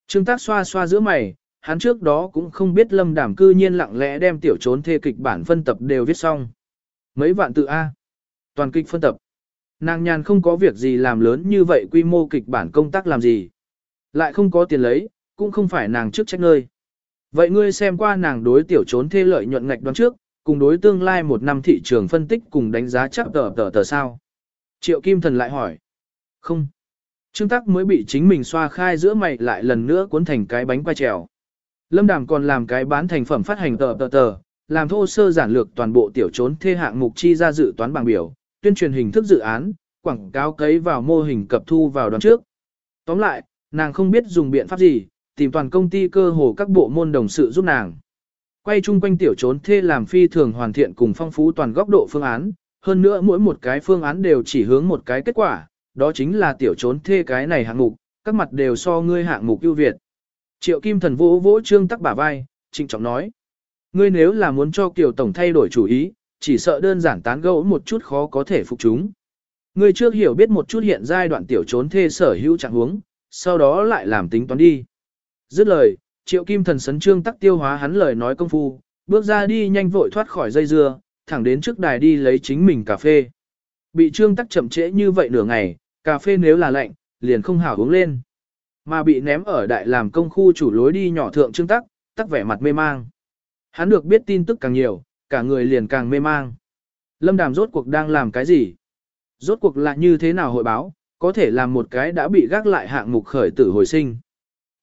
Trương Tác xoa xoa giữa mày, hắn trước đó cũng không biết lâm đàm cư nhiên lặng lẽ đem tiểu trốn thê kịch bản phân tập đều viết xong. Mấy vạn tự A. Toàn kịch phân tập. Nàng nhàn không có việc gì làm lớn như vậy quy mô kịch bản công tác làm gì. Lại không có tiền lấy, cũng không phải nàng trước trách nơi. Vậy ngươi xem qua nàng đối tiểu trốn thê lợi nhuận ngạch đoán trước, cùng đối tương lai một năm thị trường phân tích cùng đánh giá chắc tờ tờ tờ sao. Triệu Kim Thần lại hỏi. Không. Trương Tắc mới bị chính mình xoa khai giữa mày lại lần nữa cuốn thành cái bánh quay trèo. Lâm Đàm còn làm cái bán thành phẩm phát hành tờ tờ tờ, làm thô sơ giản lược toàn bộ tiểu trốn thê hạng mục chi ra dự toán bảng biểu, tuyên truyền hình thức dự án, quảng cáo cấy vào mô hình cập thu vào đoạn trước. Tóm lại, nàng không biết dùng biện pháp gì, tìm toàn công ty cơ hồ các bộ môn đồng sự giúp nàng. Quay chung quanh tiểu trốn thê làm phi thường hoàn thiện cùng phong phú toàn góc độ phương án, hơn nữa mỗi một cái phương án đều chỉ hướng một cái kết quả, đó chính là tiểu trốn thê cái này hạng mục, các mặt đều so ngươi hạng mục ưu việt. Triệu Kim Thần vỗ vỗ Trương Tắc bả vai, trịnh trọng nói. Ngươi nếu là muốn cho Kiều Tổng thay đổi chủ ý, chỉ sợ đơn giản tán gẫu một chút khó có thể phục chúng. Ngươi trước hiểu biết một chút hiện giai đoạn tiểu trốn thê sở hữu trạng huống, sau đó lại làm tính toán đi. Dứt lời, Triệu Kim Thần sấn Trương Tắc tiêu hóa hắn lời nói công phu, bước ra đi nhanh vội thoát khỏi dây dưa, thẳng đến trước đài đi lấy chính mình cà phê. Bị Trương Tắc chậm trễ như vậy nửa ngày, cà phê nếu là lạnh, liền không hảo uống lên. Mà bị ném ở đại làm công khu chủ lối đi nhỏ thượng Trương Tắc, tắc vẻ mặt mê mang. Hắn được biết tin tức càng nhiều, cả người liền càng mê mang. Lâm Đàm rốt cuộc đang làm cái gì? Rốt cuộc là như thế nào hội báo, có thể làm một cái đã bị gác lại hạng mục khởi tử hồi sinh.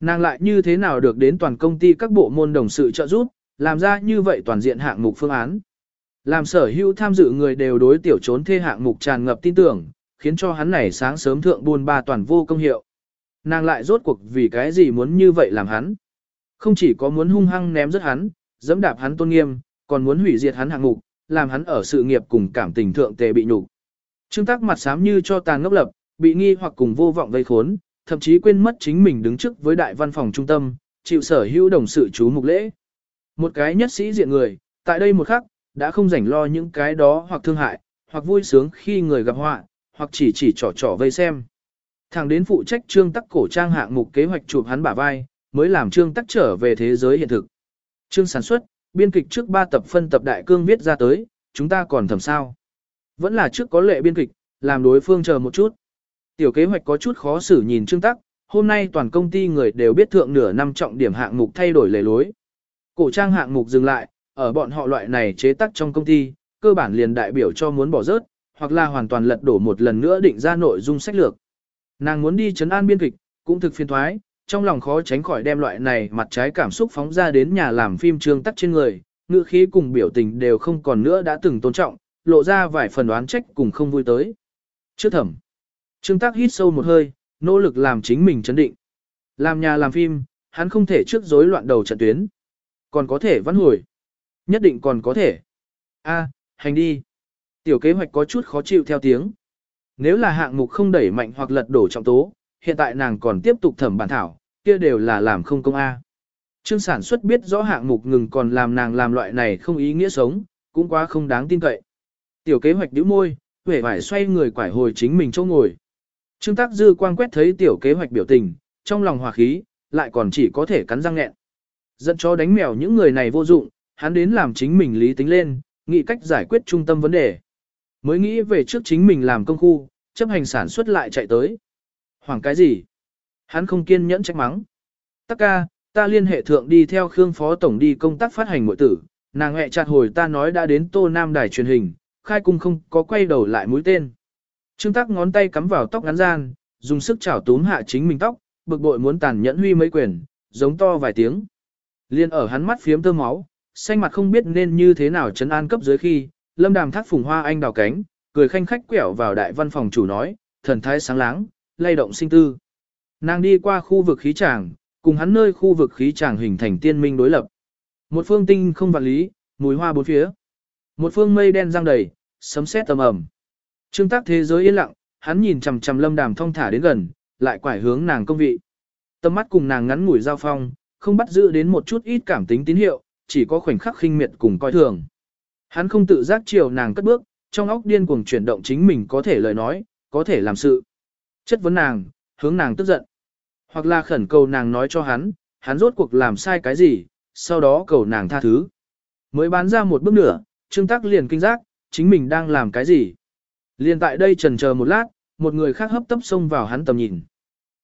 Nàng lại như thế nào được đến toàn công ty các bộ môn đồng sự trợ giúp, làm ra như vậy toàn diện hạng mục phương án. Làm sở hữu tham dự người đều đối tiểu trốn thê hạng mục tràn ngập tin tưởng, khiến cho hắn này sáng sớm thượng buôn ba toàn vô công hiệu. Nàng lại rốt cuộc vì cái gì muốn như vậy làm hắn. Không chỉ có muốn hung hăng ném rớt hắn, dẫm đạp hắn tôn nghiêm, còn muốn hủy diệt hắn hạng mục, làm hắn ở sự nghiệp cùng cảm tình thượng tề bị nhục. Trương Tác mặt xám như cho tàn ngốc lập, bị nghi hoặc cùng vô vọng vây khốn, thậm chí quên mất chính mình đứng trước với đại văn phòng trung tâm, chịu sở hữu đồng sự chú mục lễ. Một cái nhất sĩ diện người, tại đây một khắc, đã không rảnh lo những cái đó hoặc thương hại, hoặc vui sướng khi người gặp họa, hoặc chỉ chỉ trò trò vây xem. Thẳng đến phụ trách trương tắc cổ trang hạng mục kế hoạch chụp hắn bả vai, mới làm trương tắc trở về thế giới hiện thực. Trương sản xuất, biên kịch trước 3 tập phân tập đại cương viết ra tới, chúng ta còn thầm sao. Vẫn là trước có lệ biên kịch, làm đối phương chờ một chút. Tiểu kế hoạch có chút khó xử nhìn Trương Tắc, hôm nay toàn công ty người đều biết thượng nửa năm trọng điểm hạng mục thay đổi lề lối. Cổ trang hạng mục dừng lại, ở bọn họ loại này chế tác trong công ty, cơ bản liền đại biểu cho muốn bỏ rớt, hoặc là hoàn toàn lật đổ một lần nữa định ra nội dung sách lược. Nàng muốn đi chấn an biên kịch, cũng thực phiền thoái, trong lòng khó tránh khỏi đem loại này mặt trái cảm xúc phóng ra đến nhà làm phim trương tắc trên người, ngữ khí cùng biểu tình đều không còn nữa đã từng tôn trọng, lộ ra vài phần đoán trách cùng không vui tới. Trước thẩm, Trương tắc hít sâu một hơi, nỗ lực làm chính mình chấn định. Làm nhà làm phim, hắn không thể trước rối loạn đầu trận tuyến. Còn có thể vãn hồi. Nhất định còn có thể. A, hành đi. Tiểu kế hoạch có chút khó chịu theo tiếng. Nếu là hạng mục không đẩy mạnh hoặc lật đổ trọng tố, hiện tại nàng còn tiếp tục thẩm bản thảo, kia đều là làm không công A. Trương sản xuất biết rõ hạng mục ngừng còn làm nàng làm loại này không ý nghĩa sống, cũng quá không đáng tin cậy. Tiểu kế hoạch đĩu môi, vẻ vải xoay người quải hồi chính mình chỗ ngồi. Trương Tác Dư quang quét thấy tiểu kế hoạch biểu tình, trong lòng hòa khí, lại còn chỉ có thể cắn răng nghẹn. Dẫn cho đánh mèo những người này vô dụng, hắn đến làm chính mình lý tính lên, nghĩ cách giải quyết trung tâm vấn đề. Mới nghĩ về trước chính mình làm công khu, chấp hành sản xuất lại chạy tới. Hoảng cái gì? Hắn không kiên nhẫn trách mắng. Tắc ca, ta liên hệ thượng đi theo Khương Phó Tổng đi công tác phát hành mội tử, nàng hẹ chặt hồi ta nói đã đến Tô Nam đài truyền hình, khai cung không có quay đầu lại mũi tên. Trương Tắc ngón tay cắm vào tóc ngắn gian, dùng sức chảo túm hạ chính mình tóc, bực bội muốn tàn nhẫn huy mấy quyền, giống to vài tiếng. Liên ở hắn mắt phiếm tơ máu, xanh mặt không biết nên như thế nào chấn an cấp dưới khi, lâm đàm thác phùng hoa anh đào cánh, cười khanh khách quẹo vào đại văn phòng chủ nói, thần thái sáng láng, lay động sinh tư. Nàng đi qua khu vực khí tràng, cùng hắn nơi khu vực khí tràng hình thành tiên minh đối lập. Một phương tinh không vạn lý, mùi hoa bốn phía. Một phương mây đen răng đầy, sấm sét tầm ầm. Trương tác thế giới yên lặng, hắn nhìn chằm chằm lâm đàm thong thả đến gần, lại quải hướng nàng công vị. Tâm mắt cùng nàng ngắn ngủi giao phong, không bắt giữ đến một chút ít cảm tính tín hiệu, chỉ có khoảnh khắc khinh miệt cùng coi thường. Hắn không tự giác chiều nàng cất bước, trong óc điên cuồng chuyển động chính mình có thể lời nói, có thể làm sự. Chất vấn nàng, hướng nàng tức giận. Hoặc là khẩn cầu nàng nói cho hắn, hắn rốt cuộc làm sai cái gì, sau đó cầu nàng tha thứ. Mới bán ra một bước nữa, Trương Tắc liền kinh giác, chính mình đang làm cái gì. liền tại đây trần chờ một lát, một người khác hấp tấp xông vào hắn tầm nhìn.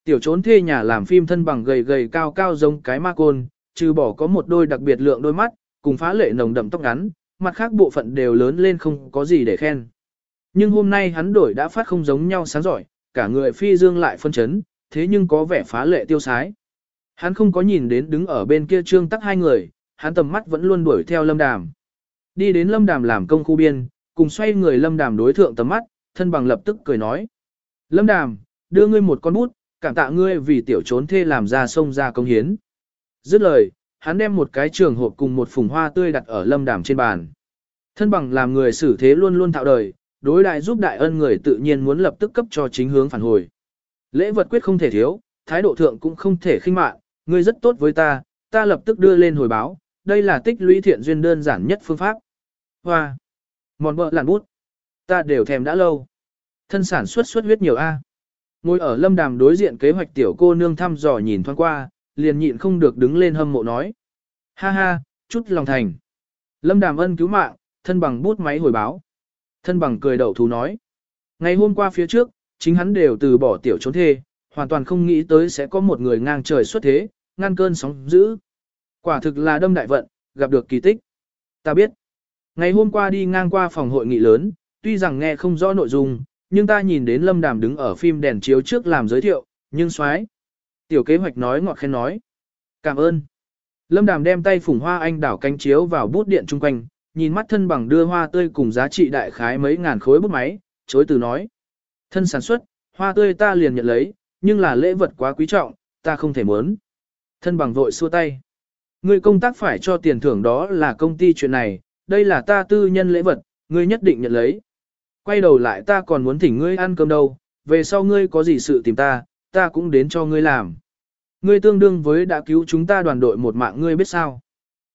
Tiểu trốn thuê nhà làm phim thân bằng gầy gầy cao cao giống cái ma côn, trừ bỏ có một đôi đặc biệt lượng đôi mắt, cùng phá lệ nồng đậm tóc ngắn, mặt khác bộ phận đều lớn lên không có gì để khen. Nhưng hôm nay hắn đổi đã phát không giống nhau sáng giỏi, cả người phi dương lại phân chấn, thế nhưng có vẻ phá lệ tiêu sái. Hắn không có nhìn đến đứng ở bên kia trương tắc hai người, hắn tầm mắt vẫn luôn đuổi theo lâm đàm. Đi đến lâm đàm làm công khu biên, cùng xoay người lâm đàm đối thượng tầm mắt, thân bằng lập tức cười nói. Lâm đàm, đưa ngươi một con bút, cảm tạ ngươi vì tiểu trốn thê làm ra sông ra công hiến. Dứt lời, hắn đem một cái trường hộp cùng một phùng hoa tươi đặt ở lâm đàm trên bàn. Thân bằng làm người xử thế luôn luôn thạo đời, đối đại giúp đại ân người tự nhiên muốn lập tức cấp cho chính hướng phản hồi. Lễ vật quyết không thể thiếu, thái độ thượng cũng không thể khinh mạn, ngươi rất tốt với ta, ta lập tức đưa lên hồi báo, đây là tích lũy thiện duyên đơn giản nhất phương pháp. Hoa! Mòn bợ làn bút! Ta đều thèm đã lâu. Thân sản xuất xuất huyết nhiều A. Ngồi ở lâm đàm đối diện kế hoạch tiểu cô nương thăm dò nhìn thoáng qua, liền nhịn không được đứng lên hâm mộ nói. Ha ha, chút lòng thành. Lâm đàm ân cứu mạng, thân bằng bút máy hồi báo. Thân bằng cười đậu thú nói. Ngày hôm qua phía trước, chính hắn đều từ bỏ tiểu trốn thê, hoàn toàn không nghĩ tới sẽ có một người ngang trời xuất thế, ngăn cơn sóng dữ. Quả thực là đâm đại vận, gặp được kỳ tích. Ta biết. Ngày hôm qua đi ngang qua phòng hội nghị lớn, tuy rằng nghe không rõ nội dung, nhưng ta nhìn đến Lâm Đàm đứng ở phim đèn chiếu trước làm giới thiệu, nhưng xoái. Tiểu kế hoạch nói ngọt khen nói. Cảm ơn. Lâm Đàm đem tay phủng hoa anh đảo cánh chiếu vào bút điện chung quanh, nhìn mắt thân bằng đưa hoa tươi cùng giá trị đại khái mấy ngàn khối bút máy, chối từ nói. Thân sản xuất, hoa tươi ta liền nhận lấy, nhưng là lễ vật quá quý trọng, ta không thể muốn. Thân bằng vội xua tay. Ngươi công tác phải cho tiền thưởng đó là công ty chuyện này, đây là ta tư nhân lễ vật, ngươi nhất định nhận lấy. Quay đầu lại ta còn muốn thỉnh ngươi ăn cơm đâu, về sau ngươi có gì sự tìm ta, ta cũng đến cho ngươi làm. Ngươi tương đương với đã cứu chúng ta đoàn đội một mạng ngươi biết sao.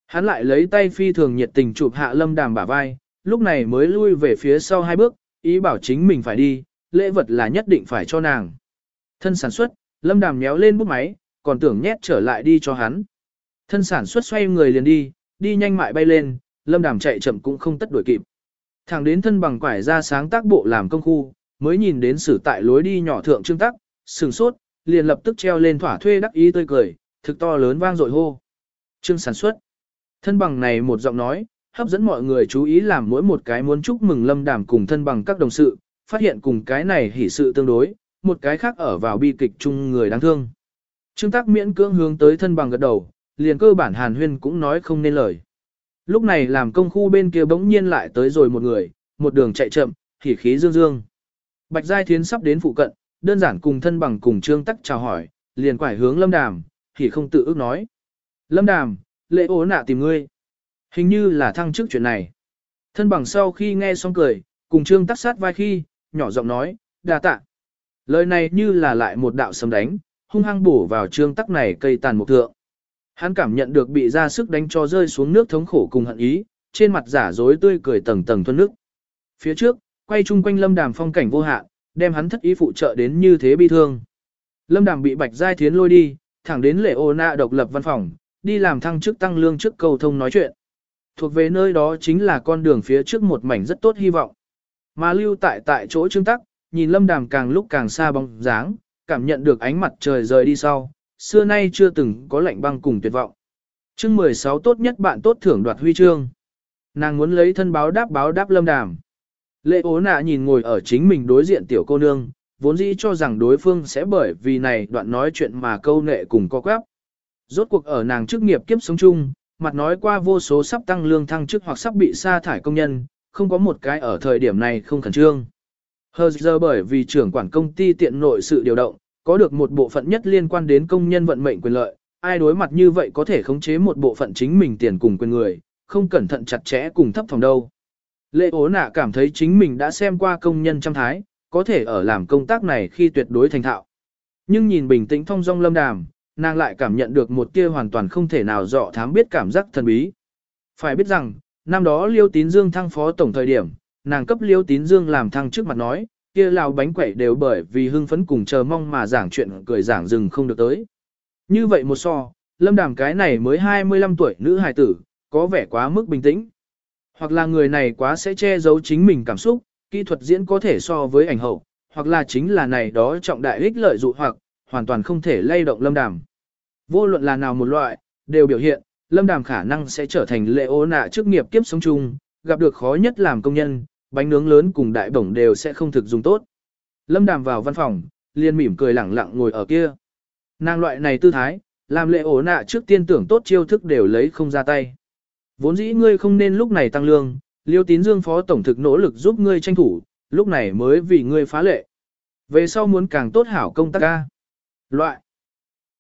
Hắn lại lấy tay phi thường nhiệt tình chụp hạ lâm đàm bả vai, lúc này mới lui về phía sau hai bước, ý bảo chính mình phải đi, lễ vật là nhất định phải cho nàng. Thân sản xuất, lâm đàm méo lên bút máy, còn tưởng nhét trở lại đi cho hắn. Thân sản xuất xoay người liền đi, đi nhanh mại bay lên, lâm đàm chạy chậm cũng không tất đuổi kịp. Thẳng đến thân bằng quải ra sáng tác bộ làm công khu, mới nhìn đến sử tại lối đi nhỏ thượng trương tắc, sừng sốt, liền lập tức treo lên thỏa thuê đắc ý tươi cười, thực to lớn vang dội hô. Trương sản xuất. Thân bằng này một giọng nói, hấp dẫn mọi người chú ý làm mỗi một cái muốn chúc mừng lâm đàm cùng thân bằng các đồng sự, phát hiện cùng cái này hỉ sự tương đối, một cái khác ở vào bi kịch chung người đáng thương. Trương tác miễn cưỡng hướng tới thân bằng gật đầu, liền cơ bản Hàn Huyên cũng nói không nên lời. Lúc này làm công khu bên kia bỗng nhiên lại tới rồi một người, một đường chạy chậm, hỉ khí dương dương. Bạch Giai Thiến sắp đến phụ cận, đơn giản cùng thân bằng cùng Trương Tắc chào hỏi, liền quải hướng Lâm Đàm, hỉ không tự ước nói. Lâm Đàm, lệ ố nạ tìm ngươi. Hình như là thăng chức chuyện này. Thân bằng sau khi nghe xong cười, cùng Trương Tắc sát vai khi, nhỏ giọng nói, đa tạ. Lời này như là lại một đạo sấm đánh, hung hăng bổ vào trương tắc này cây tàn mục thượng. Hắn cảm nhận được bị ra sức đánh cho rơi xuống nước thống khổ cùng hận ý, trên mặt giả dối tươi cười tầng tầng thuần nước. Phía trước, quay chung quanh lâm đàm phong cảnh vô hạn, đem hắn thất ý phụ trợ đến như thế bi thương. Lâm đàm bị bạch giai thiến lôi đi, thẳng đến lễ ô nạ độc lập văn phòng, đi làm thăng chức tăng lương trước cầu thông nói chuyện. Thuộc về nơi đó chính là con đường phía trước một mảnh rất tốt hy vọng. Mà lưu tại tại chỗ trương tắc, nhìn lâm đàm càng lúc càng xa bóng dáng, cảm nhận được ánh mặt trời rời đi sau, xưa nay chưa từng có lạnh băng cùng tuyệt vọng. chương 16 tốt nhất bạn tốt thưởng đoạt huy chương. Nàng muốn lấy thân báo đáp báo đáp lâm đàm. Lệ ố nạ nhìn ngồi ở chính mình đối diện tiểu cô nương, vốn dĩ cho rằng đối phương sẽ bởi vì này đoạn nói chuyện mà câu nệ cùng co quắp. Rốt cuộc ở nàng chức nghiệp kiếp sống chung, mặt nói qua vô số sắp tăng lương thăng chức hoặc sắp bị sa thải công nhân, không có một cái ở thời điểm này không khẩn trương. Hờ giờ bởi vì trưởng quản công ty tiện nội sự điều động, có được một bộ phận nhất liên quan đến công nhân vận mệnh quyền lợi, ai đối mặt như vậy có thể khống chế một bộ phận chính mình tiền cùng quyền người, không cẩn thận chặt chẽ cùng thấp phòng đâu. Lệ ố nạ cảm thấy chính mình đã xem qua công nhân trăm thái, có thể ở làm công tác này khi tuyệt đối thành thạo. Nhưng nhìn bình tĩnh thông dong lâm đàm, nàng lại cảm nhận được một tia hoàn toàn không thể nào dọ thám biết cảm giác thần bí. Phải biết rằng, năm đó Liêu Tín Dương thăng phó tổng thời điểm, nàng cấp Liêu Tín Dương làm thăng trước mặt nói, kia lào bánh quẩy đều bởi vì hưng phấn cùng chờ mong mà giảng chuyện cười giảng dừng không được tới. Như vậy một so, lâm đàm cái này mới 25 tuổi nữ hài tử, có vẻ quá mức bình tĩnh. Hoặc là người này quá sẽ che giấu chính mình cảm xúc, kỹ thuật diễn có thể so với ảnh hậu, hoặc là chính là này đó trọng đại ích lợi dụ hoặc, hoàn toàn không thể lay động lâm đàm. Vô luận là nào một loại, đều biểu hiện, lâm đàm khả năng sẽ trở thành lệ ô nạ trước nghiệp kiếp sống chung, gặp được khó nhất làm công nhân, bánh nướng lớn cùng đại bổng đều sẽ không thực dùng tốt. Lâm Đàm vào văn phòng, liền mỉm cười lẳng lặng ngồi ở kia. Nàng loại này tư thái, làm lệ ổ nạ trước tiên tưởng tốt chiêu thức đều lấy không ra tay. Vốn dĩ ngươi không nên lúc này tăng lương, liêu tín dương phó tổng thực nỗ lực giúp ngươi tranh thủ, lúc này mới vì ngươi phá lệ. Về sau muốn càng tốt hảo công tác ca. Loại.